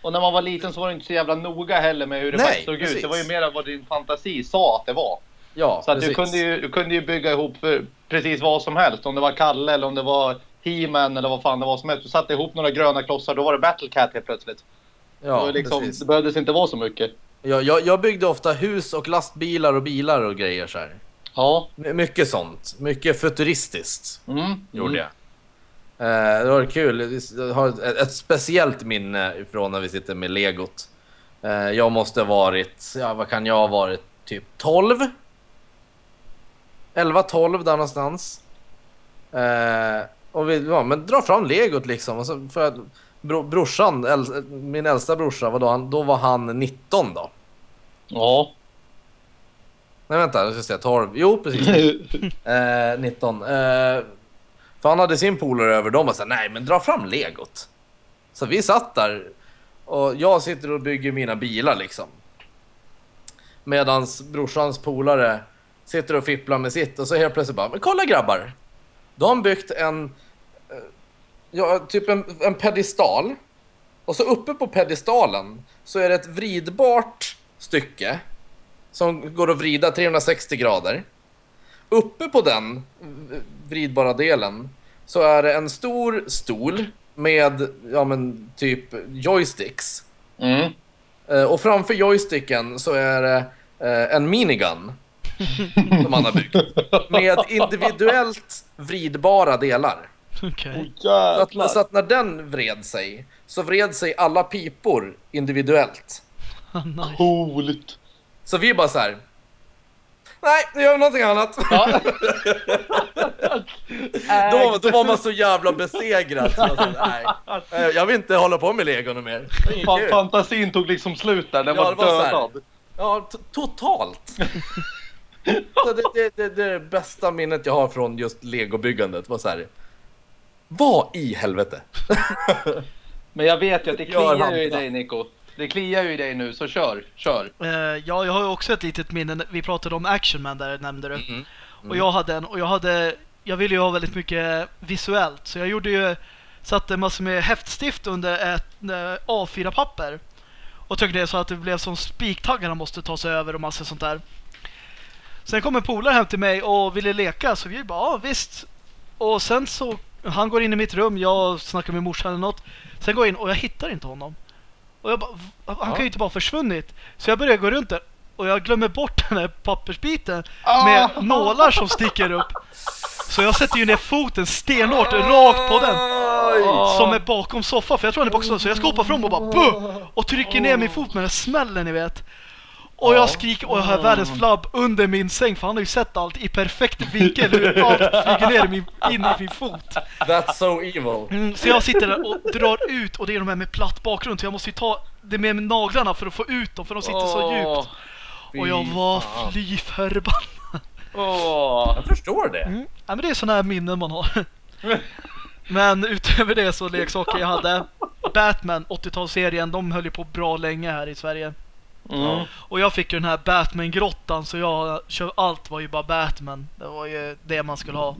Och när man var liten så var det inte så jävla noga heller med hur det Nej, såg precis. ut. Det var ju mer vad din fantasi sa att det var. Ja, Så att du kunde, ju, du kunde ju bygga ihop för precis vad som helst. Om det var Kalle eller om det var He-Man eller vad fan det var som helst. Du satte ihop några gröna klossar, då var det Battle Cat helt plötsligt. det, Ja, var liksom, precis. det behövdes inte vara så mycket. Jag, jag, jag byggde ofta hus och lastbilar och bilar och grejer så här. Ja. My- Mycket sånt. Mycket futuristiskt Mm. gjorde mm. jag. Eh, det var kul. Jag har ett, ett speciellt minne ifrån när vi sitter med legot. Eh, jag måste ha varit, ja vad kan jag ha varit, typ 12? 11, 12 där någonstans. Eh, och vi, ja, men dra fram legot liksom. Och så för att bro, brorsan, äl, min äldsta brorsa, var då, han, då var han 19 då. Ja. Nej vänta, jag ska säga 12. Jo precis. Eh, 19. Eh, för han hade sin polare över dem och sa nej men dra fram legot. Så vi satt där och jag sitter och bygger mina bilar liksom. Medans brorsans polare sitter och fipplar med sitt och så helt plötsligt bara men kolla grabbar. Då har byggt en, eh, ja typ en, en pedestal. Och så uppe på pedestalen så är det ett vridbart stycke som går att vrida 360 grader. Uppe på den v- vridbara delen så är det en stor stol med ja, men, typ joysticks. Mm. Eh, och framför joysticken så är det eh, en minigun som han har byggt. Med individuellt vridbara delar. Okej. Så att, så att när den vred sig så vred sig alla pipor individuellt. nice. Coolt. Så vi bara så här. Nej, nu gör vi någonting annat. Ja. Då, då var man så jävla besegrad. Så jag, sa, nej, eh, jag vill inte hålla på med lego något mer. Fan, fantasin tog liksom slut där. Den Ja, var, var dödad. Ja, totalt. Så det, det, det, det är det bästa minnet jag har från just legobyggandet. Var så här. Vad i helvete? Men jag vet ju att det kliar ju i dig Nico. Det kliar ju i dig nu, så kör. Kör. Eh, ja, jag har ju också ett litet minne. Vi pratade om Action Man där nämnde du. Mm. Och jag hade en och jag hade jag ville ju ha väldigt mycket visuellt så jag gjorde ju satte massor med häftstift under ett eh, A4-papper och tryckte det så att det blev som spiktaggarna måste ta sig över och massor sånt där. Sen kom en polare hem till mig och ville leka så vi bara ja visst. Och sen så han går in i mitt rum, jag snackar med morsan eller något. Sen går jag in och jag hittar inte honom. Och jag bara, "V- han kan ju inte bara ha försvunnit. Så jag börjar gå runt där och jag glömmer bort den här pappersbiten Ah! med nålar som sticker upp. Så jag sätter ju ner foten stenhårt rakt på den. Som är bakom soffan, för jag tror den är bakom soffan. Så jag ska hoppa fram och bara buh! Och trycker ner min fot med den smällen ni vet. Och jag skriker och jag har världens flabb under min säng för han har ju sett allt i perfekt vinkel hur allt flyger ner i min, in i min fot. That's so evil. Mm, så jag sitter där och drar ut och det är de här med platt bakgrund så jag måste ju ta det med naglarna för att få ut dem för de sitter så djupt. Och jag var fly förbannad. Åh. Jag förstår det. Mm. Ja, men det är sådana här minnen man har. men utöver det så leksaker jag hade Batman 80-talsserien, de höll ju på bra länge här i Sverige. Mm. Och jag fick ju den här Batman-grottan så jag kör, allt var ju bara Batman. Det var ju det man skulle ha.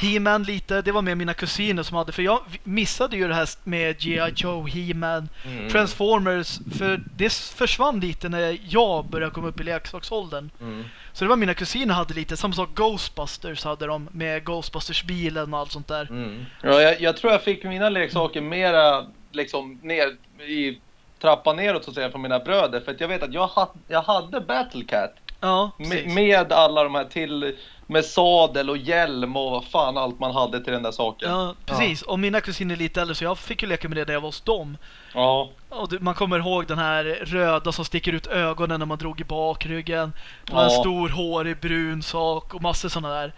He-Man lite, det var med mina kusiner som hade, för jag missade ju det här med G.I. Joe, He-Man, Mm. Transformers, för det försvann lite när jag började komma upp i leksaksåldern. Mm. Så det var mina kusiner hade lite, samma sak Ghostbusters hade de med Ghostbusters-bilen och allt sånt där. Mm. Ja, jag, jag tror jag fick mina leksaker mera liksom ner i trappan neråt så att säga från mina bröder. För att jag vet att jag, ha, jag hade Battle Cat Ja, med, med alla de här till med sadel och hjälm och vad fan allt man hade till den där saken. Ja, precis. Och mina kusiner är lite äldre så jag fick ju leka med det när jag var hos dem. Ja. Och man kommer ihåg den här röda som sticker ut ögonen när man drog i bakryggen. Det var en Ja. stor hårig brun sak och massor sådana där.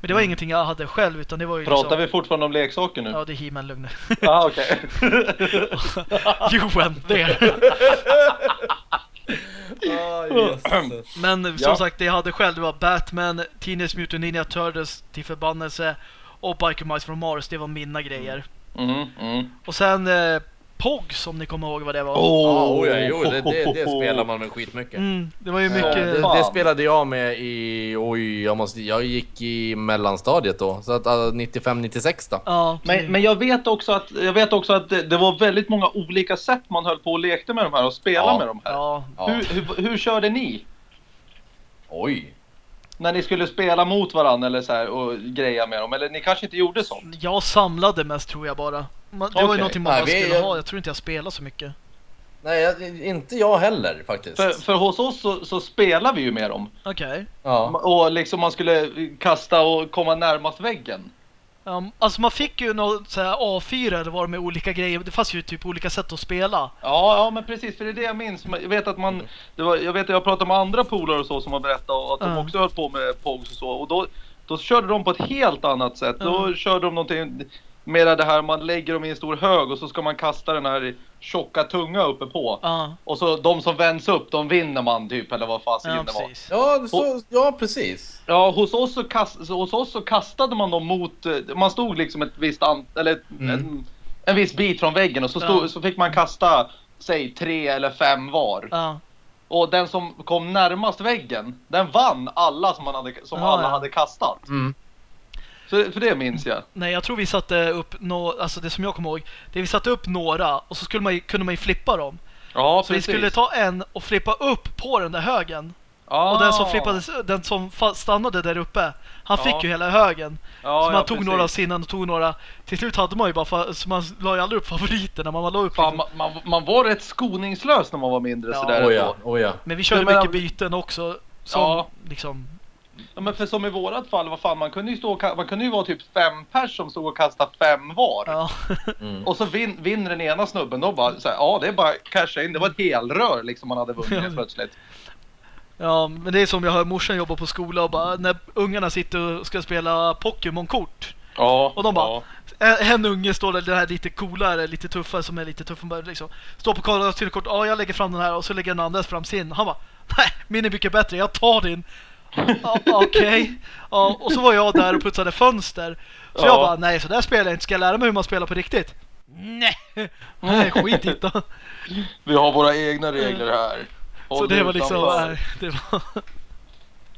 Men det var ingenting jag hade själv utan det var ju Pratar liksom... vi fortfarande om leksaker nu? Ja, det är He-Man lugn. Ja, okej. you went there. Ah, Jesus. Men som Ja. sagt, det jag hade själv det var Batman, Teenage Mutant Ninja Turtles till förbannelse och Biker Mice from Mars. Det var mina grejer. Mm, mm. Och sen eh, Pogs om ni kommer ihåg vad det var. Ja, oh, ja, jo, det, det, det spelar man med skitmycket. Mm, det var ju Ja, mycket... det, det spelade jag med i, oj, jag, måste, jag gick i mellanstadiet då, så att uh, 95-96 då. Ja, Men, men jag vet också att, jag vet också att det, det var väldigt många olika sätt man höll på och lekte med de här och spelade Ja. med de här. ja, Ja. Hur, hur, hur körde ni? Oj. När ni skulle spela mot varandra eller så här och greja med dem? Eller ni kanske inte gjorde sånt? jag samlade mest tror jag bara. Man, det var ju någonting man Nej, vi- skulle jag- ha. Jag tror inte jag spelade så mycket. Nej, jag, inte jag heller faktiskt. För, för hos oss så, så spelar vi ju med dem. Okej. Ja. Och liksom man skulle kasta och komma närmast väggen. Um, alltså man fick ju något så här A4 eller var det med olika grejer. Det fanns ju typ olika sätt att spela. Ja, ja men precis, för det är det jag minns. Jag vet att man, det var, jag vet att jag pratade med andra polare och så som har berättat och att de också höll på med POGs och så. Och då, då körde de på ett helt annat sätt. Då Ja. körde de någonting mera det här, man lägger dem i en stor hög och så ska man kasta den här tjocka tunga uppe på. Ja, Och så de som vänds upp, de vinner man typ, eller vad fasiken ja det var. Ja, så, ja, precis. Ja, hos oss, så kast, så hos oss så kastade man dem mot, eh, man stod liksom ett visst an, eller Mm. en, en viss bit från väggen och så, stod, Ja. så fick man kasta, säg tre eller fem var. Ja, Och den som kom närmast väggen, den vann alla som, man hade, som alla hade kastat. Mm. Så, för det minns jag. nej jag tror vi satte upp nå alltså det som jag kommer ihåg. Det vi satte upp några och så skulle man kunde man ju flippa dem. Ja, Så vi skulle ta en och flippa upp på den där högen. ah. Och den som flippades, den som stannade där uppe, han fick ju hela högen. ja, så man ja, tog precis. några av sinnen och tog några. Till slut hade man ju bara, så man la ju aldrig upp favoriterna. Man la upp Fan, liksom. man, man, man var rätt skoningslös när man var mindre Ja. sådär. Oh ja, oh ja. Men vi körde Ja, men- mycket byten också. Som Ja. liksom, Ja, men för som i vårat fall, vad fan, man kunde ju stå och, man kunde ju vara typ fem pers som stod och kastade fem var. ja. Mm. Och så vin, vinner den ena snubben, då bara så här, ja det är bara casha in, det var ett helrör liksom man hade vunnit helt plötsligt. ja, men det är som jag hör morsan jobba på skola och bara när ungarna sitter och ska spela Pokémon-kort. Ja. Och de bara, ja. En, unge står där, det här lite coolare, lite tuffare som är lite tuff. Bara liksom, står på kolla till kort, ja jag lägger fram den här och så lägger den andra fram sin. Han bara, nej min är mycket bättre, jag tar din. Okej. Ja, och så var jag där och putsade fönster. Så Ja. jag bara, nej så där spelar jag inte. Ska jag lära mig hur man spelar på riktigt? Nej, nej skit i det. Vi har våra egna regler här. Så Håll det dig var liksom, det var...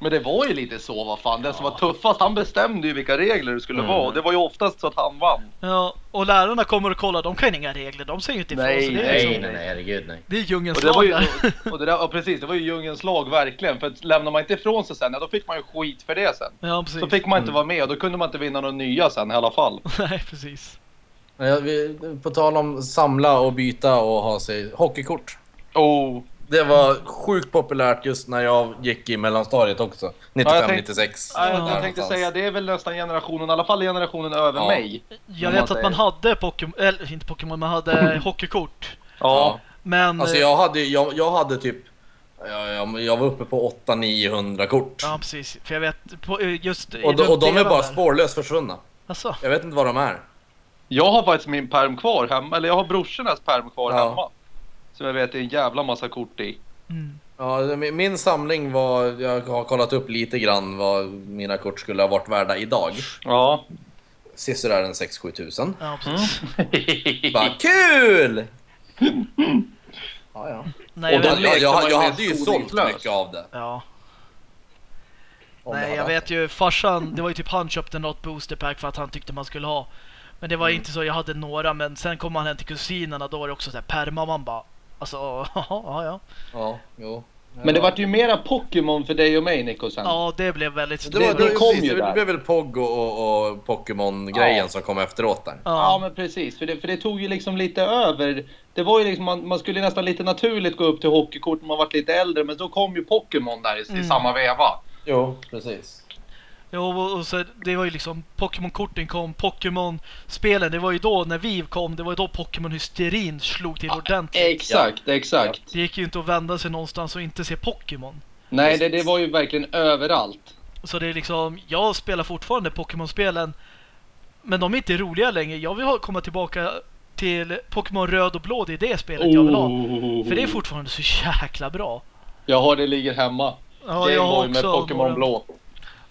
Men det var ju lite så vad fan, den som var tuffast han bestämde ju vilka regler det skulle Mm. vara och det var ju oftast så att han vann. Ja, och lärarna kommer och kollar, de kan inga regler, de säger ju inte ifrån. Nej, så det är Nej, liksom, nej, nej, herregud nej. Det är djungelns Och det var lag ju, där. och det där, ja, precis, det var ju djungelns lag verkligen. För att lämnar man inte ifrån sig sen, ja, då fick man ju skit för det sen. Ja, precis. Så fick man inte Mm. vara med och då kunde man inte vinna några nya sen i alla fall. Nej, precis. Ja, på tal om samla och byta och ha sig hockeykort. Oh. Det var sjukt populärt just när jag gick i mellanstadiet också. 95, Ja, jag 96. Ja, jag, tänkte säga, det är väl nästan generationen, i alla fall generationen över Ja. mig. Jag vet man att man hade Pokémon, eller inte Pokémon, man hade hockeykort. Ja. Men... Alltså jag hade, jag, jag hade typ... Jag, jag, jag var uppe på 800-900 kort. Ja, precis. För jag vet, på, eh, just och, de, och de är bara där. spårlöst försvunna. Alltså, Jag vet inte vad de är. Jag har faktiskt min perm kvar hemma, eller jag har brorsornas perm kvar Ja. hemma. Som jag vet är en jävla massa kort i. mm. Ja, min samling var... Jag har kollat upp lite grann vad mina kort skulle ha varit värda idag. Ja. Sisådär en 6-7 tusen. ja precis. Bara KUL! Ja, ja. Nej, Och vet, Jag, jag, jag ju hade ju sålt mycket av det. ja. om Nej, jag vet ju, farsan, det var ju typ han köpte något boosterpack för att han tyckte man skulle ha. Men det var Mm. inte så, jag hade några, men sen kom han hem till kusinerna, då var det också så här perma, man bara, alltså, ja, ja. Ja, jo. Men det vart ju mera Pokémon för dig och mig Nico sen. Ja, det blev väldigt... Det, var, det det, kom precis, ju det, där. blev väl POG och, och, och Pokémon-grejen Ja. som kom efteråt där. Ja ja, men precis, för det, för det tog ju liksom lite över. Det var ju liksom, man, man skulle nästan lite naturligt gå upp till hockeykort när man varit lite äldre, men så kom ju Pokémon där i, i Mm. samma veva. Jo, precis. Jo, och, så, det var ju liksom Pokémon-korten kom, Pokémon-spelen, det var ju då när vi kom, det var ju då Pokémon-hysterin slog till ordentligt. Exakt, exakt. Det gick ju inte att vända sig någonstans och inte se Pokémon. Nej, det, det var ju verkligen överallt. Så det är liksom, jag spelar fortfarande Pokémon-spelen, men de är inte roliga längre. Jag vill komma tillbaka till Pokémon röd och blå, det är det spelet jag vill ha. Oh. För det är fortfarande så jäkla bra. Jag har det ligger hemma. Ja, jag har Gameboy med också Pokémon blå.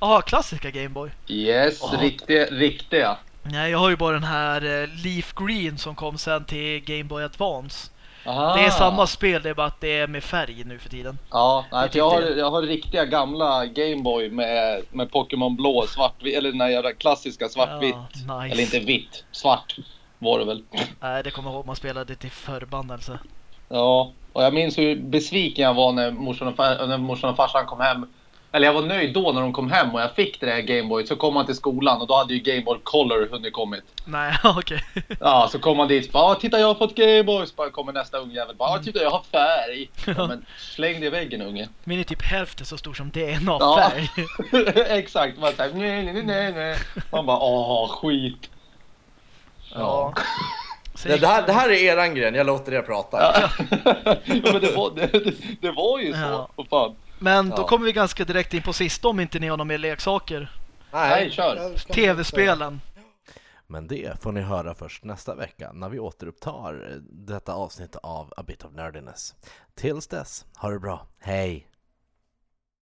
Jaha, klassiska Gameboy. Yes, Ja. riktiga, riktiga. Nej, jag har ju bara den här eh, Leaf Green som kom sen till Game Boy Advance. Aha. Det är samma spel, det är bara att det är med färg nu för tiden. Ja, nej, Jag har, jag har riktiga gamla Gameboy med, med Pokémon blå, svartvit, eller den här klassiska svartvitt. Ja, nice. Eller inte vitt, svart var det väl. Nej, det kommer jag ihåg man spelade till förbannelse. Ja, och jag minns hur besviken jag var när morsan och, far, när morsan och farsan kom hem. Eller jag var nöjd då när de kom hem och jag fick det där Gameboy. Så kom man till skolan och då hade ju Gameboy Color hunnit kommit. Nej, okej. Ja, så kom man dit och bara "Ah, “Titta jag har fått Gameboy!” Så bara kommer nästa ungjävel bara "Ah, “Titta jag har färg!” ja, men Släng det i väggen unge. Min är typ hälften så stor som Ja. DNA-färg. Exakt, man säger nej, nej, nej, nej. Man bara åh skit. Ja. Det, det, här, det här är eran gren, jag låter er prata. Ja. men det var, det, det var ju så. Ja. Fan. Men då Ja. kommer vi ganska direkt in på sista om inte ni har några mer leksaker. Nej, kör. Tv-spelen. Men det får ni höra först nästa vecka när vi återupptar detta avsnitt av A Bit of Nerdiness. Tills dess, ha det bra. Hej!